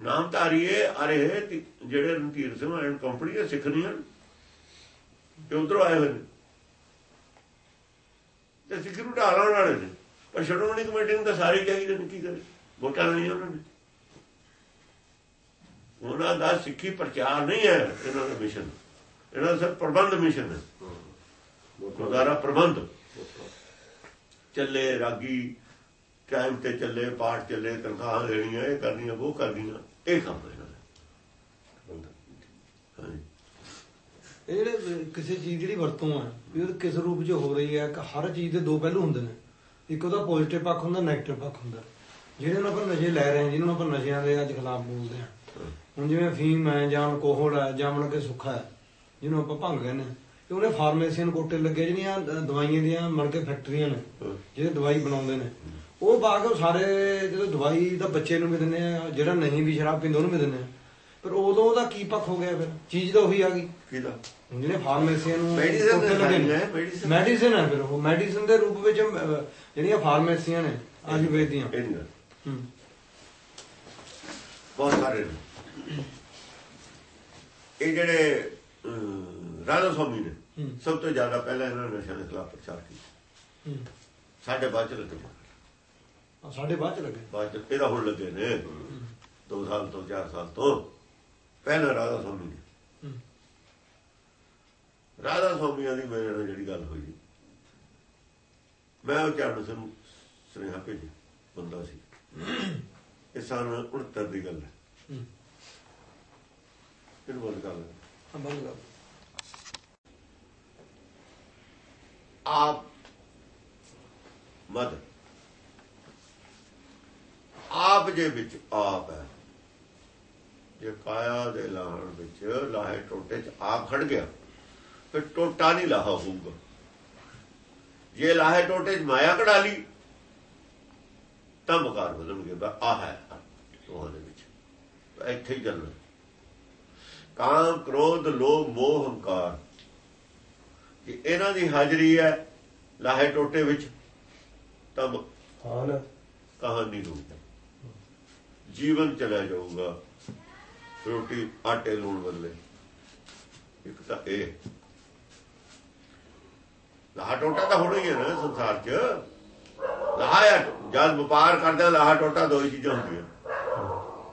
ਨਾਮ ਧਾਰੀਏ ਅਰੇ ਜਿਹੜੇ ਰਣਧੀਰ ਸਿੰਘ ਐਂਡ ਕੰਪਨੀ ਦੇ ਸਿੱਖ ਨਹੀਂ ਹਨ, ਤੇ ਉਧਰੋਂ ਆਏ ਹੋਏ ਨੇ। ਤੇ ਸਿੱਖ ਨੂੰ ਢਾਲਣ ਵਾਲੇ ਨੇ। ਪਰ ਸ਼੍ਰੋਮਣੀ ਕਮੇਟੀ ਨੂੰ ਤਾਂ ਸਾਰੇ ਚਾਹੀਦੇ ਨੇ ਕੀ ਕਰੇ। ਵੋਟਾਂ ਨਹੀਂ ਉਹਨਾਂ ਨੇ। ਉਹਨਾਂ ਦਾ ਸਿੱਖੀ ਪ੍ਰਚਾਰ ਨਹੀਂ ਹੈ ਇਹਨਾਂ ਦਾ ਮਿਸ਼ਨ। ਇਹਨਾਂ ਦਾ ਸਿਰਫ ਪ੍ਰਬੰਧ ਮਿਸ਼ਨ ਹੈ। ਗੁਰਦਾਰਾ ਪ੍ਰਬੰਧ। ਚੱਲੇ ਰਾਗੀ ਟਾਈਮ ਤੇ ਚੱਲੇ, ਪਾਠ ਚੱਲੇ, ਤਨਖਾਹਾਂ ਦੇਣੀਆਂ, ਇਹ ਕਰਨੀਆਂ, ਉਹ ਕਰਨੀਆਂ ਇਹ ਕੰਮ ਹੈ ਇਹਨਾਂ ਦਾ ਹਾਂਜੀ ਇਹ ਜਿਹੜੇ ਕਿਸੇ ਚੀਜ਼ ਦੀ ਜਿਹੜੀ ਵਰਤੋਂ ਹੈ ਵੀ ਉਹ ਕਿਸ ਰੂਪ 'ਚ ਹੋ ਰਹੀ ਹੈ ਕਿ ਹਰ ਚੀਜ਼ ਦੇ ਦੋ ਪਹਿਲੂ ਹੁੰਦੇ ਨੇ ਇੱਕ ਉਹਦਾ ਪੋਜ਼ਿਟਿਵ ਪੱਖ ਹੁੰਦਾ ਨੈਗੇਟਿਵ ਪੱਖ ਹੁੰਦਾ ਜਿਹੜੇ ਨੂੰ ਆਪਾਂ ਨਸ਼ੇ ਲੈ ਰਹੇ ਹਾਂ ਜਿਹਨੂੰ ਆਪਾਂ ਨਸ਼ਿਆਂ ਦੇ ਅੱਜ ਖਿਲਾਫ ਬੋਲਦੇ ਹਾਂ ਹੁਣ ਜਿਵੇਂ ਫੀਮ ਹੈ ਜਾਂ ਕੋਹੜ ਹੈ ਜਾਂ ਮਣ ਕੇ ਸੁੱਖਾ ਹੈ ਜਿਹਨੂੰ ਆਪਾਂ ਭੰਗ ਕਹਿੰਦੇ ਤੇ ਉਹਨੇ ਫਾਰਮੇਸੀਅਨ ਕੋਟੇ ਲੱਗੇ ਜਿਹੜੀਆਂ ਦਵਾਈਆਂ ਦੀਆਂ ਮਣ ਕੇ ਫੈਕਟਰੀਆਂ ਨੇ ਜਿਹੜੇ ਦਵਾਈ ਬਣਾਉਂਦੇ ਨੇ ਉਹ ਉਹ ਸਾਰੇ ਜਦੋਂ ਦਵਾਈ ਤਾਂ ਬੱਚੇ ਨੂੰ ਵੀ ਦਿੰਦੇ ਆ ਜਿਹੜਾ ਨਹੀਂ ਵੀ ਸ਼ਰਾਬ ਪੀਂਦਾ ਉਹਨੂੰ ਵੀ ਦਿੰਦੇ ਆ। ਪਰ ਉਦੋਂ ਉਹਦਾ ਕੀ ਪੱਖ ਹੋ ਗਿਆ ਫਿਰ? ਚੀਜ਼ ਤਾਂ ਉਹੀ ਆ ਗਈ। ਕਿਹਦਾ ਜਿਹੜੇ ਫਾਰਮੇਸੀਆਂ ਨੂੰ ਦੇ। ਮੈਡੀਸਿਨ ਹੈ ਫਿਰ ਉਹ। ਮੈਡੀਸਿਨ ਦੇ ਰੂਪ ਵਿੱਚ ਜਿਹੜੀਆਂ ਫਾਰਮੇਸੀਆਂ ਨੇ ਆਯੁਰਵੇਦ ਦੀਆਂ। ਬਹੁਤ ਸਾਰੇ ਇਹ ਜਿਹੜੇ ਰਾਧਾ ਸਵਾਮੀ ਨੇ। ਸਭ ਤੋਂ ਜ਼ਿਆਦਾ ਪਹਿਲਾਂ ਇਹਨਾਂ ਨੇ ਨਸ਼ਿਆਂ ਦੇ ਖਿਲਾਫ ਪ੍ਰਚਾਰ ਕੀਤਾ। ਸਾਡੇ ਬਾਅਦ ਚ ਲੱਗੇ ਸਾਡੇ ਬਾਅਦ ਚ ਲੱਗੇ। ਬਾਅਦ ਚ ਇਹਦਾ ਹੁਣ ਲੱਗੇ ਨੇ। 2 ਸਾਲ ਤੋਂ 4 ਸਾਲ ਤੋਂ। ਪਹਿਲਾਂ ਰਾਧਾ ਸਵਾਮੀ ਨੇ। ਰਾਧਾ ਸਵਾਮੀਆਂ ਦੀ ਮੇਰੇ ਨਾਲ ਜਿਹੜੀ ਗੱਲ ਹੋਈ। ਮੈਂ ਉਹ ਚਰਨ ਸਿੰਘ ਸੁਨੇਹਾ ਭੇਜੀ ਬੰਦਾ ਸੀ। ਇਹ ਸਾਲ 69 ਦੀ ਗੱਲ ਹੈ। ਹੂੰ। ਇਹਨੂੰ ਬੰਦ ਕਰ ਲੈ ਆ ਬੰਦ ਕਰ ਆਪ ਮਦ। ਆਪ ਜੇ ਵਿੱਚ ਆਪ ਹੈ। ਜੇ ਕਾਇਆ ਦੇ ਲਾਹਣ ਵਿੱਚ ਲਾਹੇ ਟੋਟੇ ਚ ਆਪ ਖੜ ਗਿਆ ਫਿਰ ਟੋਟਾ ਨਹੀਂ ਲਾਹਾ ਹੋਊਗਾ। ਜੇ ਲਾਹੇ ਟੋਟੇ ਚ ਮਾਇਆ ਕਢਾ ਲਈ ਤਾਂ ਮਕਾਰ ਬਦਲਣਗੇ ਬਸ ਆਹ ਹੈ ਦੋਹਾਂ ਦੇ ਵਿੱਚ। ਇੱਥੇ ਹੀ ਚੱਲਣਾ। ਕਾਮ ਕ੍ਰੋਧ ਲੋਭ ਮੋਹ ਹੰਕਾਰ। ਕਿ ਇਹਨਾਂ ਦੀ ਹਾਜ਼ਰੀ ਹੈ ਲਾਹੇ ਟੋਟੇ ਵਿੱਚ ਤਾਂ ਕਹਾਣੀ ਹੋਊਗੀ। ਜੀਵਨ ਚਲਾ ਜਾਊਗਾ। ਰੋਟੀ ਆਟੇ ਲੂਣ ਬਦਲੇ ਇੱਕ ਤਾਂ ਇਹ। ਲਾਹਾ ਟੋਟਾ ਤਾਂ ਹੋਣਾ ਹੀ ਹੈ ਨਾ ਸੰਸਾਰ 'ਚ। ਲਾਹਾ ਜਦ ਵਪਾਰ ਕਰਦੇ, ਲਾਹਾ ਟੋਟਾ ਦੋ ਹੀ ਚੀਜ਼ਾਂ ਹੁੰਦੀਆਂ।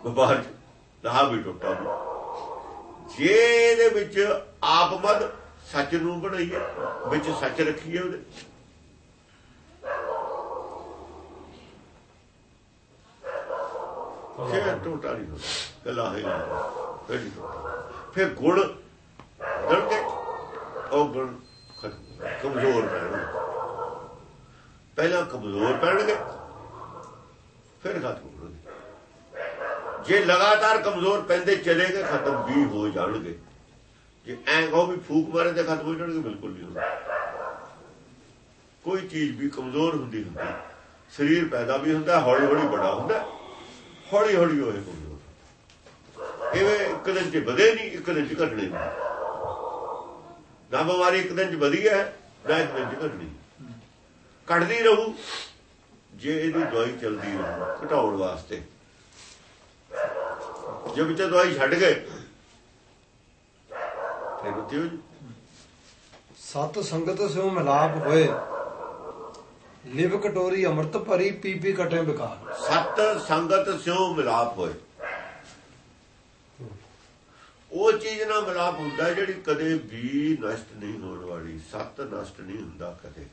ਵਪਾਰ 'ਚ ਲਾਹਾ ਵੀ ਟੋਟਾ ਵੀ। ਜੇ ਇਹਦੇ ਵਿੱਚ ਆਪ ਮਦ ਸੱਚ ਨੂੰ ਬਣਾਈਏ, ਵਿੱਚ ਸੱਚ ਰੱਖੀਏ ਉਹਦੇ। ਫਿਰ ਟੋਟਾ ਨਹੀਂ ਹੁੰਦਾ ਗੱਲਾਂ ਹੈ ਫਿਰ ਨਹੀਂ ਫਿਰ ਗੁਣ ਦਰਕੇ ਉਹ ਗੁਣ ਖਤਮ- ਕਮਜ਼ੋਰ ਪੈਣਗੇ ਪਹਿਲਾਂ ਕਮਜ਼ੋਰ ਪੈਣਗੇ, ਫਿਰ ਖਤਮ ਹੋਣਗੇ ਜੇ ਲਗਾਤਾਰ ਕਮਜ਼ੋਰ ਪੈਂਦੇ ਚਲੇ ਗਏ ਖਤਮ ਵੀ ਹੋ ਜਾਣਗੇ। ਜੇ ਐਂ ਕਹੋ ਵੀ ਫੂਕ ਮਾਰੇ ਤੇ ਖਤਮ ਹੋ ਜਾਣਗੇ, ਬਿਲਕੁਲ ਨਹੀਂ ਹੋਣਾ ਕੋਈ ਚੀਜ਼ ਵੀ ਕਮਜ਼ੋਰ ਹੁੰਦੀ ਹੁੰਦੀ, ਸਰੀਰ ਪੈਦਾ ਵੀ ਹੁੰਦਾ ਹੌਲੀ ਹੌਲੀ ਬੜਾ ਹੁੰਦਾ। ਹੌਲੀ ਹੌਲੀ ਹੋਏ ਕਮਜ਼ੋਰ ਇੱਕ ਦਿਨ ਚ ਵਧੇ ਨਹੀਂ ਇੱਕ ਦਿਨ ਚ ਘਟਣੇ ਨਹੀਂ ਨਾ ਬਿਮਾਰੀ ਇੱਕ ਦਿਨ ਚ ਵਧੀ ਹੈ, ਨਾ ਇੱਕ ਦਿਨ ਚ ਘਟਣੀ। ਘਟਦੀ ਰਹੂ, ਜੇ ਇਹਦੀ ਦਵਾਈ ਚਲਦੀ ਰਹੂ, ਘਟਾਉਣ ਵਾਸਤੇ। ਜੇ ਵਿੱਚ ਦਵਾਈ ਛੱਡ ਗਏ, ਫਿਰ ਉੱਥੇ ਸਤ ਸੰਗਤ ਸਿਉ ਮਿਲਾਪ ਹੋਏ। ਲਿਵ ਕਟੋਰੀ ਅੰਮ੍ਰਿਤ ਭਰੀ ਪੀ ਪੀ ਕਟੇ ਵਿਕਾਰ ਸਤ ਸੰਗਤ ਸਿਉ ਮਿਲਾਪ ਹੋਏ। ਉਹ ਚੀਜ਼ ਨਾਲ ਮਿਲਾਪ ਹੁੰਦਾ ਜਿਹੜੀ ਕਦੇ ਵੀ ਨਸ਼ਟ ਨਹੀਂ ਹੋਣ ਵਾਲੀ ਸਤ ਨਸ਼ਟ ਨਹੀਂ ਹੁੰਦਾ ਕਦੇ।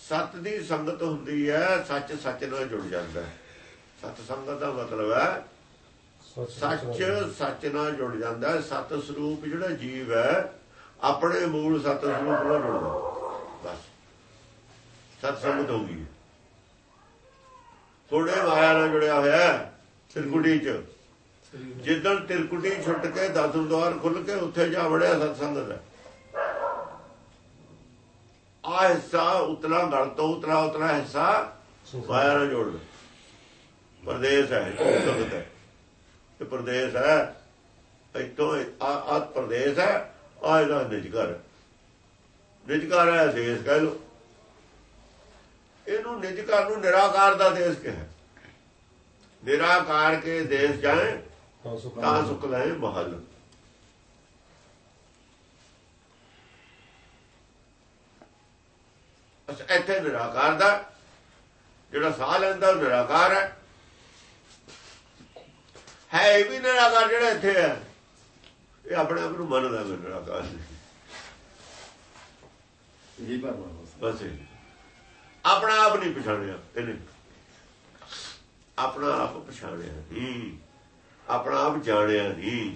ਸਤ ਦੀ ਸੰਗਤ ਹੁੰਦੀ ਹੈ ਸੱਚ ਸੱਚ ਨਾਲ ਜੁੜ ਜਾਂਦਾ ਹੈ। ਸਤ ਸੰਗਤ ਦਾ ਮਤਲਬ ਹੈ ਸੱਚ ਸੱਚ ਨਾਲ ਜੁੜ ਜਾਂਦਾ ਹੈ। ਸਤ ਸਰੂਪ ਜਿਹੜਾ ਜੀਵ ਹੈ ਆਪਣੇ ਮੂਲ ਸਤ ਸਰੂਪ ਨਾਲ ਜੁੜਦਾ ਬਸ। ਸਤ ਸੰਗਤ ਹੋ ਗਈ ਥੋੜੇ ਮਾਇਆ ਨਾਲ ਜੁੜਿਆ ਹੋਇਆ ਤਿਰਕੁਟੀ ਚ। ਜਿੱਦਣ ਤਿਰਕੁਟੀ ਛੁੱਟ ਕੇ ਦਸਮ ਦਵਾਰ ਖੁੱਲ ਕੇ ਉੱਥੇ ਜਾ ਵੜਿਆ ਸਤ ਸੰਗਤ ਹੈ ਆ ਹਿੱਸਾ ਉਤਲਾ ਗਲ ਤੋਂ ਉਤਰਾ ਉਤਰਾ ਹਿੱਸਾ ਮਾਇਆ ਨਾਲ ਜੋੜ ਲਓ। ਪਰਦੇਸ ਹੈ ਸੰਗਤ ਹੈ ਇਹ ਪਰਦੇਸ ਹੈ, ਇੱਥੋਂ ਆ ਆ ਪਰਦੇਸ ਹੈ ਆ ਇਹਦਾ ਨਿਜਗਰ ਨਿਜਗਰ ਹੈ ਦੇਸ਼ ਕਹਿ ਲੋ ਇਹਨੂੰ ਨਿਜਗਰ ਨੂੰ ਨਿਰਾਕਾਰ ਦਾ ਦੇਸ਼ ਕਿਹਾ। ਨਿਰਾਕਾਰ ਕੇ ਦੇਸ਼ ਜਾਏ ਤਾਂ ਸੁਖ ਲੈ ਮਹਲ। ਬਸ ਇੱਥੇ ਨਿਰਾਕਾਰ ਦਾ ਜਿਹੜਾ ਸਾਹ ਲੈਂਦਾ ਉਹ ਨਿਰਾਕਾਰ ਹੈ। ਹੈ ਇਹ ਵੀ ਨਿਰਾਕਾਰ ਜਿਹੜਾ ਇੱਥੇ ਹੈ। ਇਹ ਆਪਣੇ ਆਪ ਨੂੰ ਮੰਨਦਾ ਨਿਰਾਕਾਰ ਨਹੀਂ। ਇਹੀ ਆਪਣਾ ਆਪ ਨਹੀਂ ਪਛਾਣਿਆ ਇਹਨੇ ਆਪਣਾ ਆਪ ਪਛਾਣਿਆ ਨਹੀਂ। ਆਪਣਾ ਆਪ ਜਾਣਿਆ ਨਹੀਂ।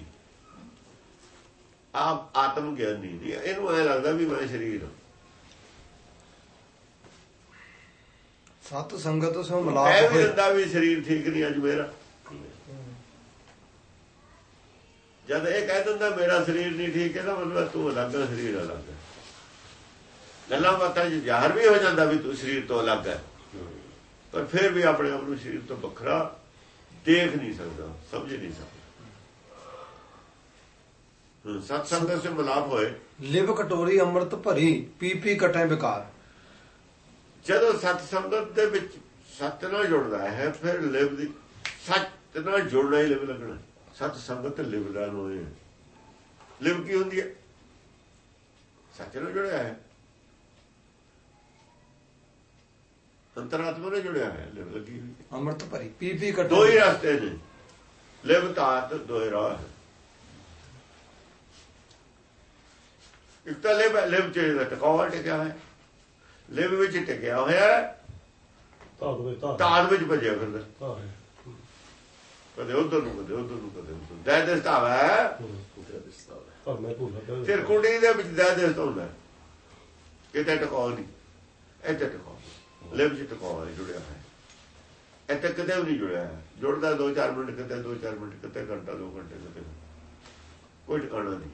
ਆਪ ਆਤਮ ਗਿਆਨੀ ਨਹੀਂ। ਇਹਨੂੰ ਐ ਲੱਗਦਾ ਵੀ ਮੈਂ ਸ਼ਰੀਰ ਹਾਂ। ਸਤ ਸੰਗਤ ਸੋ ਮਲਾਪ ਹੋਏ ਇਹ ਵੀ ਸਰੀਰ ਠੀਕ ਨਹੀਂ ਅੱਜ ਮੇਰਾ। ਜਦ ਇਹ ਕਹਿ ਦਿੰਦਾ ਮੇਰਾ ਸਰੀਰ ਨਹੀਂ ਠੀਕ ਹੈ ਇਹਦਾ ਮਤਲਬ ਤੂੰ ਅਲੱਗ ਸਰੀਰ ਅਲੱਗ। ਗੱਲਾਂ ਬਾਤਾਂ 'ਚ ਜ਼ਾਹਰ ਵੀ ਹੋ ਜਾਂਦਾ ਵੀ ਤੂੰ ਸਰੀਰ ਤੋਂ ਅਲੱਗ ਹੈ। ਪਰ ਫਿਰ ਵੀ ਆਪਣੇ ਆਪ ਨੂੰ ਸਰੀਰ ਤੋਂ ਵੱਖਰਾ ਦੇਖ ਨਹੀਂ ਸਕਦਾ ਸਮਝ ਨਹੀਂ ਸਕਦਾ। ਸਤ ਸੰਗਤ ਸੇ ਮਿਲਾਪ ਹੋਏ। ਲਿਵ ਕਟੋਰੀ ਅੰਮ੍ਰਿਤ ਭਰੀ ਪੀ ਪੀ ਕਟੈ ਵਿਕਾਰ ਜਦੋਂ ਸਤ ਸੰਗਤ ਦੇ ਵਿੱਚ ਸਤ ਨਾਲ ਜੁੜਦਾ ਹੈ ਫਿਰ ਲਿਵ ਦੀ ਸਤ ਨਾਲ ਜੁੜਨਾ ਹੀ ਲਿਵ ਲੱਗਣਾ। ਸਤ ਸੰਗਤ ਲਿਵ ਦਾ ਹੋਏ ਲਿਵ ਕੀ ਹੁੰਦੀ ਹੈ? ਸੱਚ ਨਾਲ ਜੁੜਿਆ ਹੈ। ਅੰਤਰਾਤਮਾ ਨਾਲ ਜੁੜਿਆ ਹੈ ਲਿਵ ਲੱਗੀ ਹੋਈ। ਅੰਮ੍ਰਿਤ ਭਰੀ ਪੀ ਪੀ ਦੋ ਹੀ ਰਸਤੇ ਨੇ। ਲਿਵ ਤਾਤ ਦੋਏ ਰਾਹ। ਇੱਕ ਤਾਂ ਲਿਵ ਲਿਵ ਚ ਟਿਕਾਵਾ ਟਿਕਿਆ ਹੈ ਲਿਵ ਵਿੱਚ ਟਿਕਿਆ ਹੋਇਆ ਹੈ। ਧਾਤ ਵਿੱਚ ਭਜਿਆ ਫਿਰਦਾ। ਕਦੇ ਉਧਰ ਨੂੰ ਕਦੇ ਉਧਰ ਨੂੰ ਕਦੇ ਉਧਰ ਦੈ ਦੇ ਸਤਾਵਾ ਹੈ। ਧਰਮੇ ਭੁੱਲ ਫਿਰ ਕੁੰਡੀ ਦੇ ਵਿੱਚ ਦੈ ਦੇ ਹੁੰਦਾ। ਹੈ। ਕਿਤੇ ਟਿਕਾਉ ਨਹੀਂ। ਇੱਥੇ ਟਿਕਾਉ ਲਿਵ ਚ ਟਿਕਾਉ ਹੈ ਜੁੜਿਆ ਹੈ। ਇੱਥੇ ਕਦੇ ਵੀ ਨਹੀਂ ਜੁੜਿਆ ਹੈ। ਜੁੜਦਾ 2-4 ਮਿੰਟ ਕਿਤੇ 2-4 ਮਿੰਟ ਕਿਤੇ ਘੰਟਾ 2 ਘੰਟੇ ਕਿਤੇ ਕੋਈ ਟਿਕਾਣਾ ਨਹੀਂ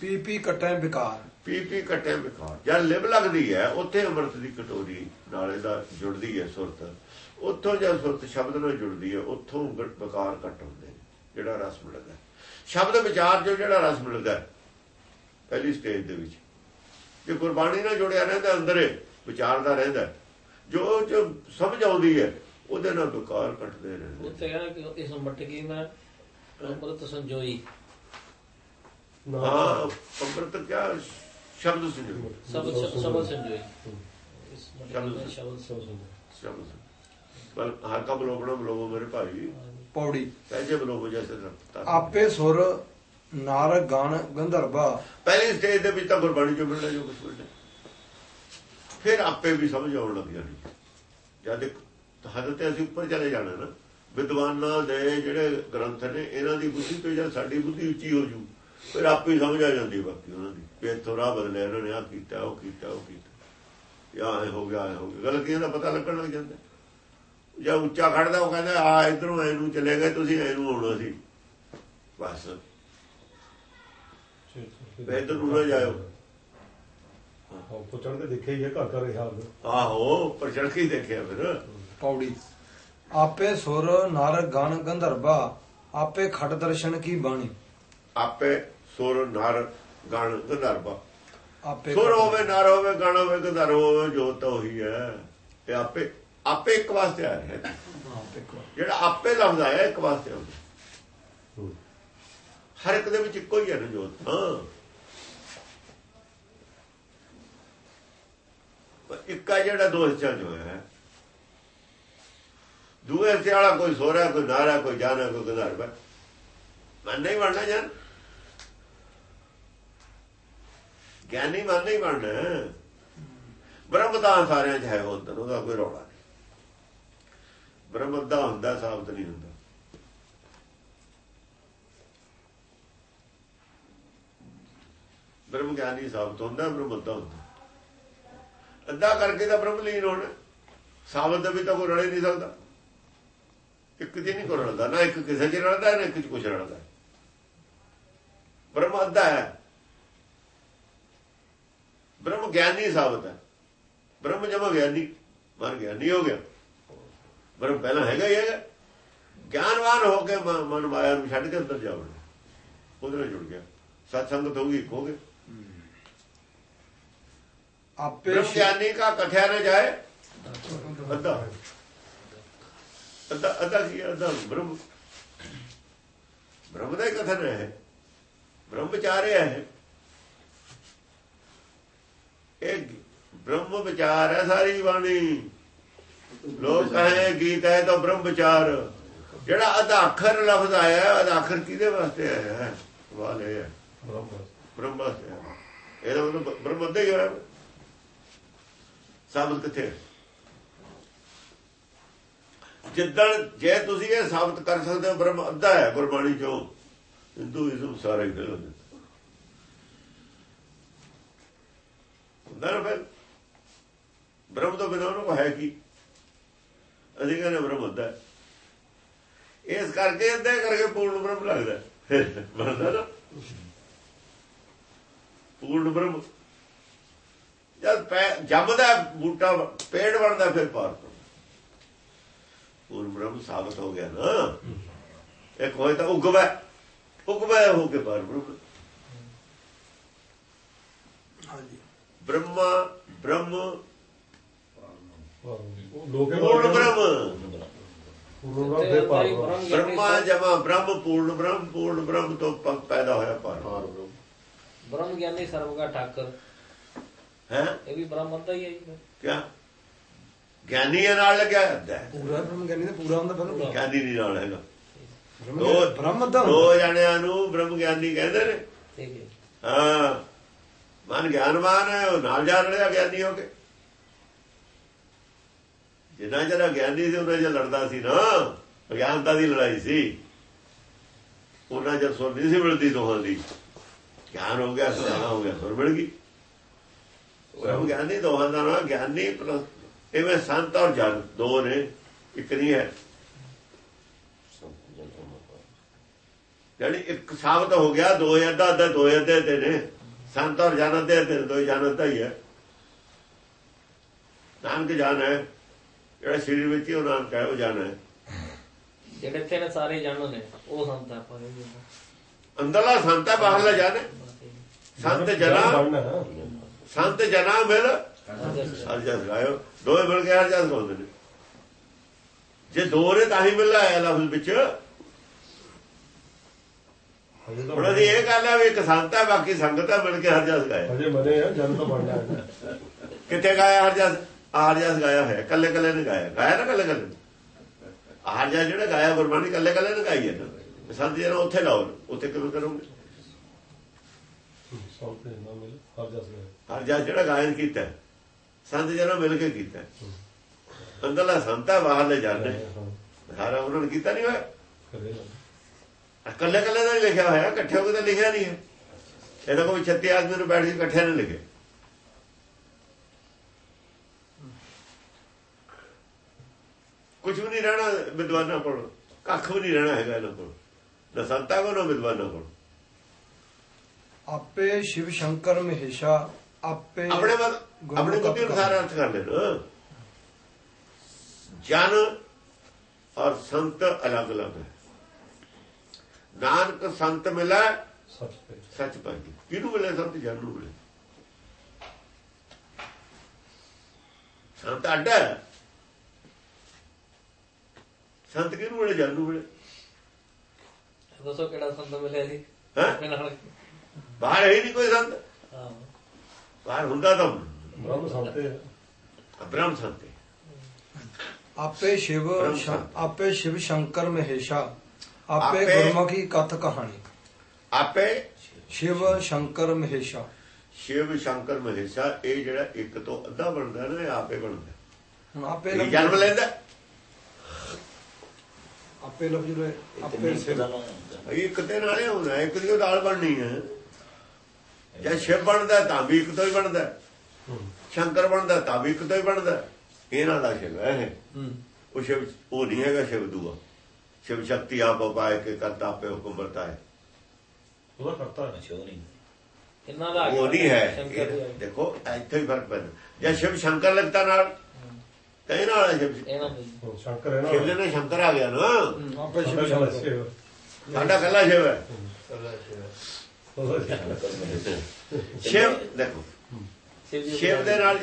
ਪੀ ਪੀ ਕਟੈ ਵਿਕਾਰ ਪੀ ਪੀ ਕੱਟੇ ਵਿਖਾਰ ਜਦ ਲਿਵ ਲੱਗਦੀ ਹੈ ਉੱਥੇ ਅੰਮ੍ਰਿਤ ਦੀ ਕਟੋਰੀ ਨਾਲੇ ਦਾ ਜੁੜਦੀ ਹੈ ਸੁਰਤ। ਉੱਥੋਂ ਜਦ ਸੁਰਤ ਸ਼ਬਦ ਨਾਲ ਜੁੜਦੀ ਹੈ ਉੱਥੋਂ ਵਿਕਾਰ ਕੱਟ ਹੁੰਦੇ ਨੇ, ਜਿਹੜਾ ਰਸ ਮਿਲਦਾ। ਸ਼ਬਦ ਵਿਚਾਰ ਜੋ ਜਿਹੜਾ ਰਸ ਮਿਲਦਾ ਪਹਿਲੀ ਸਟੇਜ ਦੇ ਵਿੱਚ। ਜੇ ਗੁਰਬਾਣੀ ਨਾਲ ਜੁੜਿਆ ਰਹਿੰਦਾ ਅੰਦਰੇ ਵਿਚਾਰਦਾ ਰਹਿੰਦਾ। ਜੋ ਜੋ ਸਮਝ ਆਉਂਦੀ ਹੈ ਉਹਦੇ ਨਾਲ ਵਿਕਾਰ ਕੱਟਦੇ ਰਹਿੰਦੇ ਉੱਥੇ ਕਹਿੰਦਾ ਕਿ ਇਸ ਮਟਕੀ ਮੈਂ ਅੰਮ੍ਰਿਤ ਸੰਜੋਈ। ਹਾਂ ਅੰਮ੍ਰਿਤ ਕਿਆ ਸ਼ਬਦ ਸੁਣੋ ਸਬਦ ਸਬਦ ਸੰਜੋਈ। ਇਸ ਮਟਕੀ ਮੈਂ ਸ਼ਬਦ ਸੰਜੋਈ। ਸ਼ਬਦ ਬਲ ਹਰ ਕਾ ਬਲੋਬਣਾ ਬਲੋਬੋ ਮੇਰੇ ਭਾਈ। ਪੌੜੀ। ਸਹਿਜੇ ਬਲੋਬੋ ਜੈਸੇ ਰਫਤਾਰ ਆਪੇ ਸੁਰ ਨਾਰ ਗਣ ਗੰਧਰਵਾ। ਪਹਿਲੀ ਸਟੇਜ ਦੇ ਵਿੱਚ ਤਾਂ ਗੁਰਬਾਣੀ ਚੋਂ ਮਿਲਣਾ ਜੋ ਕੁਝ ਮਿਲਣਾ ਫਿਰ ਆਪੇ ਵੀ ਸਮਝ ਆਉਣ ਲੱਗ ਜਾਣੀ ਜਦ ਇੱਕ ਹੱਦ ਤੇ ਅਸੀਂ ਉੱਪਰ ਚਲੇ ਜਾਣਾ ਨਾ ਵਿਦਵਾਨਾਂ ਦੇ ਜਿਹੜੇ ਗ੍ਰੰਥ ਨੇ ਇਹਨਾਂ ਦੀ ਬੁੱਧੀ ਤੋਂ ਜਦ ਸਾਡੀ ਬੁੱਧੀ ਉੱਚੀ ਹੋ ਜੂ ਫਿਰ ਆਪੇ ਹੀ ਸਮਝ ਆ ਜਾਂਦੀ ਬਾਕੀ ਉਹਨਾਂ ਦੀ। ਇੱਥੋਂ ਰਾਹ ਬਦਲਿਆ ਇਹਨਾਂ ਨੇ ਆ ਕੀਤਾ ਉਹ ਕੀਤਾ ਉਹ ਕੀਤਾ। ਯਾ ਐ ਹੋ ਗਿਆ ਐ ਹੋ ਗਿਆ। ਗਲਤੀਆਂ ਦਾ ਪਤਾ ਲੱਗਣ ਲੱਗ ਜਾਂਦਾ। ਜੇ ਉੱਚਾ ਖੜਦਾ ਉਹ ਕਹਿੰਦਾ ਆ ਇਧਰੋਂ ਐਨੂੰ ਚਲੇ ਗਏ ਤੁਸੀਂ ਐਨੂੰ ਆਉਣਾ ਸੀ। ਬਸ। ਇੱਧਰ ਨੂੰ ਨਾ ਜਾਇਓ। ਉੱਪਰ ਚੜ ਕੇ ਦੇਖਿਆ ਹੀ ਹੈ ਘਰ ਘਰ ਇਹ ਹਾਲ। ਆਹੋ ਪਰ ਚੜ੍ਹ ਕੇ ਹੀ ਦੇਖਿਆ ਫਿਰ। ਪੌੜੀ। ਆਪੇ ਸੁਰ ਨਰ ਗਣ ਗੰਧਰਵਾ ਆਪੇ ਖੜ ਦਰਸ਼ਨ ਕੀ ਬਾਣੀ? ਆਪੇ ਸੁਰ ਨਰ ਗਣ ਗੰਧਰਵਾ। ਆਪੇ ਸੁਰ ਹੋਵੇ ਨਰ ਹੋਵੇ ਗਣ ਹੋਵੇ ਗੰਧਰ ਹੋਵੇ ਜੋਤ ਤਾਂ ਉਹੀ ਹੈ। ਇਹ ਆਪੇ ਆਪੇ ਇੱਕ ਵਾਸਤੇ ਆਇਆ ਹੈ। ਜਿਹੜਾ ਆਪੇ ਲਫ਼ਜ਼ ਆਇਆ ਇੱਕ ਵਾਸਤੇ ਆਉਂਦਾ। ਹਰ ਇੱਕ ਦੇ ਵਿੱਚ ਇੱਕੋ ਹੀ ਹੈ ਨਾ ਜੋਤ। ਹਾਂ। ਇੱਕਾ ਜਿਹੜਾ ਦੋ ਹਿੱਸਿਆਂ ਚ ਹੋਇਆ ਹੈ। ਦੂਏ ਹਿੱਸੇ ਵਾਲਾ ਕੋਈ ਸੋਰਾ ਕੋਈ ਨਾਰਾ, ਕੋਈ ਜਾਣਾ, ਕੋਈ ਗੰਧਰਵਾ ਮਨ ਨਹੀਂ ਬਣਨਾ ਜਾਨ। ਗਿਆਨੀ ਮਨ ਨਹੀਂ ਬਣਨਾ। ਬ੍ਰਹਮ ਦਾ ਸਾਰਿਆਂ 'ਚ ਹੈ ਉਹ ਉਹਦਾ ਕੋਈ ਰੌਲਾ ਨਹੀਂ। ਬ੍ਰਹਮ ਦਾ ਹੁੰਦਾ, ਸਾਬਤ ਨਹੀਂ ਹੁੰਦਾ। ਬ੍ਰਹਮ ਗਿਆਨੀ ਸਾਬਤ ਹੁੰਦਾ ਬ੍ਰਹਮ ਅੱਧਾ ਹੁੰਦਾ। ਅੱਧਾ ਕਰਕੇ ਤਾਂ ਬ੍ਰਹਮ ਲੀਨ ਹੋਣਾ। ਸਾਬਤ ਦੇ ਵੀ ਤਾਂ ਕੋਈ ਰਲੇ ਨਹੀਂ ਸਕਦਾ। ਇੱਕ ਦੀ ਨਹੀਂ ਕੋਈ ਰਲਦਾ, ਨਾ ਇੱਕ ਕਿਸੇ 'ਚ ਰਲਦਾ, ਨਾ ਇੱਕ 'ਚ ਕੁਛ ਰਲਦਾ। ਬ੍ਰਹਮ ਅੱਧਾ ਹੈ। ਬ੍ਰਹਮ ਗਿਆਨੀ ਸਾਬਤ ਹੈ। ਬ੍ਰਹਮ ਜਮਾ ਗਿਆਨੀ, ਮਨ ਗਿਆਨੀ ਹੋ ਗਿਆ। ਬ੍ਰਹਮ ਪਹਿਲਾਂ ਹੈਗਾ ਹੀ ਹੈਗਾ। ਗਿਆਨਵਾਨ ਹੋ ਕੇ ਮਨ ਮਾਇਆ ਨੂੰ ਛੱਡ ਕੇ ਅੰਦਰ ਜਾਵੜ ਉਹਦੇ ਨਾਲ ਜੁੜ ਗਿਆ। ਸਤ ਸੰਗਤ ਹੋ ਗਈ ਇੱਕ ਹੋ ਗਏ। ਆਪੇ ਗਿਆਨੀ ਕਾ ਕਥਿਆ ਨਾ ਜਾਏ। ਅੱਧਾ। ਅੱਧਾ ਅੱਧਾ ਕੀ? ਅੱਧਾ। ਬ੍ਰਹਮ। ਬ੍ਰਹਮ ਦਾ ਹੀ ਕਥਨ ਹੈ। ਬ੍ਰਹਮ ਵਿਚਾਰਿਆ ਹੈ। ਇਹ ਬ੍ਰਹਮ ਵਿਚਾਰ ਹੈ ਸਾਰੀ ਬਾਣੀ। ਲੋਕ ਕਹੇ ਗੀਤ ਹੈ ਤਾਂ ਬ੍ਰਹਮ ਵਿਚਾਰ ਜਿਹੜਾ ਅਧਾ ਅੱਖਰ ਲਫ਼ਜ਼ ਆਇਆ ਹੈ ਅਧਾ ਅੱਖਰ ਕਿਹਦੇ ਵਾਸਤੇ ਆਇਆ? ਹੈ ਹੈ। ਬ੍ਰਹਮ ਬ੍ਰਹਮ ਵਾਸਤੇ ਇਹਦਾ ਮਤਲਬ ਬ੍ਰਹਮ ਅੱਧਾ ਹੀ ਹੋਇਆ। ਸਾਬਤ ਕਿੱਥੇ ਹੈ? ਜਿੱਦਣ ਜੇ ਤੁਸੀਂ ਇਹ ਸਾਬਤ ਕਰ ਸਕਦੇ ਹੋ, ਬ੍ਰਹਮ ਅੱਧਾ ਹੈ ਗੁਰਬਾਣੀ ਚੋਂ। ਹਿੰਦੂਇਜ਼ਮ ਸਾਰੇ ਗਲਤ ਹੁੰਦਾ ਨਾ ਫਿਰ। ਬ੍ਰਹਮ ਤੋਂ ਬਿਨਾਂ ਉਹਨੂੰ ਹੈ ਕੀ? ਅਸੀਂ ਕਹਿੰਦੇ ਬ੍ਰਹਮ ਅੱਧਾ ਇਸ ਕਰਕੇ ਅੱਧੇ ਕਰਕੇ ਪੂਰਨ ਬ੍ਰਹਮ ਲੱਗਦਾ ਬਣਦਾ ਨਾ। ਪੂਰਨ ਬ੍ਰਹਮ। ਜਦ ਜੰਮਦਾ ਬੂਟਾ ਪੇੜ ਬਣਦਾ ਫਿਰ ਪਾਰ ਪੂਰਨ ਬ੍ਰਹਮ ਸਾਬਤ ਹੋ ਗਿਆ ਨਾ। ਇੱਕ ਹੋਏ ਤਾਂ ਉਗਵਾ। ਉਗਵਾ ਹੋ ਕੇ ਪਾਰ ਬ੍ਰਹਮ। ਹਾਂਜੀ। ਬ੍ਰਹਮਾ ਬ੍ਰਹਮ। ਉਹ ਲੋਕੇ ਪੂਰਨ ਬ੍ਰਹਮ। ਬ੍ਰਹਮ ਦੇ ਪਾਰ ਬ੍ਰਹਮ। ਬ੍ਰਹਮਾ ਜਮਾ ਬ੍ਰਹਮ ਪੂਰਨ ਬ੍ਰਹਮ। ਪੂਰਨ ਬ੍ਰਹਮ ਤੋਂ ਪੈਦਾ ਹੋਇਆ ਪਾਰ ਬ੍ਰਹਮ। ਗਿਆਨੀ ਸਰਬ ਦਾ ਠਾਕਰ। ਹੈ? ਇਹ ਵੀ ਬ੍ਰਹਮ ਹੁੰਦਾ ਹੀ ਹੈ ਜੀ ਕਿਆ? ਗਿਆਨੀ ਇਹ ਨਾਲ ਲੱਗਿਆ ਹੁੰਦਾ ਹੈ। ਪੂਰਾ ਬ੍ਰਹਮ ਗਿਆਨੀ ਤੇ ਪੂਰਾ ਹੁੰਦਾ ਫਿਰ ਗਿਆਨੀ। ਨਹੀਂ ਨਾਲ ਹੈਗਾ। ਦੋ- ਬ੍ਰਹਮ ਦਾ ਹੁੰਦਾ। ਦੋ ਜਣਿਆਂ ਨੂੰ ਬ੍ਰਹਮ ਗਿਆਨੀ ਕਹਿੰਦੇ ਨੇ। ਠੀਕ ਹੈ। ਹਾਂ। ਮਨ ਗਿਆਨਵਾਨ ਹੈ ਉਹ ਨਾਲ ਜਾ ਰਿਹਾ ਗਿਆਨੀ ਹੋ ਕੇ। ਜਿੰਨਾ ਜਿਹੜਾ ਗਿਆਨੀ ਸੀ ਉਹਨਾਂ ਜਿਹੜਾ ਲੜਦਾ ਸੀ ਨਾ। ਅਗਿਆਨਤਾ ਦੀ ਲੜਾਈ ਸੀ। ਉਹਨਾਂ ਜਦ ਸੁਰ ਨਹੀਂ ਸੀ ਮਿਲਦੀ ਦੋਹਾਂ ਦੀ। ਗਿਆਨ ਹੋ ਗਿਆ ਸੁਣਾ ਹੋ ਗਿਆ ਸੁਰ ਮਿਲ ਗਈ। ਉਹ ਗਿਆਨੀ ਦੋਹਾਂ ਦਾ ਨਾ ਗਿਆਨੀ ਇਵੇਂ ਸੰਤ ਔਰ ਜਨ ਦੋ ਨੇ ਇੱਕ ਨਹੀਂ ਹੈ। ਯਾਨੀ ਇੱਕ ਸਾਬਤ ਹੋ ਗਿਆ ਦੋ ਅੱਧਾ ਅੱਧਾ ਦੋ ਅੱਧੇ ਤੇ ਨੇ। ਸੰਤ ਔਰ ਜਨ ਅੱਧੇ ਅੱਧੇ ਨੇ, ਦੋ ਜਨ ਅੱਧਾ ਹੀ ਹੈ। ਨਾਨਕ ਜਨ ਹੈ ਜਿਹੜਾ ਸਰੀਰ ਵਿੱਚ ਹੀ ਉਹ ਨਾਨਕ ਹੈ ਉਹ ਜਨ ਹੈ। ਜਿਹੜੇ ਨੇ ਸਾਰੇ ਜਾਣੋ ਨੇ ਉਹ ਸੰਤ ਆਪਾਂ ਇਹ ਵੀ ਅੰਦਰਲਾ ਸੰਤ ਹੈ ਬਾਹਰਲਾ ਜਨ ਹੈ। ਸੰਤ ਜਨਾ ਹੈ। ਸੰਤ ਜਨਾ ਮਿਲ ਹਰ ਜਸ ਗਾਇਓ ਦੋਏ ਮਿਲ ਕੇ ਹਰ ਜਸ ਗਾਉਂਦੇ ਨੇ। ਜੇ ਦੋ ਨੇ ਤਾਂ ਹੀ ਮਿਲਣਾ ਹੈ ਲਫ਼ਜ਼ ਵਿੱਚ। ਉਹਨਾਂ ਦੀ ਇਹ ਗੱਲ ਹੈ ਵੀ ਇੱਕ ਸੰਤ ਹੈ ਬਾਕੀ ਸੰਗਤ ਹੈ ਮਿਲ ਕੇ ਹਰ ਜਸ ਗਾਇਆ ਹਜੇ ਮਨੇ ਆ ਜਨ ਤਾਂ ਬਣਨਾ ਹੈ ਕਿੱਥੇ ਗਾਇਆ ਹਰ ਜਸ? ਹਰ ਜਸ ਗਾਇਆ ਹੈ ਕੱਲੇ ਕੱਲੇ ਨੇ ਗਾਇਆ। ਗਾਇਆ ਨਾ ਕੱਲੇ ਕੱਲੇ ਹਰ ਜਸ ਜਿਹੜਾ ਗਾਇਆ ਗੁਰਬਾਣੀ ਕੱਲੇ ਕੱਲੇ ਨੇ ਗਾਈ ਹੈ ਸੰਤ ਜੀ ਨੂੰ ਉੱਥੇ ਲਾਓ ਉੱਥੇ ਕਿਵੇਂ ਕਰੋਗੇ? ਸੌ ਤੇ ਨਾ ਮਿਲ ਹਰ ਜਸ ਗਏ ਹਰ ਜਸ ਜਿਹੜਾ ਗਾਇਨ ਕੀਤਾ, ਸੰਤ ਜੀ ਮਿਲ ਕੇ ਕੀਤਾ। ਅੰਦਰਲਾ ਸੰਤ ਬਾਹਰਲੇ ਜਾਣੇ ਸਾਰਾ ਉਹਨਾਂ ਨੇ ਕੀਤਾ ਨਹੀਂ ਹੋਇਆ। ਕਰੇ ਨਾ। ਦਾ ਲਿਖਿਆ ਹੋਇਆ, ਇਕੱਠੇ ਹੋ ਕੇ ਤਾਂ ਲਿਖਿਆ ਨਹੀਂ ਹੈ। ਇਹਦਾ ਕੋਈ 36 ਆਦਮੀ ਨੂੰ ਬੈਠ ਕੇ ਇਕੱਠੇ ਨੇ ਲਿਖੇ। ਕੁਝ ਵੀ ਨਹੀਂ ਰਹਿਣਾ ਵਿਦਵਾਨਾਂ ਕੋਲ, ਕੱਖ ਵੀ ਨਹੀਂ ਰਹਿਣਾ ਹੈਗਾ ਇਹਨਾਂ ਕੋਲ। ਨਾ ਸੰਤਾ ਕੋਲ, ਨਾ ਵਿਦਵਾਨਾਂ ਕੋਲ। ਆਪੇ ਸ਼ਿਵ ਸ਼ੰਕਰ ਮਹੇਸ਼ਾ ਆਪੇ ਆਪਣੇ ਮਤ ਆਪਣੇ ਬੁੱਧੀ ਅਨੁਸਾਰ ਅਰਥ ਕਰ ਲੈਣਾ ਜਨ ਔਰ ਸੰਤ ਅਲੱਗ ਅਲੱਗ ਹੈ। ਨਾਨਕ ਸੰਤ ਮਿਲਾ ਸੱਚ ਪਾਈ ਕਿਹਨੂੰ ਮਿਲੇ ਸੰਤ? ਜਨ ਨੂੰ ਮਿਲੇ। ਸੰਤ ਅੱਡ ਸੰਤ ਕਿਹਨੂੰ ਮਿਲੇ? ਜਨ ਨੂੰ ਮਿਲੇ। ਦੱਸੋ ਕਿਹੜਾ ਸੰਤ ਮਿਲਿਆ ਜੀ? ਹੈਂ? ਬਾਹਰ ਹੈ ਹੀ ਨਹੀਂ ਕੋਈ ਸੰਤ। ਹਾਂ। ਬਾਹਰ ਹੁੰਦਾ ਤਾਂ ਬ੍ਰਹਮ ਸੰਤੇ। ਬ੍ਰਹਮ ਸੰਤ। ਆਪੇ ਸ਼ਿਵ। ਆਪੇ ਸ਼ਿਵ ਸ਼ੰਕਰ ਮਹੇਸ਼ਾ ਆਪੇ ਗੁਰਮੁਖੀ ਕਥ ਕਹਾਣੀ। ਆਪੇ ਸ਼ਿਵ ਸ਼ੰਕਰ ਮਹੇਸ਼ਾ। ਸ਼ਿਵ ਸ਼ੰਕਰ ਮਹੇਸ਼ਾ ਇਹ ਜਿਹੜਾ ਇੱਕ ਤੋਂ ਅੱਧਾ ਬਣਦਾ ਨਾ ਆਪੇ ਬਣਦਾ। ਹੁਣ ਆਪੇ ਜਨਮ ਲੈਂਦਾ। ਆਪੇ ਲਫ਼ਜ਼ ਆਪੇ ਸ਼ਿਵ ਇਹ ਇੱਕ ਤੇ ਨਾਲੇ ਹੁੰਦਾ ਇੱਕ ਦੀ ਉਹ ਦਾਲ ਬਣਨੀ ਹੈ। ਜੇ ਸ਼ਿਵ ਬਣਦਾ ਤਾਂ ਵੀ ਇੱਕ ਤੋਂ ਹੀ ਬਣਦਾ। ਸ਼ੰਕਰ ਬਣਦਾ ਤਾਂ ਵੀ ਇੱਕ ਤੋਂ ਹੀ ਬਣਦਾ। ਇਹਨਾਂ ਦਾ ਸ਼ਿਵ ਹੈ ਉਹ ਸ਼ਿਵ ਉਹ ਨਹੀਂ ਹੈਗਾ ਸ਼ਿਵ ਦੂਆ। ਸ਼ਿਵ ਸ਼ਕਤੀ ਆਪ ਉਪਾਇ ਕੇ ਕਰਤਾ ਆਪੇ ਹੁਕਮ ਵਰਤਾ ਹੈ ਕਰਤਾ ਇਹਨਾਂ ਦਾ ਉਹ ਨਹੀਂ ਹੈ। ਦੇਖੋ ਇੱਥੇ ਹੀ ਫ਼ਰਕ ਪੈਂਦਾ। ਜੇ ਸ਼ਿਵ ਸ਼ੰਕਰ ਲੱਗਦਾ ਨਾਲ। ਇਹਨਾਂ ਵਾਲਾ ਸ਼ਿਵ ਸ਼ੰਕਰ ਹੈ। ਨਾ ਸ਼ਿਵ ਦੇ। ਨਾਲ ਸ਼ੰਕਰ ਆ ਗਿਆ ਨਾ। ਆਪੇ ਸ਼ਿਵ ਸਾਡਾ ਸ਼ੰਕਰ। ਸ਼ਿਵ। ਸਾਡਾ ਕੱਲਾ ਸ਼ਿਵ ਹੈ। ਸ਼ਿਵ। ਦੇਖੋ। ਸ਼ਿਵ ਦੇ ਨਾਲ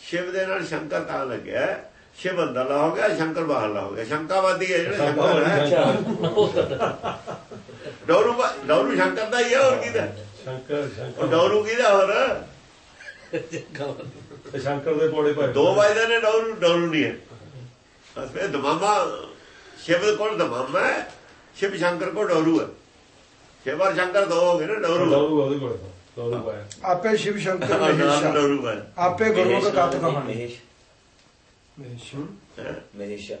ਸ਼ਿਵ ਦੇ ਨਾਲ ਸ਼ੰਕਰ ਤਾਂ ਲੱਗਿਆ। ਸ਼ਿਵ ਅੰਦਰਲਾ ਹੋ ਗਿਆ ਸ਼ੰਕਰ ਬਾਹਰਲਾ ਹੋ ਗਿਆ। ਸ਼ੰਕਾਵਾਦੀ ਹੈ ਜਿਹੜਾ ਸ਼ੰਕਰ ਹੈ। ਡੌਰੂ ਡੌਰੂ ਸ਼ੰਕਰ ਦਾ ਹੀ ਹੈ ਹੋਰ ਕਿਹਦਾ? ਸ਼ੰਕਰ ਉਹ ਸ਼ੰਕਰ ਡੌਰੂ ਕਿਹਦਾ ਹੋਰ? ਸ਼ੰਕਰ ਦੇ ਕੋਲੇ ਭਾਈ ਦੋ ਵਜਦੇ ਨੇ ਡੌਰੂ ਡੌਰੂ ਨਹੀਂ ਹੈ। ਫਿਰ ਦਮਾਮਾ ਸ਼ਿਵ ਕੋਲ ਦਮਾਮਾ ਹੈ ਸ਼ਿਵ ਸ਼ੰਕਰ ਕੋਲ ਡੌਰੂ ਹੈ। ਸ਼ਿਵ ਔਰ ਸ਼ੰਕਰ ਦੋ ਹੋ ਗਏ ਨਾ ਡੌਰੂ। ਦੌੜੂ ਉਹਦੇ ਕੋਲੇ ਤਾਂ ਦੌੜੂ ਪਾਇਆ। ਆਪੇ ਸ਼ਿਵ ਸ਼ੰਕਰ ਨਾਮ ਮਹੇਸ਼ਾ ਡੌਰੂ ਹੈ ਆਪੇ ਗੁਰਮੁਖ ਕਥ ਕਹਾਣੀ ਮਹੇਸ਼ ਮਹੇਸ਼ਾ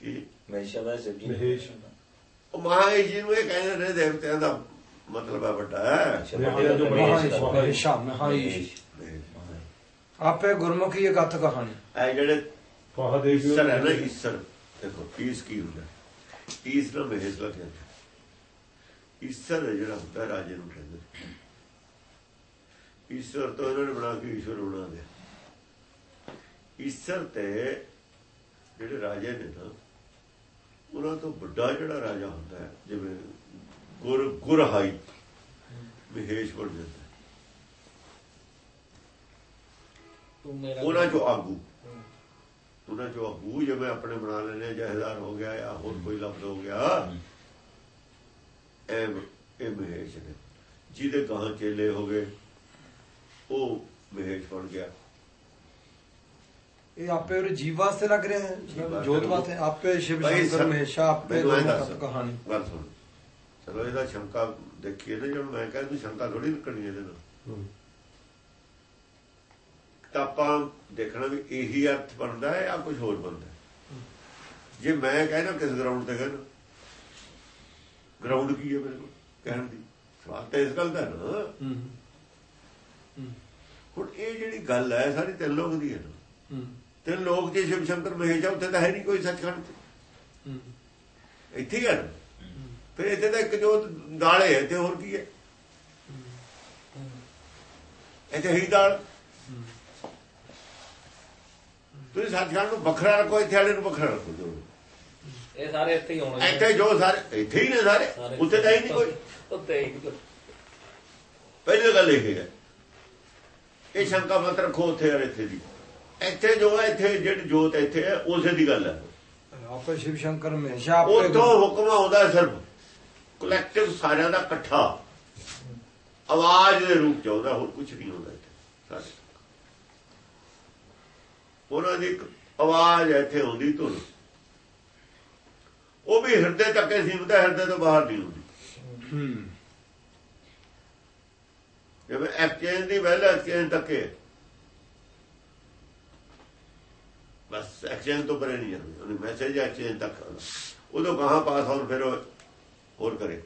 ਕੀ? ਮਹੇਸ਼ਾ ਦਾ ਮਹੇਸ਼ ਉਹ ਮਹਾਏਸ਼ ਜੀ ਨੂੰ ਇਹ ਕਹਿੰਦੇ ਨੇ ਦੇਵਤਿਆਂ ਦਾ ਮਤਲਬ ਹੈ? ਵੱਡਾ ਮਹੇਸ਼ ਆਪੇ ਗੁਰਮੁਖੀ ਕਥ ਕਹਾਣੀ। ਇਹ ਜਿਹੜੇ ਮਹਾਦੇਵ ਜੀ ਈਸਰ ਹੈ ਨਾ ਈਸਰ। ਦੇਖੋ ਪੀਸ ਕੀ ਹੁੰਦਾ ਈਸ ਨਾਲ ਮਹੇਸ਼ ਜਾਂਦਾ ਈਸ਼ਰ ਹੈ ਜਿਹੜਾ ਹੁੰਦਾ ਰਾਜੇ ਨੂੰ ਕਹਿੰਦੇ। ਨੇ। ਈਸ਼ਵਰ ਤੋਂ ਇਹਨਾਂ ਨੇ ਬਣਾ ਕੇ ਈਸ਼ਵਰ ਬਣਾ ਦਿਆ ਈਸ਼ਰ ਤੇ ਜਿਹੜੇ ਰਾਜੇ ਨੇ ਨਾ ਉਹਨਾਂ ਤੋਂ ਵੱਡਾ ਜਿਹੜਾ ਰਾਜਾ ਹੁੰਦਾ ਹੈ ਜਿਵੇਂ ਗੁਰ ਗੁਰਹਾਈ ਮਹੇਸ਼ ਬਣ ਜਾਂਦਾ ਉਹਨਾਂ ਚੋਂ ਆਗੂ। ਉਹਨਾਂ ਚੋਂ ਆਗੂ ਜਿਵੇਂ ਆਪਣੇ ਬਣਾ ਲੈਣੇ ਜਹਦਾਰ ਹੋ ਗਿਆ ਜਾਂ ਹੋਰ ਕੋਈ ਲਫ਼ਜ਼ ਹੋ ਗਿਆ। ਇਹ ਇਹ ਮਹੇਸ਼ ਨੇ। ਜਿਹਦੇ ਗਾਂ ਚੇਲੇ ਹੋ ਗਏ ਉਹ ਮਹੇਸ਼ ਬਣ ਗਿਆ। ਇਹ ਆਪੇ ਉਹ ਜੀਵ ਵਾਸਤੇ ਲੱਗ ਰਿਹਾ ਹੈ? ਜੋਤ ਵਾਸਤੇ? ਆਪੇ ਸ਼ਿਵ ਸ਼ੰਕਰ ਮਹੇਸ਼ਾ ਆਪੇ। ਕਹਾਣੀ। ਗੱਲ ਸੁਣ। ਚਲੋ ਇਹਦਾ ਸ਼ੰਕਾ ਦੇਖੀਏ ਨਾ ਜਦੋਂ ਮੈਂ ਕਹਿੰਦਾ ਸ਼ੰਕਾ ਥੋੜੀ ਨਿਕਲਣੀ ਇਹਦੇ ਨਾਲ। ਤਾਂ ਆਪਾਂ ਦੇਖਣਾ ਵੀ ਇਹੀ ਅਰਥ ਬਣਦਾ ਹੈ ਜਾਂ ਕੁਝ ਹੋਰ ਬਣਦਾ ਜੇ ਮੈਂ ਕਹਿੰਦਾ ਕਿਸ ਗਰਾਊਂਡ ਤੇ ਕਹਿੰਦਾ ਗਰਾਊਂਡ ਕੀ ਹੈ ਮੇਰੇ ਕੋਲ ਕਹਿਣ ਦੀ? ਸਵਾਲ ਤਾਂ ਇਸ ਗੱਲ ਦਾ ਨਾ। ਹੂੰ ਹੁਣ ਇਹ ਜਿਹੜੀ ਗੱਲ ਹੈ ਸਾਰੀ ਤਿੰਨ ਲੋਕ ਦੀ ਹੈ ਨਾ। ਤਿੰਨ ਲੋਕ ਜੇ ਸ਼ਿਵ ਸ਼ੰਕਰ ਮਹੇਸ਼ ਉੱਥੇ ਤਾਂ ਹੈ ਨਹੀਂ ਕੋਈ ਸੱਚਖੰਡ। ਹੂੰ। ਇੱਥੇ ਹੀ ਫਿਰ ਇੱਥੇ ਤਾਂ ਇੱਕ ਜੋਤ ਦਾਲੇ ਹੈ ਤੇ ਹੋਰ ਕੀ ਹੈ? ਇੱਥੇ ਹੀ ਦਾਲ। ਤੁਸੀਂ ਸੱਚਖੰਡ ਨੂੰ ਵੱਖਰਾ ਰੱਖੋ ਇੱਥੇ ਵਾਲੇ ਨੂੰ ਵੱਖਰਾ ਰੱਖੋ। ਜੋ ਇਹ ਸਾਰੇ ਇੱਥੇ ਹੀ ਹੋਣੇ ਇੱਥੇ ਜੋ ਸਾਰੇ ਇੱਥੇ ਹੀ ਨੇ ਸਾਰੇ। ਉੱਥੇ ਤਾਂ ਹੀ ਨਹੀਂ ਕੋਈ। ਉੱਤੇ ਹੀ। ਪਹਿਲੀ ਗੱਲ ਇਹ ਹੈ ਇਹ ਸ਼ੰਕਾ ਮਤ ਰੱਖੋ ਉੱਥੇ ਔਰ ਇੱਥੇ ਦੀ। ਇੱਥੇ ਜੋ ਹੈ ਇੱਥੇ ਜਿਹੜੀ ਜੋਤ ਇੱਥੇ ਹੈ ਉਸੇ ਦੀ ਗੱਲ ਹੈ। ਆਪੇ ਸ਼ਿਵ ਸ਼ੰਕਰ ਮਹੇਸ਼ਾ ਆਪੇ ਉਤੋਂ ਹੁਕਮ ਆਉਂਦਾ ਸਿਰਫ। ਕਲੈਕਟਿਵ ਸਾਰਿਆਂ ਦਾ ਇਕੱਠਾ। ਆਵਾਜ਼ ਦੇ ਰੂਪ ਚ ਆਉਂਦਾ ਹੋਰ ਕੁਝ ਨਹੀਂ ਹੁੰਦਾ ਇੱਥੇ ਸਾਰੇ। ਉਹਨਾਂ ਦੀ ਆਵਾਜ਼ ਇੱਥੇ ਆਉਂਦੀ ਧੁਨ। ਉਹ ਵੀ ਹਿਰਦੇ ਤੱਕ ਹੀ ਸੀਮਤ ਹੈ ਹਿਰਦੇ ਤੋਂ ਬਾਹਰ ਨਹੀਂ ਹੁੰਦੀ। ਜਿਵੇਂ ਐਕਸਚੇਂਜ ਦੀ ਵੈਲ ਐਕਸਚੇਂਜ ਤੱਕ ਹੈ ਬਸ ਐਕਸਚੇਂਜ ਤੋਂ ਪਰੇ ਨਹੀਂ ਜਾਂਦੀ। ਉਹਨੇ ਮੈਸੇਜ ਐਕਸਚੇਂਜ ਤੱਕ। ਉਦੋਂ ਕਹਾਂ ਪਾਸ ਹੋਣ ਫਿਰ ਹੋਰ ਕਰੇ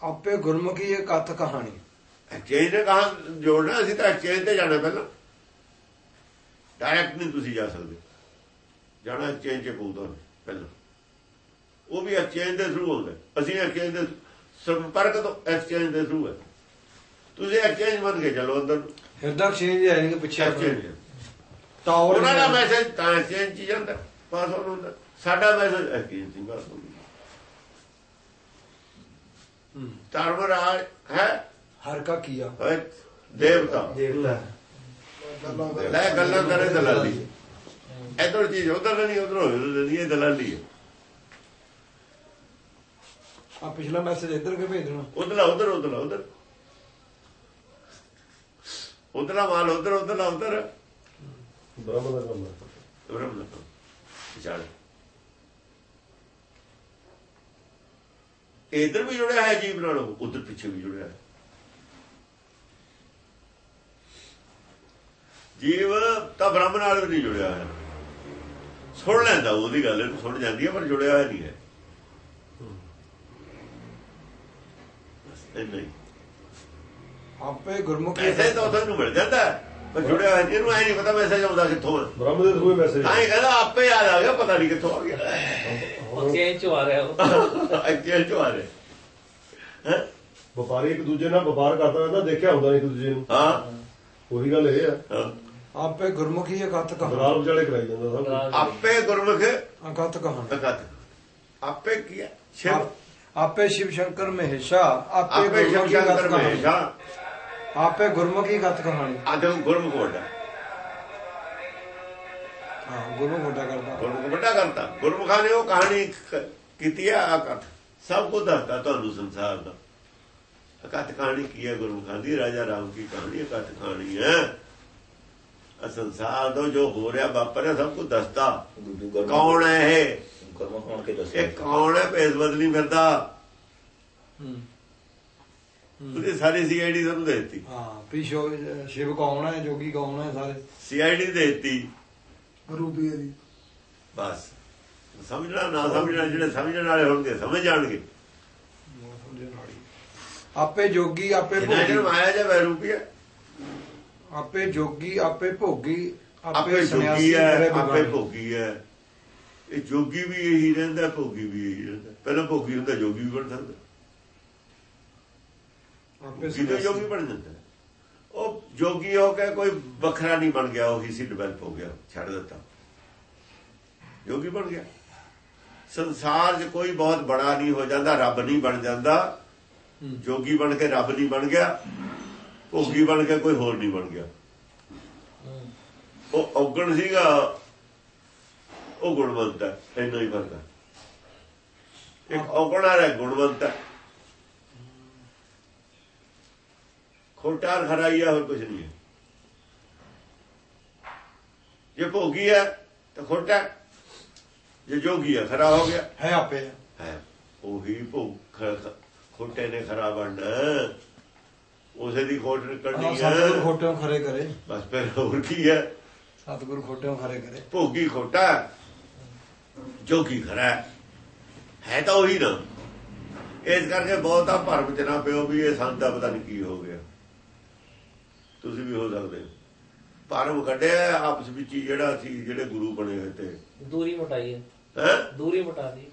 ਆਪੇ ਗੁਰਮੁਖੀ ਇਹ ਕਥ ਕਹਾਣੀ। ਐਕਸਚੇਂਜ ਨੇ ਕਹਾ ਜੋੜਨਾ ਅਸੀਂ ਤਾਂ ਐਕਸਚੇਂਜ ਤੇ ਜਾਣਾ ਪਹਿਲਾਂ। ਡਾਇਰੈਕਟ ਨਹੀਂ ਤੁਸੀਂ ਜਾ ਸਕਦੇ। ਜਾਣਾ ਐਕਸਚੇਂਜ ਚ ਪਊ ਤੁਹਾਨੂੰ। ਪਹਿਲਾਂ। ਉਹ ਵੀ ਐਕਸਚੇਂਜ ਦੇ ਥਰੂ ਹੁੰਦਾ। ਅਸੀਂ ਐਕਸਚੇਂਜ ਦੇ ਸੰਪਰਕ ਤੋਂ ਐਕਸਚੇਂਜ ਦੇ ਥਰੂ ਹੈ। ਤੁਸੀਂ ਐਕਸਚੇਂਜ ਬਣ ਕੇ ਚਲੋ ਅੰਦਰ। ਹਿਰਦਾ ਐਕਸਚੇਂਜ ਹੈ ਨਹੀਂ ਕਿ ਪਿੱਛੇ ਐਕਸਚੇਂਜ ਟਾਵਰ ਉਹਨਾਂ ਦਾ ਮੈਸੇਜ ਤਾਂ ਐਕਸਚੇਂਜ ਚ ਜਾਂਦਾ। ਪਾਸ ਹੁੰਦਾ। ਸਾਡਾ ਮੈਸੇਜ ਐਕਸਚੇਂਜ ਹੁੰਦਾ ਹੂੰ। ਧਰਮ ਰਾਜ ਹੈ। ਹਰ ਕਾ ਕੀਆ। ਦੇਵਤਾ। ਦੇਵਤਾ। ਲੈ ਗੱਲਾਂ ਕਰੇ ਦਲਾਲੀ। ਇਧਰ ਚੀਜ਼ ਉਧਰ ਨਹੀਂ ਉਧਰ ਨਹੀਂ ਇਹ ਦਲਾਲੀ ਹੈ। ਆ ਪਿਛਲਾ ਮੈਸੇਜ ਇੱਧਰ ਕੇ ਭੇਜ ਦੇਣਾ? ਉਧਰਲਾ ਉਧਰ ਉਧਰਲਾ ਉਧਰ। ਉਧਰਲਾ ਮਾਲ ਉਧਰ ਉਧਰਲਾ ਉਧਰ। ਬ੍ਰਹਮ ਦਾ ਕੰਮ ਹੈ। ਬ੍ਰਹਮ ਦਾ ਕੰਮ। ਇਧਰ ਵੀ ਜੁੜਿਆ ਹੈ ਜੀਵ ਨਾਲ ਉਧਰ ਪਿੱਛੇ ਵੀ ਜੁੜਿਆ ਹੈ। ਜੀਵ ਤਾਂ ਬ੍ਰਹਮ ਨਾਲ ਵੀ ਨਹੀਂ ਜੁੜਿਆ ਹੈ। ਸੁਣ ਲੈਂਦਾ ਉਹਦੀ ਗੱਲ ਇਹਨੂੰ ਸੁਣ ਜਾਂਦੀ ਹੈ ਪਰ ਜੁੜਿਆ ਹੋਇਆ ਨਹੀਂ ਹੈ। ਆਪੇ ਗੁਰਮੁਖੀ ਪੈਸੇ ਤਾਂ ਤੁਹਾਨੂੰ ਮਿਲ ਜਾਂਦਾ ਹੈ, ਪਰ ਜੁੜਿਆ ਹੋਇਆ। ਇਹਨੂੰ ਐ ਨਹੀਂ ਪਤਾ ਮੈਸੇਜ ਆਉਂਦਾ ਕਿੱਥੋਂ ਹੈ ਬ੍ਰਹਮ ਦੇ ਥਰੂ ਮੈਸੇਜ ਹੀ ਕਹਿੰਦਾ ਆਪੇ ਯਾਦ ਆ ਗਿਆ ਪਤਾ ਨਹੀਂ ਕਿੱਥੋਂ ਆ ਗਿਆ। ਉਹ ਚ ਆ ਰਿਹਾ ਉਹ। ਅੱਗੇ ਚੋਂ ਆ ਰਿਹਾ। ਹੈਂ? ਵਪਾਰੀ ਇੱਕ ਦੂਜੇ ਨਾਲ ਵਪਾਰ ਕਰਦਾ ਰਹਿੰਦਾ ਦੇਖਿਆ ਹੁੰਦਾ ਨਹੀਂ ਇੱਕ ਦੂਜੇ ਨੂੰ। ਹਾਂ। ਉਹੀ ਗੱਲ ਇਹ ਹਾਂ। ਆਪੇ ਗੁਰਮੁਖੀ ਕਥ ਕਹਾਣੀ। ਦਲਾਲ ਵਿਚਾਲੇ ਕਰਾਈ ਜਾਂਦਾ ਸਭ। ਆਪੇ ਗੁਰਮੁਖ ਅਕਥ ਕਹਾਣੀ। ਅਗਤ। ਆਪੇ ਕੀ ਹੈ? ਸ਼ਿਵ। ਆਪ- ਆਪੇ ਸ਼ਿਵ ਸ਼ੰਕਰ ਮਹੇਸ਼ਾ ਆਪੇ ਆਪੇ ਗੁਰਮੁਖੀ ਕਥ ਕਹਾਣੀ। ਮਹੇਸ਼ਾ। ਆਪੇ ਗੁਰਮੁਖੀ ਕਥ ਕਹਾਣੀ। ਆਦਮ ਗੁਰਮੁਖ ਵੱਡਾ। ਹਾਂ ਗੁਰਮੁਖ ਵੱਡਾ ਕਰਦਾ। ਗੁਰਮੁਖ ਵੱਡਾ ਕਰਤਾ ਗੁਰਮੁਖਾਂ ਨੇ ਉਹ ਕਹਾਣੀ ਕੀਤੀ ਹੈ ਅਕਥ ਸਭ ਕੁਝ ਦੱਸਦਾ ਤੁਹਾਨੂੰ ਸੰਸਾਰ ਦਾ। ਅਕਥ ਕਹਾਣੀ ਕੀ ਹੈ? ਗੁਰਮੁਖਾਂ ਦੀ ਰਾਜਾ ਰਾਮ ਕੀ ਕਹਾਣੀ ਅਕਥ ਕਹਾਣੀ ਹੈ। ਆ ਸੰਸਾਰ ਦਾ ਜੋ ਹੋ ਰਿਹਾ ਵਾਪਰਿਆ ਸਭ ਕੁਝ ਦੱਸਦਾ ਕੌਣ ਹੈ ਇਹ? ਗੁਰਮੁਖ ਹੋਣ ਕੇ ਦੱਸੋ ਇਹ ਕੌਣ ਹੈ? ਭੇਸ ਬਦਲੀ ਫਿਰਦਾ। ਹੂੰ। ਉਹਦੀ ਸਾਰੀ ਸੀਆਈਡੀ ਦੇ ਦਿੱਤੀ। ਹਾਂ ਪਿਛੋ ਸ਼ਿਵ ਕੌਣ ਹੈ? ਜੋਗੀ ਕੌਣ ਹੈ ਸਾਰੇ? ਸੀਆਈਡੀ ਦੇ ਦਿੱਤੀ। ਰੂਪੀ ਦੀ ਬਸ। ਸਮਝਣਾ ਨਾ ਸਮਝਣਾ ਜਿਹੜੇ ਸਮਝਣ ਵਾਲੇ ਹੋਣਗੇ ਸਮਝ ਜਾਣਗੇ। ਆਪੇ ਜੋਗੀ ਆਪੇ ਭੋਗੀ। ਮਾਇਆ ਜਾਂ ਵੈਰੂਪੀ ਹੈ। ਆਪੇ ਜੋਗੀ ਆਪੇ ਭੋਗੀ ਆਪੇ ਸੰਨਿਆਸੀ ਜੋਗੀ ਹੈ ਆਪੇ। ਭੋਗੀ ਹੈ। ਇਹ ਜੋਗੀ ਵੀ ਇਹੀ ਰਹਿੰਦਾ ਭੋਗੀ ਵੀ ਇਹੀ ਰਹਿੰਦਾ। ਪਹਿਲਾਂ ਭੋਗੀ ਹੁੰਦਾ ਜੋਗੀ ਵੀ ਬਣ ਸਕਦਾ। ਆਪੇ ਜਿਹਦੇ ਜੋਗੀ ਬਣ ਜਾਂਦਾ। ਉਹ ਜੋਗੀ ਹੋ ਕੇ ਕੋਈ ਵੱਖਰਾ ਨਹੀਂ ਬਣ ਗਿਆ ਉਹੀ ਸੀ ਡਿਵੈਲਪ ਹੋ ਗਿਆ ਛੱਡ ਦਿੱਤਾ। ਜੋਗੀ ਬਣ ਗਿਆ। ਸੰਸਾਰ 'ਚ ਕੋਈ ਬਹੁਤ ਬੜਾ ਨਹੀਂ ਹੋ ਜਾਂਦਾ ਰੱਬ ਨਹੀਂ ਬਣ ਜਾਂਦਾ। ਜੋਗੀ ਬਣ ਕੇ ਰੱਬ ਨਹੀਂ ਬਣ ਗਿਆ। ਭੋਗੀ ਬਣ ਕੇ ਕੋਈ ਹੋਰ ਨਹੀਂ ਬਣ ਗਿਆ। ਉਹ ਔਗਣ ਸੀਗਾ ਉਹ ਗੁਣਵੰਤ ਹੈ ਇੰਨਾ ਹੀ ਫ਼ਰਕ ਹੈ। ਇੱਕ ਔਗਣ ਆ ਰਿਹਾ ਗੁਣਵੰਤ ਹੈ। ਖੋਟਾ ਖਰਾਈ ਹੈ ਹੋਰ ਕੁਝ ਨਹੀਂ ਹੈ। ਜੇ ਭੋਗੀ ਹੈ ਤਾਂ ਖੋਟਾ ਹੈ। ਜੇ ਜੋਗੀ ਹੈ ਖਰਾ ਹੋ ਗਿਆ। ਹੈ ਆਪੇ। ਹੈ। ਉਹੀ ਭੁੱਖ ਖੋਟੇ ਨੇ ਖਰਾ ਬਣਨਾ ਉਸੇ ਦੀ ਖੋਟ ਨਿਕਲਣੀ ਸਤਿਗੁਰ ਹੈ। ਖੋਟਿਆਂ ਖਰੇ ਕਰੇ। ਬਸ ਫਿਰ ਹੋਰ ਕੀ ਹੈ? ਸਤਿਗੁਰ ਖੋਟਿਆਂ ਖਰੇ ਕਰੇ। ਭੋਗੀ ਖੋਟਾ ਜੋਗੀ ਖਰਾ ਹੈ। ਹੈ ਤਾਂ ਉਹੀ ਨਾ। ਇਸ ਕਰਕੇ ਬਹੁਤਾ ਭਰਮ ਚ ਨਾ ਪਿਓ ਵੀ ਇਹ ਸੰਤਾ ਪਤਾ ਨਹੀਂ ਕੀ ਹੋ ਗਿਆ। ਤੁਸੀਂ ਵੀ ਹੋ ਸਕਦੇ। ਭਰਮ ਕੱਢਿਆ ਆਪਸ ਵਿੱਚ ਜਿਹੜਾ ਸੀ ਜਿਹੜੇ ਗੁਰੂ ਬਣੇ ਹੋਏ ਤੇ। ਦੂਰੀ ਮਟਾਈ ਹੈ। ਹੈ? ਦੂਰੀ ਮਟਾ ਦੀ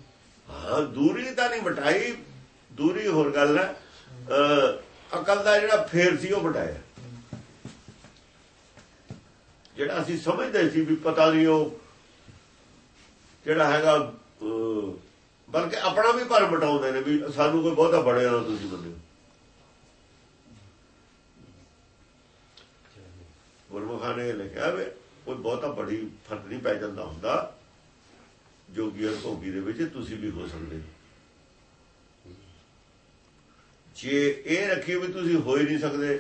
ਹਾਂ ਦੂਰੀ ਤਾਂ ਨਹੀਂ ਮਟਾਈ। ਦੂਰੀ ਹੋਰ ਗੱਲ ਹੈ। ਅਕਲ ਦਾ ਜਿਹੜਾ ਫੇਰ ਸੀ ਉਹ ਮਟਾਇਆ ਜਿਹੜਾ ਅਸੀਂ ਸਮਝਦੇ ਸੀ ਵੀ ਪਤਾ ਨਹੀਂ ਉਹ ਜਿਹੜਾ ਹੈਗਾ ਬਲਕਿ ਆਪਣਾ ਵੀ ਭਰ ਮਟਾਉਂਦੇ ਨੇ ਵੀ ਸਾਨੂੰ ਕੋਈ ਬਹੁਤਾ ਬੜਿਆ ਨਾ ਤੁਸੀਂ ਬੰਦੇ ਗੁਰਮੁਖਾਂ ਨੇ ਲਿਖਿਆ ਵੀ ਕੋਈ ਬਹੁਤਾ ਬੜੀ ਫ਼ਰਕ ਨਹੀਂ ਪੈ ਜਾਂਦਾ ਹੁੰਦਾ, ਜੋਗੀ ਔਰ ਭੋਗੀ ਦੇ ਵਿੱਚ ਤੁਸੀਂ ਵੀ ਹੋ ਸਕਦੇ ਹੋ। ਜੇ ਇਹ ਰੱਖੀ ਵੀ ਤੁਸੀਂ ਹੋ ਹੀ ਨਹੀਂ ਸਕਦੇ।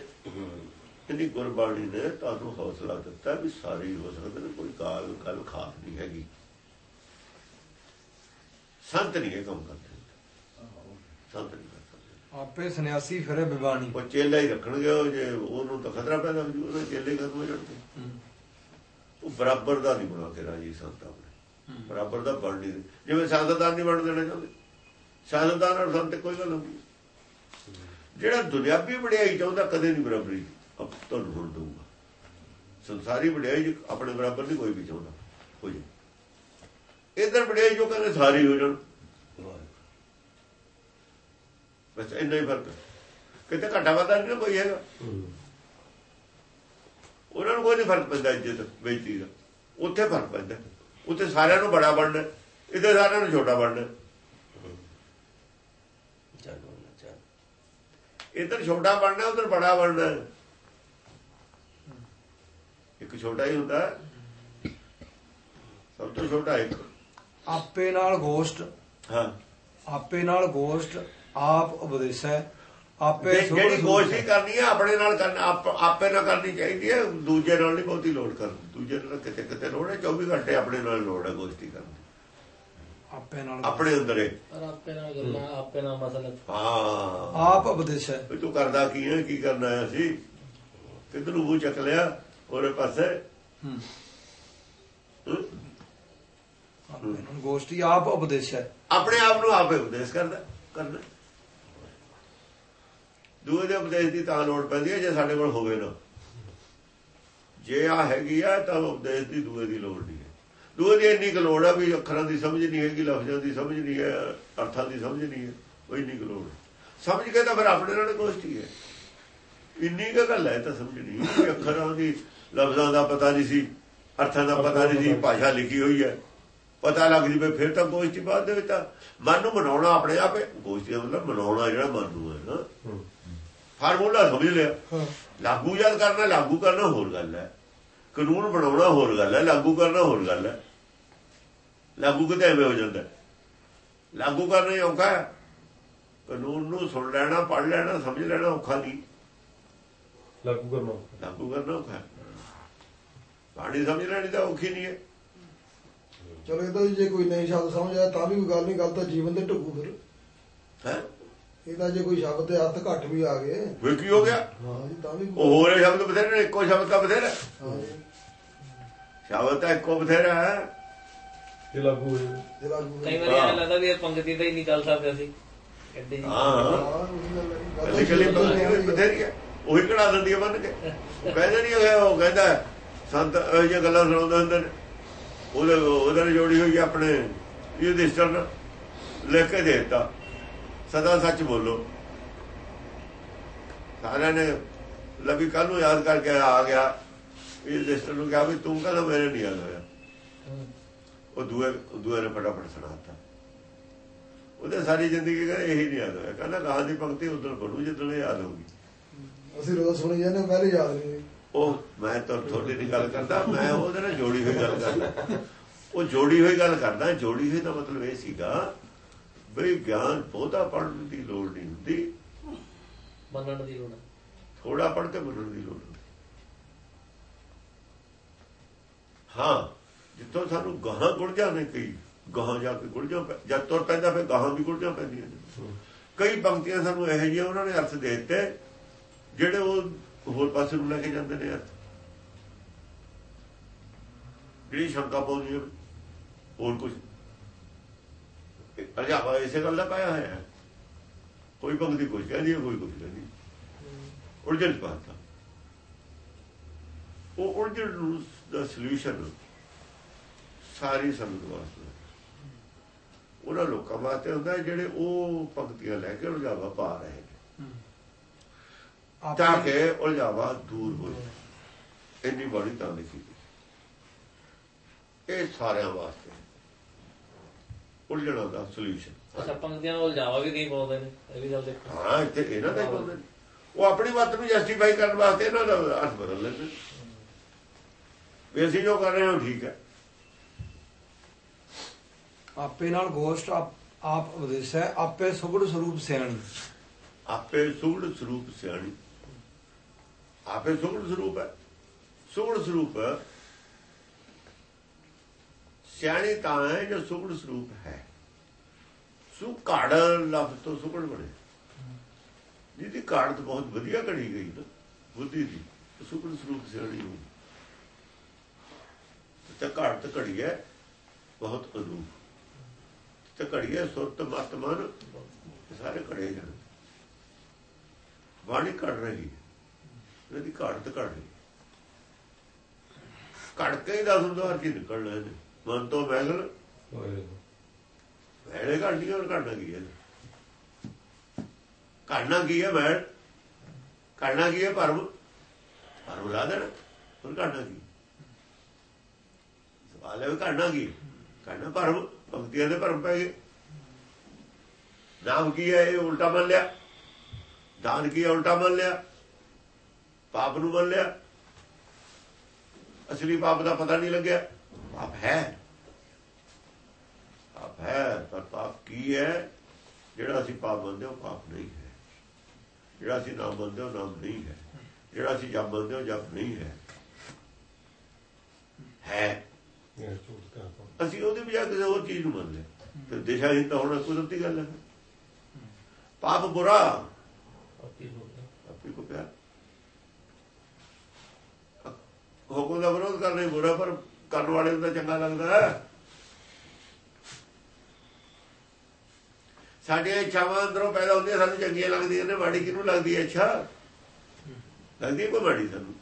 ਇੰਨੀ ਗੁਰਬਾਣੀ ਨੇ ਤੁਹਾਨੂੰ ਹੌਸਲਾ ਦਿੱਤਾ ਵੀ ਸਾਰੇ ਹੀ ਹੋ ਸਕਦੇ ਨੇ ਕੋਈ ਕਾਲ ਗੱਲ ਖਾਸ ਨਹੀਂ ਹੈਗੀ। ਸੰਤ ਨਹੀਂ ਇਹ ਕੰਮ ਕਰਦੇ। ਸੰਤ ਨਹੀਂ ਆਪੇ ਸੰਨਿਆਸੀ ਫਿਰੇ ਬਿਵਾਨੀ ਉਹ ਚੇਲਾ ਹੀ ਰੱਖਣਗੇ ਉਹ ਜੇ ਉਹਨੂੰ ਤਾਂ ਖਤਰਾ ਪੈਦਾ ਹੋ ਜੂ ਉਹਦੇ ਚੇਲੇ ਹੋ ਜਾਣਗੇ। ਉਹ ਬਰਾਬਰ ਦਾ ਨਹੀਂ ਬਣਾ ਕੇ ਰਾਜੀ ਸੰਤ ਆਪਣੇ। ਬਰਾਬਰ ਦਾ ਬਣ ਨਹੀਂ ਜਿਵੇਂ ਸਾਧਦਾਰ ਨਹੀਂ ਬਣ ਦੇਣਾ ਚਾਹੁੰਦੇ। ਸਾਧਦਾਰ ਔਰ ਸੰਤ ਕੋਈ ਗੱਲ ਨਹੀਂ ਜਿਹੜਾ ਦੁਨਿਆਵੀ ਵਡਿਆਈ ਚਾਹੁੰਦਾ ਕਦੇ ਨਹੀਂ ਬਰਾਬਰੀ ਅਬ ਤੁਹਾਨੂੰ ਹੁਣ ਦਊਗਾ। ਸੰਸਾਰੀ ਵਡਿਆਈ 'ਚ ਆਪਣੇ ਬਰਾਬਰ ਨਹੀਂ ਕੋਈ ਵੀ ਚਾਹੁੰਦਾ ਹੋ ਜਾ ਇਧਰ ਵਡਿਆਈ ਜੋ ਕਹਿੰਦੇ ਸਾਰੀ ਹੋ ਜਾਣ। ਬਸ ਇੰਨਾ ਹੀ ਫ਼ਰਕ। ਕਿਤੇ ਘਾਟਾ ਵਾਧਾ ਨਹੀਂ ਨਾ ਕੋਈ ਹੈਗਾ। ਉਹਨਾਂ ਨੂੰ ਕੋਈ ਨਹੀਂ ਫ਼ਰਕ ਪੈਂਦਾ ਇੱਜ਼ਤ, ਬੇਇੱਜ਼ਤੀ ਦਾ। ਉੱਥੇ ਫ਼ਰਕ ਪੈਂਦਾ। ਉੱਥੇ ਸਾਰਿਆਂ ਨੂੰ ਬੜਾ ਬਣਨਾ, ਇੱਥੇ ਸਾਰਿਆਂ ਨੂੰ ਛੋਟਾ ਬਣਨਾ। ਇੱਧਰ ਛੋਟਾ ਬਣਨਾ ਉਧਰ ਬੜਾ ਬਣਨਾ। ਇੱਕ ਛੋਟਾ ਹੀ ਹੁੰਦਾ। ਸਭ ਤੋਂ ਛੋਟਾ ਇੱਕ। ਆਪੇ ਨਾਲ ਗੋਸ਼ਟ। ਹਾਂ। ਆਪੇ ਨਾਲ ਗੋਸ਼ਟ ਆਪ ਉਪਦੇਸੈ। ਆਪੇ ਜਿਹੜੀ ਕੋਸ਼ਿਸ਼ ਕਰਨੀ ਹੈ ਆਪਣੇ ਨਾਲ ਕਰਨਾ ਆਪ- ਨਾਲ ਕਰਨੀ ਚਾਹੀਦੀ ਹੈ। ਦੂਜੇ ਨਾਲ ਨਹੀਂ ਬਹੁਤੀ ਲੋੜ ਕਰ ਦੂਜੇ ਨਾਲ ਕਿਤੇ ਕਿਤੇ ਲੋੜ ਹੈ 24 ਘੰਟੇ ਆਪਣੇ ਨਾਲ ਲੋੜ ਹੈ ਗੋਸ਼ਟੀ ਕਰਨ। ਆਪੇ ਨਾਲ ਆਪਣੇ ਅੰਦਰ ਹੈ ਪਰ ਆਪੇ ਨਾਲ ਗੱਲਾਂ ਆਪੇ ਨਾਲ ਮਸਲਾ ਹਾਂ। ਆਪ ਉਪਦੇਸੈ ਵੀ ਤੂੰ ਕਰਦਾ ਕੀ ਹੈ ਕੀ ਕਰਨਾ ਹੈ ਸੀ? ਕਿੱਧਰ ਨੂੰ ਮੂੰਹ ਚੱਕ ਲਿਆ? ਉਹਦੇ ਪਾਸੇ। ਹੂੰ। ਹੂੰ? ਗੋਸ਼ਟੀ ਆਪ ਉਪਦੇਸੈ ਆਪਣੇ ਆਪ ਨੂੰ ਆਪੇ ਉਪਦੇਸ਼ ਕਰਦਾ ਕਰਨਾ। ਦੂਏ ਦੇ ਉਪਦੇਸ਼ ਦੀ ਤਾਂ ਲੋੜ ਪੈਂਦੀ ਹੈ ਜੇ ਸਾਡੇ ਕੋਲ ਹੋਵੇ ਨਾ। ਜੇ ਆ ਹੈਗੀ ਆ ਤਾਂ ਉਪਦੇਸ਼ ਦੀ ਦੂਏ ਦੀ ਲੋੜ ਨਹੀਂ। ਹੈ ਦੂਏ ਦੀ ਇੰਨੀ ਕੁ ਲੋੜ ਆ ਵੀ ਅੱਖਰਾਂ ਦੀ ਸਮਝ ਨਹੀਂ ਹੈਗੀ ਲਫ਼ਜ਼ਾਂ ਦੀ ਸਮਝ ਨਹੀਂ ਹੈ ਅਰਥਾਂ ਦੀ ਸਮਝ ਨਹੀਂ ਹੈ ਉਹ ਇੰਨੀ ਕੁ ਲੋੜ। ਸਮਝ ਕੇ ਤਾਂ ਫਿਰ ਆਪਣੇ ਨਾਲ ਗੋਸ਼ਟੀ ਹੈ ਇੰਨੀ ਕੁ ਗੱਲ ਹੈ ਤਾਂ ਸਮਝਣੀ। ਕਿ ਅੱਖਰਾਂ ਦੀ ਲਫ਼ਜ਼ਾਂ ਦਾ ਪਤਾ ਨਹੀਂ ਸੀ ਅਰਥਾਂ ਦਾ ਪਤਾ ਨਹੀਂ ਸੀ ਭਾਸ਼ਾ ਲਿਖੀ ਹੋਈ ਹੈ। ਪਤਾ ਲੱਗ ਜਵੇ ਫਿਰ ਤਾਂ ਗੋਸ਼ਟੀ ਬਾਅਦ ਦੇ ਵਿੱਚ ਤਾਂ ਮਨ ਨੂੰ ਮਨਾਉਣਾ ਆਪਣੇ ਆਪੇ ਗੋਸ਼ਟੀ ਦਾ ਮਤਲਬ ਮਨਾਉਣਾ ਜਿਹੜਾ ਮਨ ਨੂੰ ਹੈ ਨਾ। ਫਾਰਮੂਲਾ ਸਮਝ ਲਿਆ। ਲਾਗੂ ਜਦ ਕਰਨਾ ਲਾਗੂ ਕਰਨਾ ਹੋਰ ਗੱਲ ਹੈ। ਕਾਨੂੰਨ ਬਣਾਉਣਾ ਹੋਰ ਗੱਲ ਹੈ ਲਾਗੂ ਕਰਨਾ ਹੋਰ ਗੱਲ ਹੈ। ਲਾਗੂ ਕਿਤੇ ਐਵੇਂ ਹੋ ਜਾਂਦਾ। ਲਾਗੂ ਕਰਨਾ ਹੀ ਔਖਾ ਹੈ। ਕਾਨੂੰਨ ਨੂੰ ਸੁਣ ਲੈਣਾ ਪੜ ਲੈਣਾ ਸਮਝ ਲੈਣਾ ਔਖਾ ਨਹੀਂ ਲਾਗੂ ਕਰਨਾ ਲਾਗੂ ਕਰਨਾ ਔਖਾ ਹੈ। ਬਾਣੀ ਸਮਝ ਲੈਣੀ ਤਾਂ ਔਖੀ ਨਹੀਂ ਹੈ। ਚਲੋ ਇਹ ਤਾਂ ਜੀ ਕੋਈ ਨਹੀਂ ਸ਼ਬਦ ਸਮਝ ਆਇਆ ਤਾਂ ਵੀ ਕੋਈ ਗੱਲ ਨਹੀਂ ਗੱਲ ਤਾਂ ਜੀਵਨ ਦੇ ਢੁੱਕੂ ਫਿਰ। ਹੈ? ਇਹਦਾ ਜੇ ਕੋਈ ਸ਼ਬਦ ਦੇ ਅਰਥ ਘੱਟ ਵੀ ਆ ਗਏ। ਫਿਰ ਕੀ ਹੋ ਗਿਆ? ਹਾਂ ਜੀ ਤਾਂ ਵੀ ਹੋਰੇ ਸ਼ਬਦ ਬਥੇਰੇ ਨੇ ਇੱਕੋ ਸ਼ਬਦ ਤਾਂ ਬਥੇਰਾ ਹਾਂ। ਸ਼ਬਦ ਤਾਂ ਇੱਕੋ ਬਥੇਰਾ ਹੈ। ਇਹ ਲਾਗੂ ਹੋ ਜਾਵੇ ਜੇ ਲਾਗੂ ਕਈ ਵਾਰੀ ਐਂ ਲੱਗਦਾ ਵੀ ਇਹ ਪੰਕਤੀ ਤਾਂ ਹੀ ਨਹੀਂ ਚੱਲ ਸਕਦੇ ਅਸੀਂ। ਐਡੀ ਜੀ ਹਾਂ। ਹਾਂ। ਉਹੀ ਗੱਲ ਹੈ ਜੀ। ਗੱਲ ਕੱਲੀ ਕੱਲੀ ਤਾਂ ਬੰਦੀ ਜੀਵਨ ਦੀ ਬਥੇਰੀ ਹੈ ਉਹੀ ਕਢਾ ਦਿੰਦੀ ਹੈ ਬੰਨ ਕੇ। ਉਹ ਕਹਿੰਦੇ ਨਹੀਂ ਹੈਗੇ, ਉਹ ਕਹਿੰਦਾ ਸੰਤ ਇਹ ਜਿਹੀਆਂ ਗੱਲਾਂ ਸੁਣਾਉਂਦੇ ਹੁੰਦੇ ਨੇ। ਉਹਦੇ ਉਹਦੇ ਨਾਲ ਜੋੜੀ ਹੋਈ ਆਪਣੇ ਯੁਧਿਸ਼ਟਰ ਨਾਲ ਲਿਖ ਕੇ ਦੇ ਦਿੱਤਾ। ਸਦਾ ਸੱਚ ਬੋਲੋ। ਸਾਰਿਆਂ ਨੇ ਲਵੀ ਕੱਲ ਨੂੰ ਯਾਦ ਕਰਕੇ ਆ ਗਿਆ। ਯੁਧਿਸ਼ਟਰ ਨੂੰ ਕਿਹਾ ਵੀ ਤੂੰ ਕਹਿੰਦਾ ਮੇਰੇ ਨਹੀਂ ਯਾਦ ਹੋਇਆ? ਉਹ ਦੂਏ ਦੂਏ ਨੇ ਫਟਾਫਟ ਸੁਣਾਤਾ ਉਹਦੇ ਸਾਰੀ ਜ਼ਿੰਦਗੀ ਕਹਿੰਦਾ ਇਹੀ ਨਹੀਂ ਯਾਦ ਹੋਇਆ। ਕਹਿੰਦਾ ਗਾਂ ਦੀ ਪੰਕਤੀ ਉਦੋਂ ਪੜੂ ਜਦੋਂ ਯਾਦ ਹੋਊਗੀ। ਅਸੀਂ ਰੋਜ਼ ਸੁਣੀ ਜਾਂਦੇ ਹਾਂ, ਪਹਿਲੇ ਯਾਦ ਨਹੀਂ ਉਹ ਮੈਂ ਤਾਂ ਤੁਹਾਡੀ ਦੀ ਗੱਲ ਕਰਦਾ ਮੈਂ ਉਹਦੇ ਨਾਲ ਜੋੜੀ ਹੋਈ ਗੱਲ ਕਰਦਾ। ਉਹ ਜੋੜੀ ਹੋਈ ਗੱਲ ਕਰਦਾ ਜੋੜੀ ਹੋਈ ਦਾ ਮਤਲਬ ਇਹ ਸੀਗਾ ਬਈ ਗਿਆਨ ਬਹੁਤਾ ਪੜਨ ਦੀ ਲੋੜ ਨਹੀਂ ਹੁੰਦੀ। ਮੰਨਣ ਦੀ ਲੋੜ। ਥੋੜਾ ਪੜ ਕੇ ਮੰਨਣ ਦੀ ਲੋੜ ਹੁੰਦੀ। ਹਾਂ। ਜਿੱਥੋਂ ਸਾਨੂੰ ਗਾਹਾਂ ਗੁਰਜਾ ਨੇ ਕਈ ਗਾਹਾਂ ਜਾ ਕੇ ਗੁਰਜਾ ਜਦ ਤੁਰ ਪੈਂਦਾ ਫਿਰ ਗਾਹਾਂ ਵੀ ਗੁਰਜਾ ਪੈਂਦੀਆਂ ਨੇ। ਕਈ ਪੰਕਤੀਆਂ ਸਾਨੂੰ ਇਹੋ ਜਿਹੀਆਂ ਉਹਨਾਂ ਨੇ ਅਰਥ ਦੇ ਦਿੱਤੇ ਜਿਹੜੇ ਉਹ ਹੋਰ ਪਾਸੇ ਨੂੰ ਲੈ ਕੇ ਜਾਂਦੇ ਨੇ ਅਰਥ। ਜਿਹੜੀ ਸ਼ੰਕਾ ਪਾਉਂਦੀ ਹੈ ਹੋਰ ਕੁਝ ਅਜਾਵਾ ਇਸੇ ਗੱਲ ਦਾ ਪਾਇਆ ਹੋਇਆ ਹੈ। ਕੋਈ ਪੰਕਤੀ ਕੁਝ ਕਹਿੰਦੀ ਹੈ ਕੋਈ ਕੁਝ ਕਹਿੰਦੀ ਹੈ। ਉਲਝਣ ਪਾਤਾ ਉਹ ਉਲਝਣ ਦਾ ਸੋਲੂਸ਼ਨ ਸਾਰੀ ਸੰਗਤ ਵਾਸਤੇ। ਉਹਨਾਂ ਲੋਕਾਂ ਵਾਸਤੇ ਹੁੰਦਾ ਜਿਹੜੇ ਉਹ ਪੰਕਤੀਆਂ ਲੈ ਕੇ ਉਲਝਾਵਾ ਪਾ ਰਹੇ ਨੇ। ਤਾਂ ਕਿ ਉਲਝਾਵਾ ਦੂਰ ਹੋ ਜਾਏ ਇੰਨੀ ਬੜੀ ਤਾਂ ਲਿਖੀ। ਇਹ ਸਾਰਿਆਂ ਵਾਸਤੇ ਉਲਝਣਾਂ ਦਾ ਸੋਲੂਸ਼ਨ ਅੱਛਾ ਪੰਕਤੀਆਂ ਨੂੰ ਉਲਝਾਵਾ ਵੀ ਕਈ ਪਾਉਂਦੇ ਨੇ ਇਹ ਵੀ ਗੱਲ ਦੇਖੋ। ਹਾਂ ਇੱਥੇ ਇਹਨਾਂ ਦਾ ਹੀ ਬੋਲਦੇ ਨੇ। ਉਹ ਆਪਣੀ ਮਤ ਨੂੰ ਜਸਟੀਫਾਈ ਕਰਨ ਵਾਸਤੇ ਇਹਨਾਂ ਦਾ ਅਰਥ ਬਦਲ ਲੈਂਦੇ ਨੇ। ਵੀ ਅਸੀਂ ਜੋ ਕਰ ਰਹੇ ਹਾਂ ਉਹ ਠੀਕ ਹੈ। ਆਪੇ ਨਾਲ ਗੋਸ਼ਟ ਆਪ ਆਪ ਉਪਦੇਸ਼ ਹੈ, ਆਪੇ ਸੁਗੜ ਸਰੂਪ ਸਿਆਣੀ। ਆਪੇ ਸੁਗੜ ਸਰੂਪ ਸਿਆਣੀ। ਆਪੇ ਸੁਗੜ ਸਰੂਪ ਹੈ। ਸੁਗੜ ਸਰੂਪ ਸਿਆਣੀ ਤਾਂ ਹੈ ਜੋ ਸੁਗੜ ਸਰੂਪ ਹੈ। ਸੁ ਲਫ਼ਜ਼ ਤੋਂ ਸੁਗੜ ਬਣੇ। ਜਿਹਦੀ ਘਾੜ ਤਾਂ ਬਹੁਤ ਵਧੀਆ ਘੜੀ ਗਈ ਨਾ, ਬੁੱਧੀ ਦੀ ਸੁਗੜ ਸਰੂਪ ਸਿਆਣੀ ਹੋ ਤੇ ਘਾੜ ਤਾਂ ਘੜੀ ਹੈ, ਬਹੁਤ ਅਨੂਪ। ਤੇ ਘੜੀ ਹੈ ਸੁਰਤ ਮਤ ਮਨ ਸਾਰੇ ਘੜੇ ਜਾਣ। ਬਾਣੀ ਘੜ ਰਹੀ ਹੈ। ਇਹਦੀ ਘੜ ਘੜ ਰਹੀ ਘੜ ਕੇ ਹੀ ਦਸ ਕੀ ਨਿਕਲਣਾ ਇਹਨੇ ਮਨ ਤੋਂ ਮੈਗਲ ਮੈਲੇ ਘੜਨੀ ਹੋਰ ਘੜਨਾ ਕੀ ਹੈ? ਘੜਨਾ ਕੀ ਹੈ ਮੈਲ ਘੜਨਾ ਕੀ ਹੈ ਭਰਮ? ਭਰਮ ਲਾ ਦੇਣਾ। ਹੋਰ ਘੜਨਾ ਕੀ ਸਵਾਲ ਹੈ ਵੀ ਘੜਨਾ ਕੀ ਘੜਨਾ ਭਰਮ। ਭਗਤੀਆਂ ਦੇ ਭਰਮ ਪੈ ਗਏ। ਨਾਮ ਕੀ ਹੈ? ਇਹ ਉਲਟਾ ਮੰਨ ਲਿਆ। ਦਾਨ ਕੀ ਹੈ? ਉਲਟਾ ਮੰਨ ਲਿਆ। ਪਾਪ ਨੂੰ ਮੰਨ ਲਿਆ। ਅਸਲੀ ਪਾਪ ਦਾ ਪਤਾ ਨਹੀਂ ਲੱਗਿਆ। ਪਾਪ ਹੈ। ਪਾਪ ਹੈ, ਪਰ ਪਾਪ ਕੀ ਹੈ? ਜਿਹੜਾ ਅਸੀਂ ਪਾਪ ਮੰਨਦੇ ਹਾਂ, ਉਹ ਪਾਪ ਨਹੀਂ ਹੈ। ਜਿਹੜਾ ਅਸੀਂ ਨਾਮ ਮੰਨਦੇ ਹਾਂ, ਉਹ ਨਾਮ ਨਹੀਂ ਹੈ। ਜਿਹੜਾ ਅਸੀਂ ਜਪ ਮੰਨਦੇ ਹਾਂ ਜਪ ਨਹੀਂ ਹੈ। ਹੈ। ਅਸੀਂ ਉਹਦੇ ਬਜਾਏ ਕਿਸੇ ਹੋਰ ਚੀਜ਼ ਨੂੰ ਮੰਨਦੇ। ਹਾਂ। ਤੇ ਦਿਸ਼ਾਹੀਨ ਤਾਂ ਹੋਣਾ ਕੁਦਰਤੀ ਗੱਲ ਹੈ। ਪਾਪ ਬੁਰਾ। ਆਪੀ ਕੋ ਪਿਆਰ ਹੁਕਮ ਦਾ ਵਿਰੋਧ ਕਰਨਾ ਹੀ ਬੁਰਾ ਪਰ ਕਰਨ ਵਾਲੇ ਨੂੰ ਤਾਂ ਚੰਗਾ ਲੱਗਦਾ ਹੈ। ਸਾਡੀਆਂ ਇੱਛਾਵਾਂ ਅੰਦਰੋਂ ਪੈਦਾ ਹੁੰਦੀਆਂ ਸਾਨੂੰ ਚੰਗੀਆਂ ਲੱਗਦੀਆਂ ਨੇ ਮਾੜੀ ਕਿਹਨੂੰ ਲੱਗਦੀ ਹੈ ਇੱਛਾ? ਲੱਗਦੀ ਕੋਈ ਮਾੜੀ ਸਾਨੂੰ।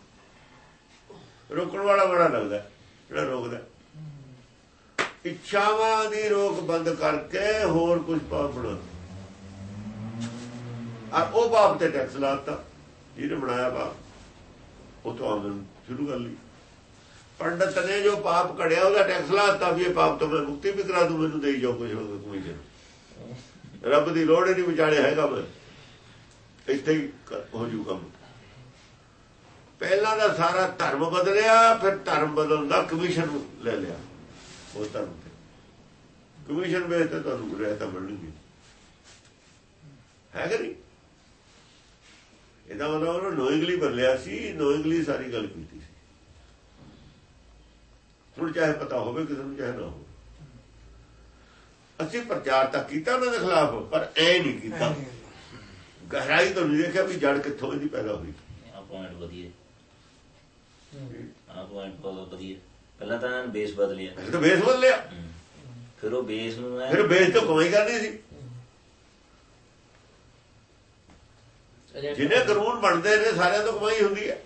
ਰੋਕਣ ਵਾਲਾ ਬੜਾ ਲੱਗਦਾ ਜਿਹੜਾ ਰੋਕਦਾ। ਇੱਛਾਵਾਂ ਦੀ ਰੋਕ ਬੰਦ ਕਰਕੇ ਹੋਰ ਕੁਝ ਪਾਪ ਬਣਾ ਆ ਉਹ ਪਾਪ ਤੇ ਟੈਕਸ ਲਾਤਾ ਜਿਹਨੇ ਬਣਾਇਆ ਪਾਪ, ਉਹ ਤੋਂ ਆਮਦਨ ਸ਼ੁਰੂ ਕਰ ਲਈ। ਪੰਡਤ ਨੇ ਜੋ ਪਾਪ ਕੜਿਆ ਉਹਦਾ ਟੈਕਸ ਲਾਤਾ ਵੀ ਇਹ ਪਾਪ ਤੋਂ ਮੈਂ ਮੁਕਤੀ ਵੀ ਕਰਾ ਦੂੰ, ਮੈਨੂੰ ਦੇਈ ਜਾਓ ਕੁਝ ਹੋਵੇ ਕੋਈ ਜੇ ਰੱਬ ਦੀ ਲੋੜ ਹੀ ਨਹੀਂ ਵਿਚਾਲੇ ਹੈਗਾ ਮੈਂ। ਇੱਥੇ ਹੀ ਹੋ ਜੂ ਕੰਮ। ਪਹਿਲਾਂ ਦਾ ਸਾਰਾ ਧਰਮ ਬਦਲਿਆ, ਫਿਰ ਧਰਮ ਬਦਲਣ ਦਾ ਕਮਿਸ਼ਨ ਲੈ ਲਿਆ। ਉਹ ਧਰਮ ਤੇ ਕਮਿਸ਼ਨ ਵੇਚ ਤੇ ਤੁਹਾਨੂੰ ਰਹਿਤਾ ਮਿਲਣਗੇ। ਹੈ ਕਿ ਨਹੀਂ? ਇਹਦਾ ਮਤਲਬ ਉਹਨੇ ਨੋਇੰਗਲੀ ਬਦਲਿਆ ਸੀ ਨੋਇੰਗਲੀ ਸਾਰੀ ਗੱਲ ਕੀਤੀ ਸੀ। ਹੁਣ ਚਾਹੇ ਪਤਾ ਹੋਵੇ ਕਿਸੇ ਨੂੰ ਚਾਹੇ ਨਾ ਹੋਵੇ। ਅਸੀਂ ਪ੍ਰਚਾਰ ਤਾਂ ਕੀਤਾ ਉਹਨਾਂ ਦੇ ਖਿਲਾਫ ਪਰ ਐ ਨਹੀਂ ਕੀਤਾ। ਗਹਿਰਾਈ ਤੋਂ ਨਹੀਂ ਦੇਖਿਆ ਵੀ ਜੜ ਕਿੱਥੋਂ ਇਹਦੀ ਪੈਦਾ ਹੋਈ। ਆ ਪੁਆਇੰਟ ਵਧੀਆ। ਆ ਪੁਆਇੰਟ ਬਹੁਤ ਵਧੀਆ। ਪਹਿਲਾਂ ਤਾਂ ਬੇਸ ਬਦਲਿਆ ਇਹ ਤਾਂ ਬੇਸ ਬਦਲਿਆ। ਫਿਰ ਉਹ ਬੇਸ ਨੂੰ ਐਂ- ਫਿਰ ਬੇਸ ਤੋਂ ਕਮਾਈ ਕਰਨੀ ਸੀ। ਅਜੇ ਜਿੰਨੇ ਕਾਨੂੰਨ ਬਣਦੇ ਨੇ ਸਾਰਿਆਂ ਤੋਂ ਕਮਾਈ ਹੁੰਦੀ ਹੈ।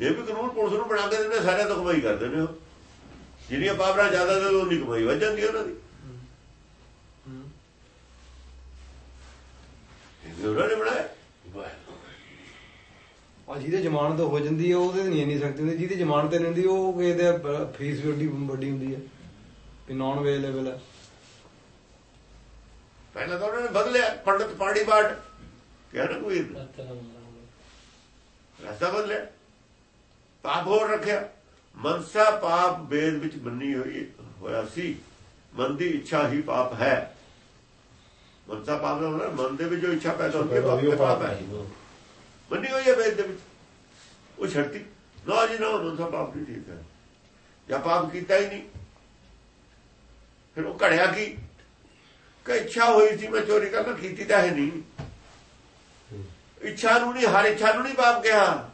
ਇਹ ਵੀ ਕਾਨੂੰਨ ਪੁਲਿਸ ਨੂੰ ਬਣਾ ਕੇ ਦਿੰਦੇ ਸਾਰਿਆਂ ਤੋਂ ਕਮਾਈ ਕਰਦੇ ਨੇ ਉਹ। ਜਿਹੜੀਆਂ ਪਾਵਰਾਂ ਜ਼ਿਆਦਾ ਦੇ ਉਨੀ ਕਮਾਈ ਵੱਧ ਜਾਂਦੀ ਹੈ ਉਹਨਾਂ ਦੀ। ਇਹ ਉਹਨਾਂ ਨੇ ਬਣਾਇਆ। ਆ ਜਿਹਦੇ ਜ਼ਮਾਨਤ ਹੋ ਜਾਂਦੀ ਹੈ ਉਹਦੇ ਨਹੀਂ ਇੰਨੀ ਸਖਤੀ ਹੁੰਦੀ। ਜਿਹਦੀ ਜ਼ਮਾਨਤ ਤੇ ਨਹੀਂ ਹੁੰਦੀ ਉਹ ਕਿਸੇ ਦੇ ਫੀਸ ਵੀ ਵੱਡੀ ਵੱਡੀ ਹੁੰਦੀ ਹੈ ਕਿ ਨਾਨ ਅਵੇਲੇਬਲ ਹੈ ਪਹਿਲਾਂ ਤਾਂ ਉਹਨਾਂ ਨੇ ਬਦਲਿਆ ਪੰਡਤ ਪਾੜੀ ਬਾਟ ਕਿਹਾ ਨਾ ਕੋਈ। ਰਸਤਾ ਬਦਲਿਆ। ਪਾਪ ਹੋਰ ਰੱਖਿਆ। ਮਨਸਾ ਪਾਪ ਵੇਦ ਵਿੱਚ ਮੰਨੀ ਹੋਈ ਹੋਇਆ ਸੀ। ਮਨ ਦੀ ਇੱਛਾ ਹੀ ਪਾਪ ਹੈ। ਮਨਸਾ ਪਾਪ ਦਾ ਮਤਲਬ ਮਨ ਦੇ ਵਿੱਚ ਜੋ ਇੱਛਾ ਪੈਦਾ ਹੁੰਦੀ ਹੈ ਪਾਪ ਹੈ। ਮੰਨੀ ਹੋਈ ਹੈ ਵੇਦ ਦੇ ਵਿੱਚ। ਉਹ ਛੱਡਤੀ। ਨਾ ਜੀ, ਨਾ ਉਹਨੂੰ ਮਨਸਾ ਪਾਪ ਨਹੀਂ ਠੀਕ ਹੈ ਜਾਂ ਪਾਪ ਕੀਤਾ ਹੀ ਨਹੀਂ। ਫਿਰ ਉਹ ਘੜਿਆ ਕੀ? ਕਿ ਇੱਛਾ ਹੋਈ ਸੀ, ਮੈਂ ਚੋਰੀ ਕਰਨਾ, ਕੀਤੀ ਤਾਂ ਹੈ ਨਹੀਂ। ਇੱਛਾ ਨੂੰ ਨਹੀਂ, ਹਰ ਇੱਛਾ ਨੂੰ ਨਹੀਂ ਪਾਪ ਕਿਹਾ।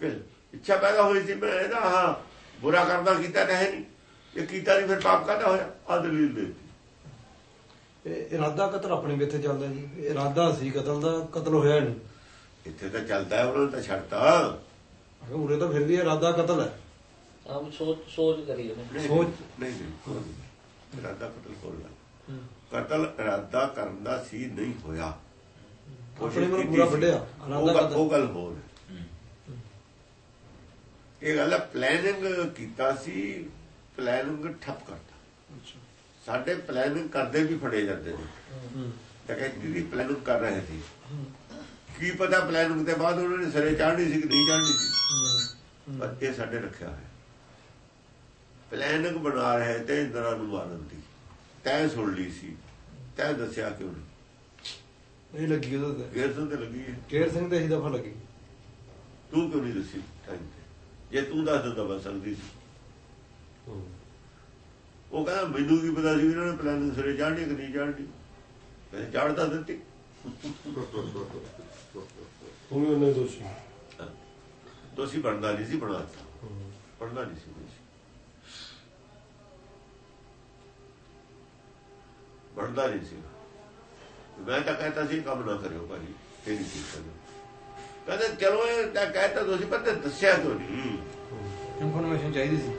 ਕਿ ਇੱਛਾ ਪੈਦਾ ਹੋਈ ਸੀ, ਮੈਂ ਇਹਦਾ, ਹਾਂ, ਬੁਰਾ ਕਰਨਾ ਕੀਤਾ ਤਾਂ ਹੈ ਨਹੀਂ। ਇਹ ਕੀਤਾ ਨਹੀਂ, ਫਿਰ ਪਾਪ ਕਾਹਦਾ ਹੋਇਆ? ਆ ਦਲੀਲ ਦੇ ਇਰਾਦਾ ਕਤਲ ਆਪਣੇ ਵੀ ਇੱਥੇ ਚੱਲਦਾ ਜੀ। ਇਰਾਦਾ ਸੀ ਕਤਲ ਦਾ ਕਤਲ ਹੋਇਆ ਨਹੀਂ ਇੱਥੇ ਤਾਂ ਚੱਲਦਾ ਹੈ ਉਹਨਾਂ ਨੇ ਤਾਂ ਛੱਡਤਾ। ਅਗਰ ਉਰੇ ਤਾਂ ਫਿਰ ਵੀ ਇਰਾਦਾ ਕਤਲ ਹੈ। ਆਪ ਸੋਚ ਸੋਚ ਕਰੀ ਉਹਨੇ। ਨਹੀਂ, ਸੋਚ। ਨਹੀਂ ਨਹੀਂ ਇਰਾਦਾ ਕਤਲ ਕੋਲ ਕਤਲ ਇਰਾਦਾ ਕਰਨ ਦਾ ਸੀ ਨਹੀਂ ਹੋਇਆ। ਆਪਣੇ ਮਨ ਪੂਰਾ ਉਹ ਇਰਾਦਾ ਗੱਲ- ਕਤਲ। ਉਹ ਗੱਲ ਹੋਰ। ਇਹ ਗੱਲ ਹੈ ਪਲੈਨਿੰਗ ਕੀਤਾ ਸੀ ਪਲੈਨਿੰਗ ਠੱਪ ਕਰਤਾ। ਸਾਡੇ ਪਲੈਨਿੰਗ ਕਰਦੇ ਵੀ ਫੜੇ ਜਾਂਦੇ ਨੇ। ਡਕੈਤੀ ਦੀ ਪਲੈਨਿੰਗ ਕਰ ਰਹੇ ਸੀ। ਕੀ ਪਤਾ ਪਲੈਨਿੰਗ ਦੇ ਬਾਅਦ ਉਹਨਾਂ ਨੇ ਸਰੇ ਚਾੜਨੀ ਸੀ ਕਿ ਨਹੀਂ ਚਾੜਨੀ ਸੀ। ਪਰ ਇਹ ਸਾਡੇ ਰੱਖਿਆ ਹੈ ਪਲੈਨਿੰਗ ਬਣਾ ਰਹੇ ਤੇ ਇੰਦਰਾ ਨੂੰ ਮਾਰਨ ਦੀ ਤੈਂ ਸੁਣ ਲਈ ਸੀ। ਤੈਂ ਦੱਸਿਆ ਕਿਉਂ ਨਹੀਂ? ਇਹ ਲੱਗੀ ਉਹਦੇ ਤੇ। ਗੇਰ ਤੇ ਲੱਗੀ ਹੈ। ਕੇਰ ਸਿੰਘ ਤੇ ਇਹੀ ਦਫਾ ਲੱਗੀ। ਤੂੰ ਕਿਉਂ ਨਹੀਂ ਦੱਸੀ ਟਾਈਮ ਤੇ? ਜੇ ਤੂੰ ਦੱਸ ਦਿੰਦਾ ਬਸ ਸਕਦੀ ਸੀ। ਉਹ ਕਹਿੰਦਾ ਮੈਨੂੰ ਕੀ ਪਤਾ ਸੀ ਵੀ ਇਹਨਾਂ ਨੇ ਪਲਾਨ ਸਿਰੇ ਚਾੜਨੀ ਕਿ ਨਹੀਂ ਚਾੜਨੀ ਮੈਂ ਚਾੜਦਾ ਦਿੱਤੀ। ਉਹ ਵੀ ਉਹਨੇ ਦੋਸ਼ੀ। ਦੋਸ਼ੀ ਬਣਦਾ ਨਹੀਂ ਸੀ ਬਣਾਤਾ ਬਣਦਾ ਨਹੀਂ ਸੀ ਦੋਸ਼ੀ। ਬਣਦਾ ਨਹੀਂ ਸੀ। ਮੈਂ ਤਾਂ ਕਹਿੰਦਾ ਸੀ ਕੰਮ ਨਾ ਕਰਿਓ ਭਾਜੀ ਇਹ ਨਹੀਂ ਠੀਕ ਕਰਿਓ ਕਹਿੰਦੇ ਚਲੋ ਇਹ ਤਾਂ ਕਹਿੰਦਾ ਦੋਸ਼ੀ ਪਰ ਤੇ ਦੱਸਿਆ ਕਿਉਂ ਨਹੀਂ? ਇਨਫੋਰਮੇਸ਼ਨ ਚਾਹੀਦੀ ਸੀ।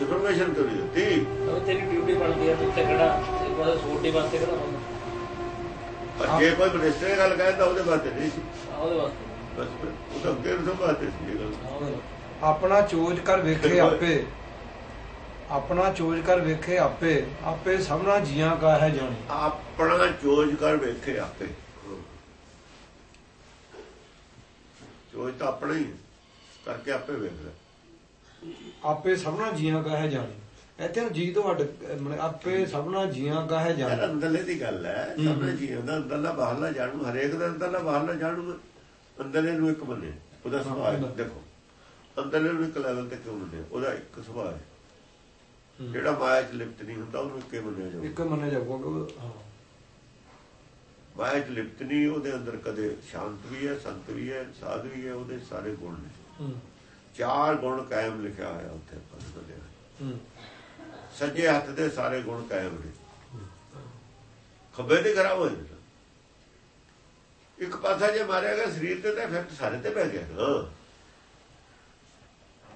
ਇਨਫੋਰਮੇਸ਼ਨ ਨਹੀਂ ਦਿੱਤੀ। ਉਹ ਤੇਰੀ ਡਿਊਟੀ ਬਣਦੀ ਹੈ ਤੂੰ ਤੇ ਕਿਹੜਾ ਇੱਕ ਵਾਰ ਸੋਟੀ ਵਾਸਤੇ ਕਿਹੜਾ ਹੁੰਦਾ। ਪਰ ਜੇ ਕੋਈ ਮਿਨਿਸਟਰ ਗੱਲ ਕਹਿੰਦਾ ਉਹਦੇ ਵਾਸਤੇ ਨਹੀਂ ਸੀ। ਉਹਦੇ ਵਾਸਤੇ ਬਸ ਉਹ ਤਾਂ ਅੱਗੇ ਨੂੰ ਵਾਸਤੇ ਸੀ ਇਹ ਗੱਲ। ਆਪਣਾ ਚੋਜ ਕਰ ਵੇਖੇ ਆਪੇ। ਆਪਣਾ ਚੋਜ ਕਰ ਵੇਖੇ ਆਪੇ। ਆਪੇ ਸਭਨਾ ਜੀਆਂ ਕਾ ਹੈ ਜਾਣੀ। ਆਪਣਾ ਚੋਜ ਕਰ ਵੇਖੇ ਆਪੇ। ਚੋਜ ਤਾਂ ਆਪਣਾ ਹੀ। ਕਰਕੇ ਆਪੇ ਵੇਖ ਲੈ। ਆਪੇ ਸਭਨਾ ਜੀਆਂ ਕਾ ਹੈ ਜਾਣੀ। ਇੱਥੇ ਨੂੰ ਜੀ ਤੋਂ ਅੱਡ ਆਪੇ ਸਭਨਾ ਜੀਆਂ ਕਾ ਹੈ ਯਾਰ ਜਾਣੀ ਅੰਦਰਲੇ ਦੀ ਗੱਲ ਹੈ ਸਾਹਮਣੇ ਜੀ ਹੁੰਦਾ ਅੰਦਰਲਾ ਬਾਹਰਲਾ ਜਾਣੂ ਹਰੇਕ ਦਾ ਅੰਦਰਲਾ ਬਾਹਰਲਾ ਜਾਣੂ ਅੰਦਰਲੇ ਨੂੰ ਇੱਕ ਬੰਨੇ। ਉਹਦਾ ਸੁਭਾਅ। ਦੇਖੋ ਅੰਦਰਲੇ ਨੂੰ ਇੱਕ ਲੈਵਲ ਤੇ ਕਿਉਂ ਮੰਨੇ ਉਹਦਾ ਇੱਕ ਸੁਭਾਅ ਹੈ। ਜਿਹੜਾ ਮਾਇਆ ਚ ਲਿਪਤ ਨਹੀਂ ਹੁੰਦਾ ਉਹਨੂੰ ਇੱਕੇ ਮੰਨਿਆ ਜਾਊਗਾ। ਇੱਕ ਮੰਨੇ ਜਾਊਗਾ ਕਿ ਹਾਂ। ਮਾਇਆ ਚ ਲਿਪਤ ਨਹੀਂ ਉਹਦੇ ਅੰਦਰ ਕਦੇ ਸ਼ਾਂਤ ਵੀ ਹੈ ਸੰਤ ਵੀ ਹੈ ਸਾਧ ਵੀ ਹੈ ਉਹਦੇ ਸਾਰੇ ਗੁਣ ਨੇ। ਹੂੰ। ਚਾਰ ਗੁਣ ਕਾਇਮ ਲਿਖਿਆ ਹੋਇਆ ਉੱਥੇ ਹੂੰ। ਸੱਜੇ ਹੱਥ ਦੇ ਸਾਰੇ ਗੁਣ ਕਾਇਮ ਨੇ। ਖੱਬੇ ਤੇ ਖਰਾਬ ਹੋ ਜਾਂਦਾ। ਇੱਕ ਪਾਸਾ ਜੇ ਮਾਰਿਆ ਗਿਆ ਸਰੀਰ ਤੇ ਤਾਂ ਇਫੈਕਟ ਸਾਰੇ ਤੇ ਪੈ ਗਿਆ। ਨਾ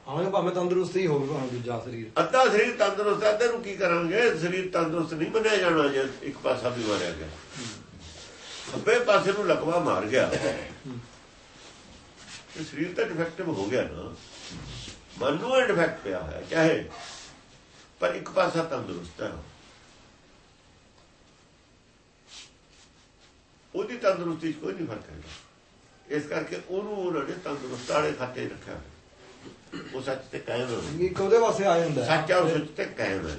ਆਵੇਂ ਭਾਵੇਂ ਤੰਦਰੁਸਤੀ ਹੋਵੇ ਭਾਵੇਂ ਦੂਜਾ ਸਰੀਰ। ਅੱਧਾ ਸਰੀਰ ਤੰਦਰੁਸਤ ਹੈ ਅੱਧੇ ਨੂੰ ਕੀ ਕਰਾਂਗੇ ਸਰੀਰ ਤੰਦਰੁਸਤ ਨਹੀਂ ਮੰਨਿਆ ਜਾਣਾ ਜੇ ਇੱਕ ਪਾਸਾ ਵੀ ਮਾਰਿਆ ਗਿਆ। ਖੱਬੇ ਪਾਸੇ ਨੂੰ ਲਕਵਾ ਮਾਰ ਗਿਆ। ਤੇ ਸਰੀਰ ਤਾਂ ਡਿਫੈਕਟਿਵ ਹੋ ਗਿਆ ਨਾ। ਮਨ ਨੂੰ ਇਹ ਡਿਫੈਕਟ ਪਿਆ ਹੈ ਚਾਹੇ ਪਰ ਇੱਕ ਪਾਸਾ ਤੰਦਰੁਸਤ ਹੈ। ਉਹਦੀ ਤੰਦਰੁਸਤੀ 'ਚ ਕੋਈ ਨਹੀਂ ਫ਼ਰਕ ਹੈਗਾ। ਇਸ ਕਰਕੇ ਉਹਨੂੰ ਉਹਨਾਂ ਨੇ ਤੰਦਰੁਸਤ ਵਾਲੇ ਖਾਤੇ ਰੱਖਿਆ। ਉਹ ਸੱਚ ਤੇ ਕਾਇਮ ਹੋ। ਇੱਕ ਉਹਦੇ ਵਾਸਤੇ ਆ ਜਾਂਦਾ। ਸੱਚ ਔਰ ਸੱਚ ਤੇ ਕਾਇਮ ਹੈ।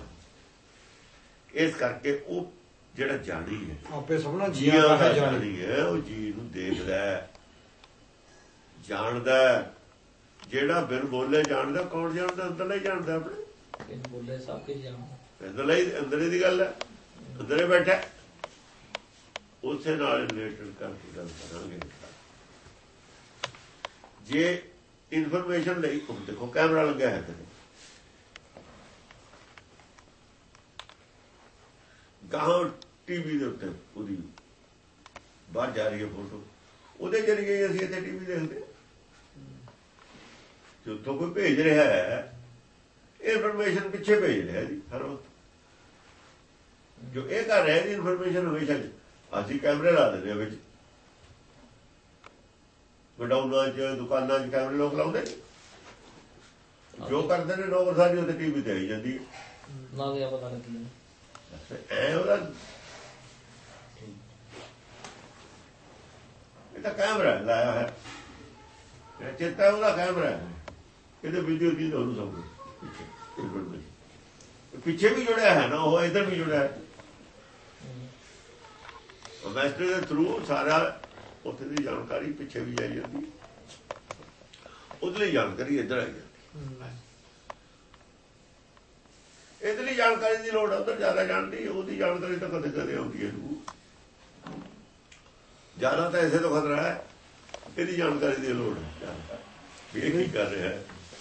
ਇਸ ਕਰਕੇ ਉਹ ਜਿਹੜਾ ਜਾਣੀ ਹੈ ਆਪੇ ਸਭਨਾ ਜੀਆਂ ਕਾ ਦਾ ਜਾਣੀ। ਹੈ ਉਹ ਜੀ ਨੂੰ ਦੇਖਦਾ ਹੈ, ਜਾਣਦਾ। ਜਿਹੜਾ ਬਿਨ ਬੋਲੇ ਜਾਣਦਾ ਕੌਣ ਜਾਣਦਾ? ਅੰਦਰਲਾ ਜਾਣਦਾ ਆਪਣੇ। ਕਿਨ ਬੋਲੇ ਸਭ ਕੁਝ ਜਾਣਦਾ। ਅੰਦਰਲਾ ਅੰਦਰੇ ਦੀ ਗੱਲ ਹੈ। ਅੰਦਰੇ ਬੈਠਾ। ਉਸੇ ਨਾਲ ਰਿਲੇਟਡ ਕਰਕੇ ਗੱਲ ਕਰਾਂਗੇ। ਜੇ ਇਨਫੋਰਮੇਸ਼ਨ ਲਈ ਹੁਣ ਦੇਖੋ ਕੈਮਰਾ ਲੱਗਿਆ ਹੈ ਤੇ ਗਾਹਾਂ ਟੀਵੀ ਦੇ ਉੱਤੇ ਉਹਦੀ ਬਾਹਰ ਜਾ ਰਹੀ ਹੈ ਫੋਟੋ ਉਹਦੇ ਜਰੀਏ ਅਸੀਂ ਇੱਥੇ ਟੀਵੀ ਦੇਖਦੇ ਹਾਂ। ਜੇ ਉੱਥੋਂ ਕੋਈ ਭੇਜ ਰਿਹਾ ਹੈ ਇਨਫੋਰਮੇਸ਼ਨ ਪਿੱਛੇ ਭੇਜ ਰਿਹਾ ਜੀ ਹਰ ਵਕਤ। ਜੋ ਇਹ ਕਰ ਰਿਹਾ ਜੀ ਇਨਫੋਰਮੇਸ਼ਨ ਹਮੇਸ਼ਾ। ਅਸੀਂ ਕੈਮਰੇ ਲਾ ਦਿੰਦੇ ਵਿੱਚ। ਗਡਾਊਨਾਂ 'ਚ ਦੁਕਾਨਾਂ 'ਚ ਕੈਮਰੇ ਲੋਕ ਲਾਉਂਦੇ ਜੋ ਕਰਦੇ ਨੇ ਨੌਕਰ ਸਾਡੀ ਉੱਥੇ ਟੀਵੀ ਤੇ ਆਈ ਜਾਂਦੀ ਨਾ ਗਿਆ ਪਤਾ ਨਹੀਂ ਐ ਉਹਦਾ ਇਹ ਤਾਂ ਕੈਮਰਾ ਲਾਇਆ ਹੈ ਇਹ ਚੇਤਾ ਉਹਦਾ ਕੈਮਰਾ ਹੈ। ਇਹਦੇ ਵੀਡੀਓ ਦੀ ਤੁਹਾਨੂੰ ਸਮਝ। ਪਿੱਛੇ ਵੀ ਜੁੜਿਆ ਹੈ ਨਾ, ਉਹ ਇਧਰ ਵੀ ਜੁੜਿਆ ਹੈ। ਮਾਸਟਰ ਦੇ ਥਰੂ ਸਾਰਾ ਉੱਥੇ ਦੀ ਜਾਣਕਾਰੀ ਪਿੱਛੇ ਵੀ ਜਾਈ ਜਾਂਦੀ ਉਹਦੇ ਲਈ ਜਾਣਕਾਰੀ ਇੱਧਰ ਆਈ ਜਾਂਦੀ ਇਹਦੇ ਲਈ ਜਾਣਕਾਰੀ ਦੀ ਲੋੜ ਉਧਰ ਜ਼ਿਆਦਾ ਜਾਣਦੀ ਉਹਦੀ ਜਾਣਕਾਰੀ ਤਾਂ ਕਦੇ ਕਦੇ ਆਉਂਦੀ ਹੈ ਨੂੰ ਜ਼ਿਆਦਾ ਤਾਂ ਇਸੇ ਤੋਂ ਖਤਰਾ ਹੈ, ਇਹਦੀ ਜਾਣਕਾਰੀ ਦੀ ਲੋੜ ਹੈ। ਵੀ ਇਹ ਕੀ ਕਰ ਰਿਹਾ ਹੈ।